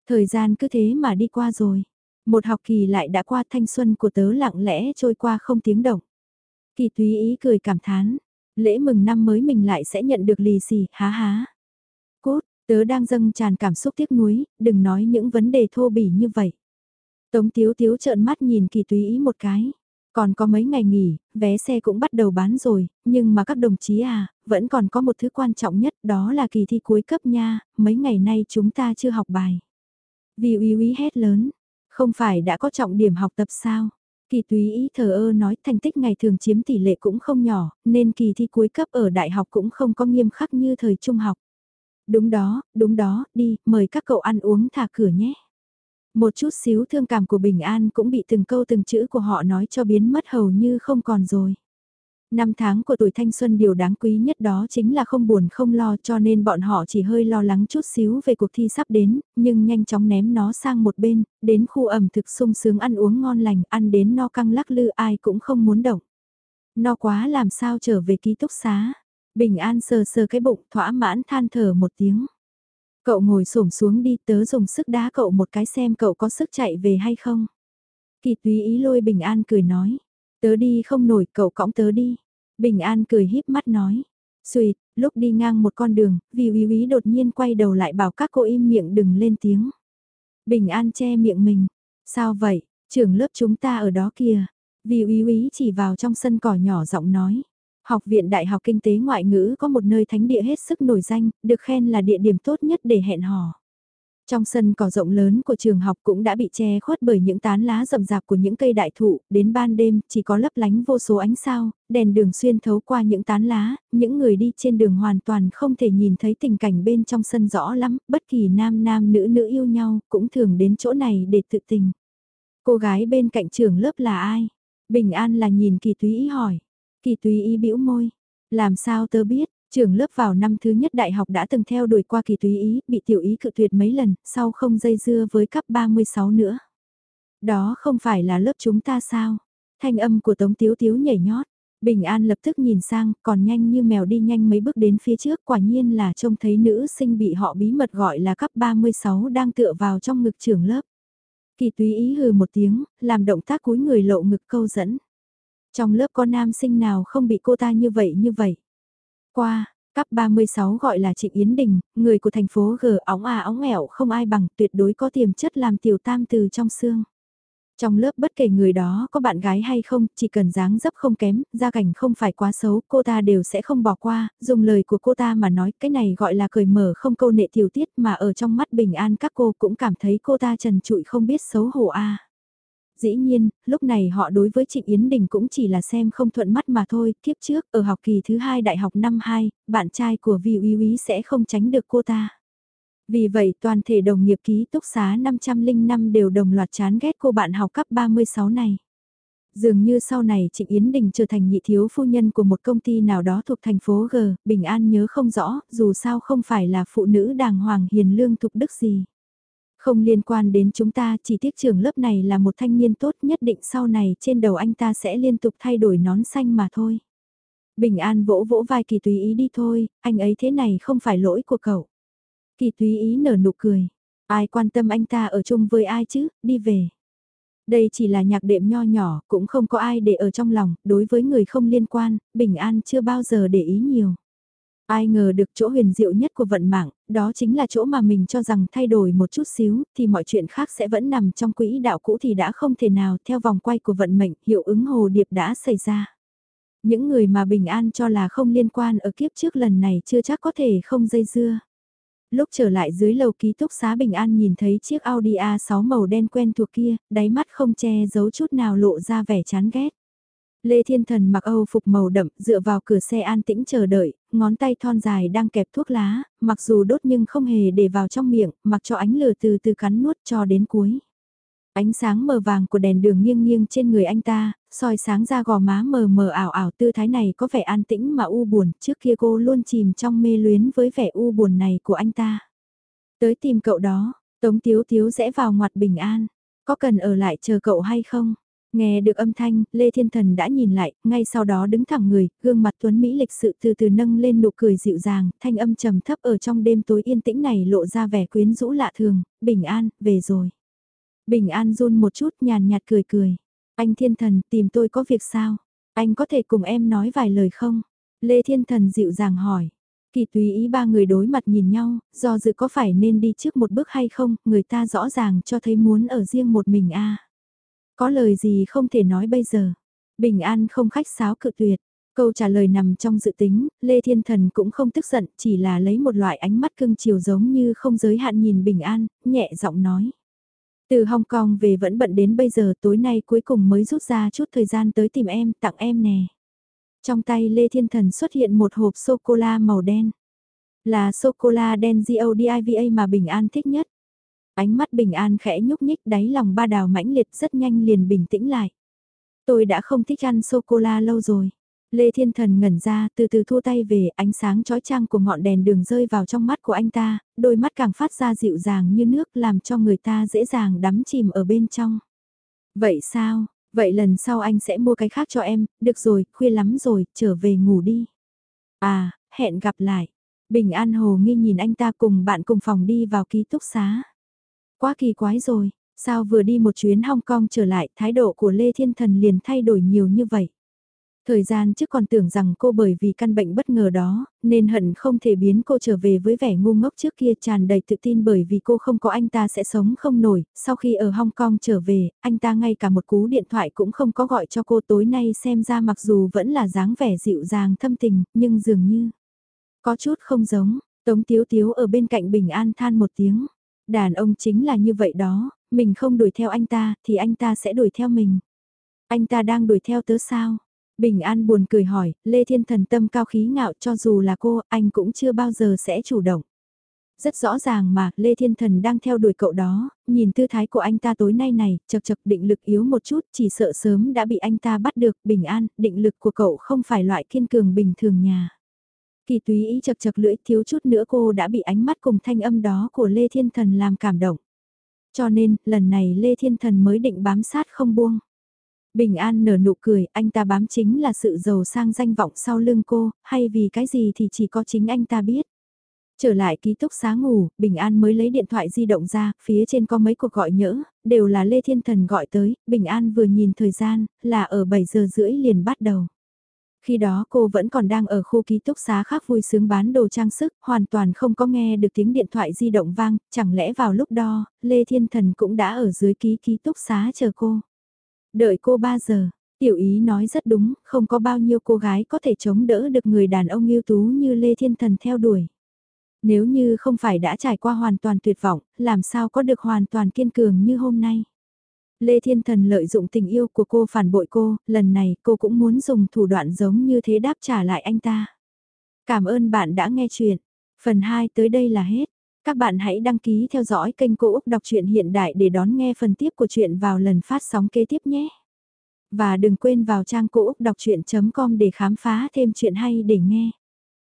Thời gian cứ thế mà đi qua rồi. Một học kỳ lại đã qua thanh xuân của tớ lặng lẽ trôi qua không tiếng động. Kỳ túy ý cười cảm thán. Lễ mừng năm mới mình lại sẽ nhận được lì xì, há há. Cốt, tớ đang dâng tràn cảm xúc tiếc nuối, đừng nói những vấn đề thô bỉ như vậy. Tống tiếu tiếu trợn mắt nhìn kỳ túy ý một cái. Còn có mấy ngày nghỉ, vé xe cũng bắt đầu bán rồi, nhưng mà các đồng chí à, vẫn còn có một thứ quan trọng nhất đó là kỳ thi cuối cấp nha, mấy ngày nay chúng ta chưa học bài. Vì uy uy hét lớn, không phải đã có trọng điểm học tập sao? Kỳ túy ý thờ ơ nói thành tích ngày thường chiếm tỷ lệ cũng không nhỏ, nên kỳ thi cuối cấp ở đại học cũng không có nghiêm khắc như thời trung học. Đúng đó, đúng đó, đi, mời các cậu ăn uống thả cửa nhé. Một chút xíu thương cảm của Bình An cũng bị từng câu từng chữ của họ nói cho biến mất hầu như không còn rồi. Năm tháng của tuổi thanh xuân điều đáng quý nhất đó chính là không buồn không lo cho nên bọn họ chỉ hơi lo lắng chút xíu về cuộc thi sắp đến, nhưng nhanh chóng ném nó sang một bên, đến khu ẩm thực sung sướng ăn uống ngon lành, ăn đến no căng lắc lư ai cũng không muốn động. No quá làm sao trở về ký túc xá. Bình an sờ sờ cái bụng thỏa mãn than thở một tiếng. Cậu ngồi xổm xuống đi tớ dùng sức đá cậu một cái xem cậu có sức chạy về hay không. Kỳ túy ý lôi bình an cười nói. Tớ đi không nổi cậu cõng tớ đi. Bình An cười híp mắt nói. Xuyệt, lúc đi ngang một con đường, vì uy uy đột nhiên quay đầu lại bảo các cô im miệng đừng lên tiếng. Bình An che miệng mình. Sao vậy, trưởng lớp chúng ta ở đó kìa. Vì uy uy chỉ vào trong sân cỏ nhỏ giọng nói. Học viện Đại học Kinh tế Ngoại ngữ có một nơi thánh địa hết sức nổi danh, được khen là địa điểm tốt nhất để hẹn hò. Trong sân cỏ rộng lớn của trường học cũng đã bị che khuất bởi những tán lá rậm rạp của những cây đại thụ, đến ban đêm chỉ có lấp lánh vô số ánh sao, đèn đường xuyên thấu qua những tán lá, những người đi trên đường hoàn toàn không thể nhìn thấy tình cảnh bên trong sân rõ lắm, bất kỳ nam nam nữ nữ yêu nhau cũng thường đến chỗ này để tự tình. Cô gái bên cạnh trường lớp là ai? Bình an là nhìn kỳ túy ý hỏi. Kỳ túy ý bĩu môi. Làm sao tớ biết, Trường lớp vào năm thứ nhất đại học đã từng theo đuổi qua kỳ túy ý, bị tiểu ý cự tuyệt mấy lần, sau không dây dưa với cấp 36 nữa. Đó không phải là lớp chúng ta sao? Thanh âm của Tống Tiếu Tiếu nhảy nhót. Bình An lập tức nhìn sang, còn nhanh như mèo đi nhanh mấy bước đến phía trước, quả nhiên là trông thấy nữ sinh bị họ bí mật gọi là cấp 36 đang tựa vào trong ngực trường lớp. Kỳ túy ý hừ một tiếng, làm động tác cúi người lộ ngực câu dẫn. Trong lớp có nam sinh nào không bị cô ta như vậy như vậy. Qua, cấp 36 gọi là Trịnh Yến Đình, người của thành phố G óng à óng ẻo không ai bằng tuyệt đối có tiềm chất làm tiểu tam từ trong xương. Trong lớp bất kể người đó có bạn gái hay không, chỉ cần dáng dấp không kém, gia cảnh không phải quá xấu, cô ta đều sẽ không bỏ qua, dùng lời của cô ta mà nói cái này gọi là cười mở không câu nệ tiểu tiết mà ở trong mắt bình an các cô cũng cảm thấy cô ta trần trụi không biết xấu hổ a. Dĩ nhiên, lúc này họ đối với Trịnh Yến Đình cũng chỉ là xem không thuận mắt mà thôi, kiếp trước ở học kỳ thứ hai đại học năm 2, bạn trai của Vi Uy Uy sẽ không tránh được cô ta. Vì vậy toàn thể đồng nghiệp ký túc xá 505 đều đồng loạt chán ghét cô bạn học cấp 36 này. Dường như sau này Trịnh Yến Đình trở thành nhị thiếu phu nhân của một công ty nào đó thuộc thành phố G, Bình An nhớ không rõ, dù sao không phải là phụ nữ đàng hoàng hiền lương thục đức gì. Không liên quan đến chúng ta, chỉ tiếc trường lớp này là một thanh niên tốt nhất định sau này trên đầu anh ta sẽ liên tục thay đổi nón xanh mà thôi. Bình An vỗ vỗ vai kỳ tùy ý đi thôi, anh ấy thế này không phải lỗi của cậu. Kỳ túy ý nở nụ cười. Ai quan tâm anh ta ở chung với ai chứ, đi về. Đây chỉ là nhạc đệm nho nhỏ, cũng không có ai để ở trong lòng, đối với người không liên quan, bình an chưa bao giờ để ý nhiều. Ai ngờ được chỗ huyền diệu nhất của vận mạng, đó chính là chỗ mà mình cho rằng thay đổi một chút xíu, thì mọi chuyện khác sẽ vẫn nằm trong quỹ đạo cũ thì đã không thể nào theo vòng quay của vận mệnh, hiệu ứng hồ điệp đã xảy ra. Những người mà bình an cho là không liên quan ở kiếp trước lần này chưa chắc có thể không dây dưa. Lúc trở lại dưới lầu ký túc xá Bình An nhìn thấy chiếc Audi A6 màu đen quen thuộc kia, đáy mắt không che giấu chút nào lộ ra vẻ chán ghét. Lê Thiên Thần mặc Âu phục màu đậm, dựa vào cửa xe an tĩnh chờ đợi, ngón tay thon dài đang kẹp thuốc lá, mặc dù đốt nhưng không hề để vào trong miệng, mặc cho ánh lửa từ từ cắn nuốt cho đến cuối. Ánh sáng mờ vàng của đèn đường nghiêng nghiêng trên người anh ta, soi sáng ra gò má mờ mờ ảo ảo tư thái này có vẻ an tĩnh mà u buồn, trước kia cô luôn chìm trong mê luyến với vẻ u buồn này của anh ta. Tới tìm cậu đó, Tống Tiếu Tiếu rẽ vào ngoặt bình an, có cần ở lại chờ cậu hay không? Nghe được âm thanh, Lê Thiên Thần đã nhìn lại, ngay sau đó đứng thẳng người, gương mặt tuấn Mỹ lịch sự từ từ nâng lên nụ cười dịu dàng, thanh âm trầm thấp ở trong đêm tối yên tĩnh này lộ ra vẻ quyến rũ lạ thường, bình an, về rồi. Bình an run một chút nhàn nhạt cười cười. Anh thiên thần tìm tôi có việc sao? Anh có thể cùng em nói vài lời không? Lê Thiên Thần dịu dàng hỏi. Kỳ tùy ý ba người đối mặt nhìn nhau, do dự có phải nên đi trước một bước hay không, người ta rõ ràng cho thấy muốn ở riêng một mình a. Có lời gì không thể nói bây giờ. Bình an không khách sáo cự tuyệt. Câu trả lời nằm trong dự tính, Lê Thiên Thần cũng không tức giận, chỉ là lấy một loại ánh mắt cưng chiều giống như không giới hạn nhìn bình an, nhẹ giọng nói. Từ Hong Kong về vẫn bận đến bây giờ tối nay cuối cùng mới rút ra chút thời gian tới tìm em, tặng em nè. Trong tay Lê Thiên Thần xuất hiện một hộp sô-cô-la màu đen. Là sô-cô-la đen GODIVA mà Bình An thích nhất. Ánh mắt Bình An khẽ nhúc nhích đáy lòng ba đào mãnh liệt rất nhanh liền bình tĩnh lại. Tôi đã không thích ăn sô-cô-la lâu rồi. Lê Thiên Thần ngẩn ra, từ từ thua tay về, ánh sáng chói chang của ngọn đèn đường rơi vào trong mắt của anh ta, đôi mắt càng phát ra dịu dàng như nước làm cho người ta dễ dàng đắm chìm ở bên trong. Vậy sao, vậy lần sau anh sẽ mua cái khác cho em, được rồi, khuya lắm rồi, trở về ngủ đi. À, hẹn gặp lại. Bình An Hồ nghi nhìn anh ta cùng bạn cùng phòng đi vào ký túc xá. Quá kỳ quái rồi, sao vừa đi một chuyến Hong Kong trở lại, thái độ của Lê Thiên Thần liền thay đổi nhiều như vậy. Thời gian trước còn tưởng rằng cô bởi vì căn bệnh bất ngờ đó, nên hận không thể biến cô trở về với vẻ ngu ngốc trước kia tràn đầy tự tin bởi vì cô không có anh ta sẽ sống không nổi. Sau khi ở Hong Kong trở về, anh ta ngay cả một cú điện thoại cũng không có gọi cho cô tối nay xem ra mặc dù vẫn là dáng vẻ dịu dàng thâm tình, nhưng dường như có chút không giống. Tống Tiếu Tiếu ở bên cạnh Bình An than một tiếng. Đàn ông chính là như vậy đó, mình không đuổi theo anh ta thì anh ta sẽ đuổi theo mình. Anh ta đang đuổi theo tớ sao? Bình An buồn cười hỏi, Lê Thiên Thần tâm cao khí ngạo cho dù là cô, anh cũng chưa bao giờ sẽ chủ động. Rất rõ ràng mà, Lê Thiên Thần đang theo đuổi cậu đó, nhìn tư thái của anh ta tối nay này, chật chật định lực yếu một chút, chỉ sợ sớm đã bị anh ta bắt được, bình an, định lực của cậu không phải loại kiên cường bình thường nhà. Kỳ túy ý chật chật lưỡi thiếu chút nữa cô đã bị ánh mắt cùng thanh âm đó của Lê Thiên Thần làm cảm động. Cho nên, lần này Lê Thiên Thần mới định bám sát không buông. Bình An nở nụ cười, anh ta bám chính là sự giàu sang danh vọng sau lưng cô, hay vì cái gì thì chỉ có chính anh ta biết. Trở lại ký túc xá ngủ, Bình An mới lấy điện thoại di động ra, phía trên có mấy cuộc gọi nhỡ, đều là Lê Thiên Thần gọi tới, Bình An vừa nhìn thời gian, là ở 7 giờ rưỡi liền bắt đầu. Khi đó cô vẫn còn đang ở khu ký túc xá khác vui sướng bán đồ trang sức, hoàn toàn không có nghe được tiếng điện thoại di động vang, chẳng lẽ vào lúc đó, Lê Thiên Thần cũng đã ở dưới ký ký túc xá chờ cô. Đợi cô 3 giờ, tiểu ý nói rất đúng, không có bao nhiêu cô gái có thể chống đỡ được người đàn ông yêu tú như Lê Thiên Thần theo đuổi. Nếu như không phải đã trải qua hoàn toàn tuyệt vọng, làm sao có được hoàn toàn kiên cường như hôm nay. Lê Thiên Thần lợi dụng tình yêu của cô phản bội cô, lần này cô cũng muốn dùng thủ đoạn giống như thế đáp trả lại anh ta. Cảm ơn bạn đã nghe chuyện. Phần 2 tới đây là hết. Các bạn hãy đăng ký theo dõi kênh Cô Úc Đọc truyện Hiện Đại để đón nghe phần tiếp của chuyện vào lần phát sóng kế tiếp nhé. Và đừng quên vào trang cô úc đọc chuyện.com để khám phá thêm chuyện hay để nghe.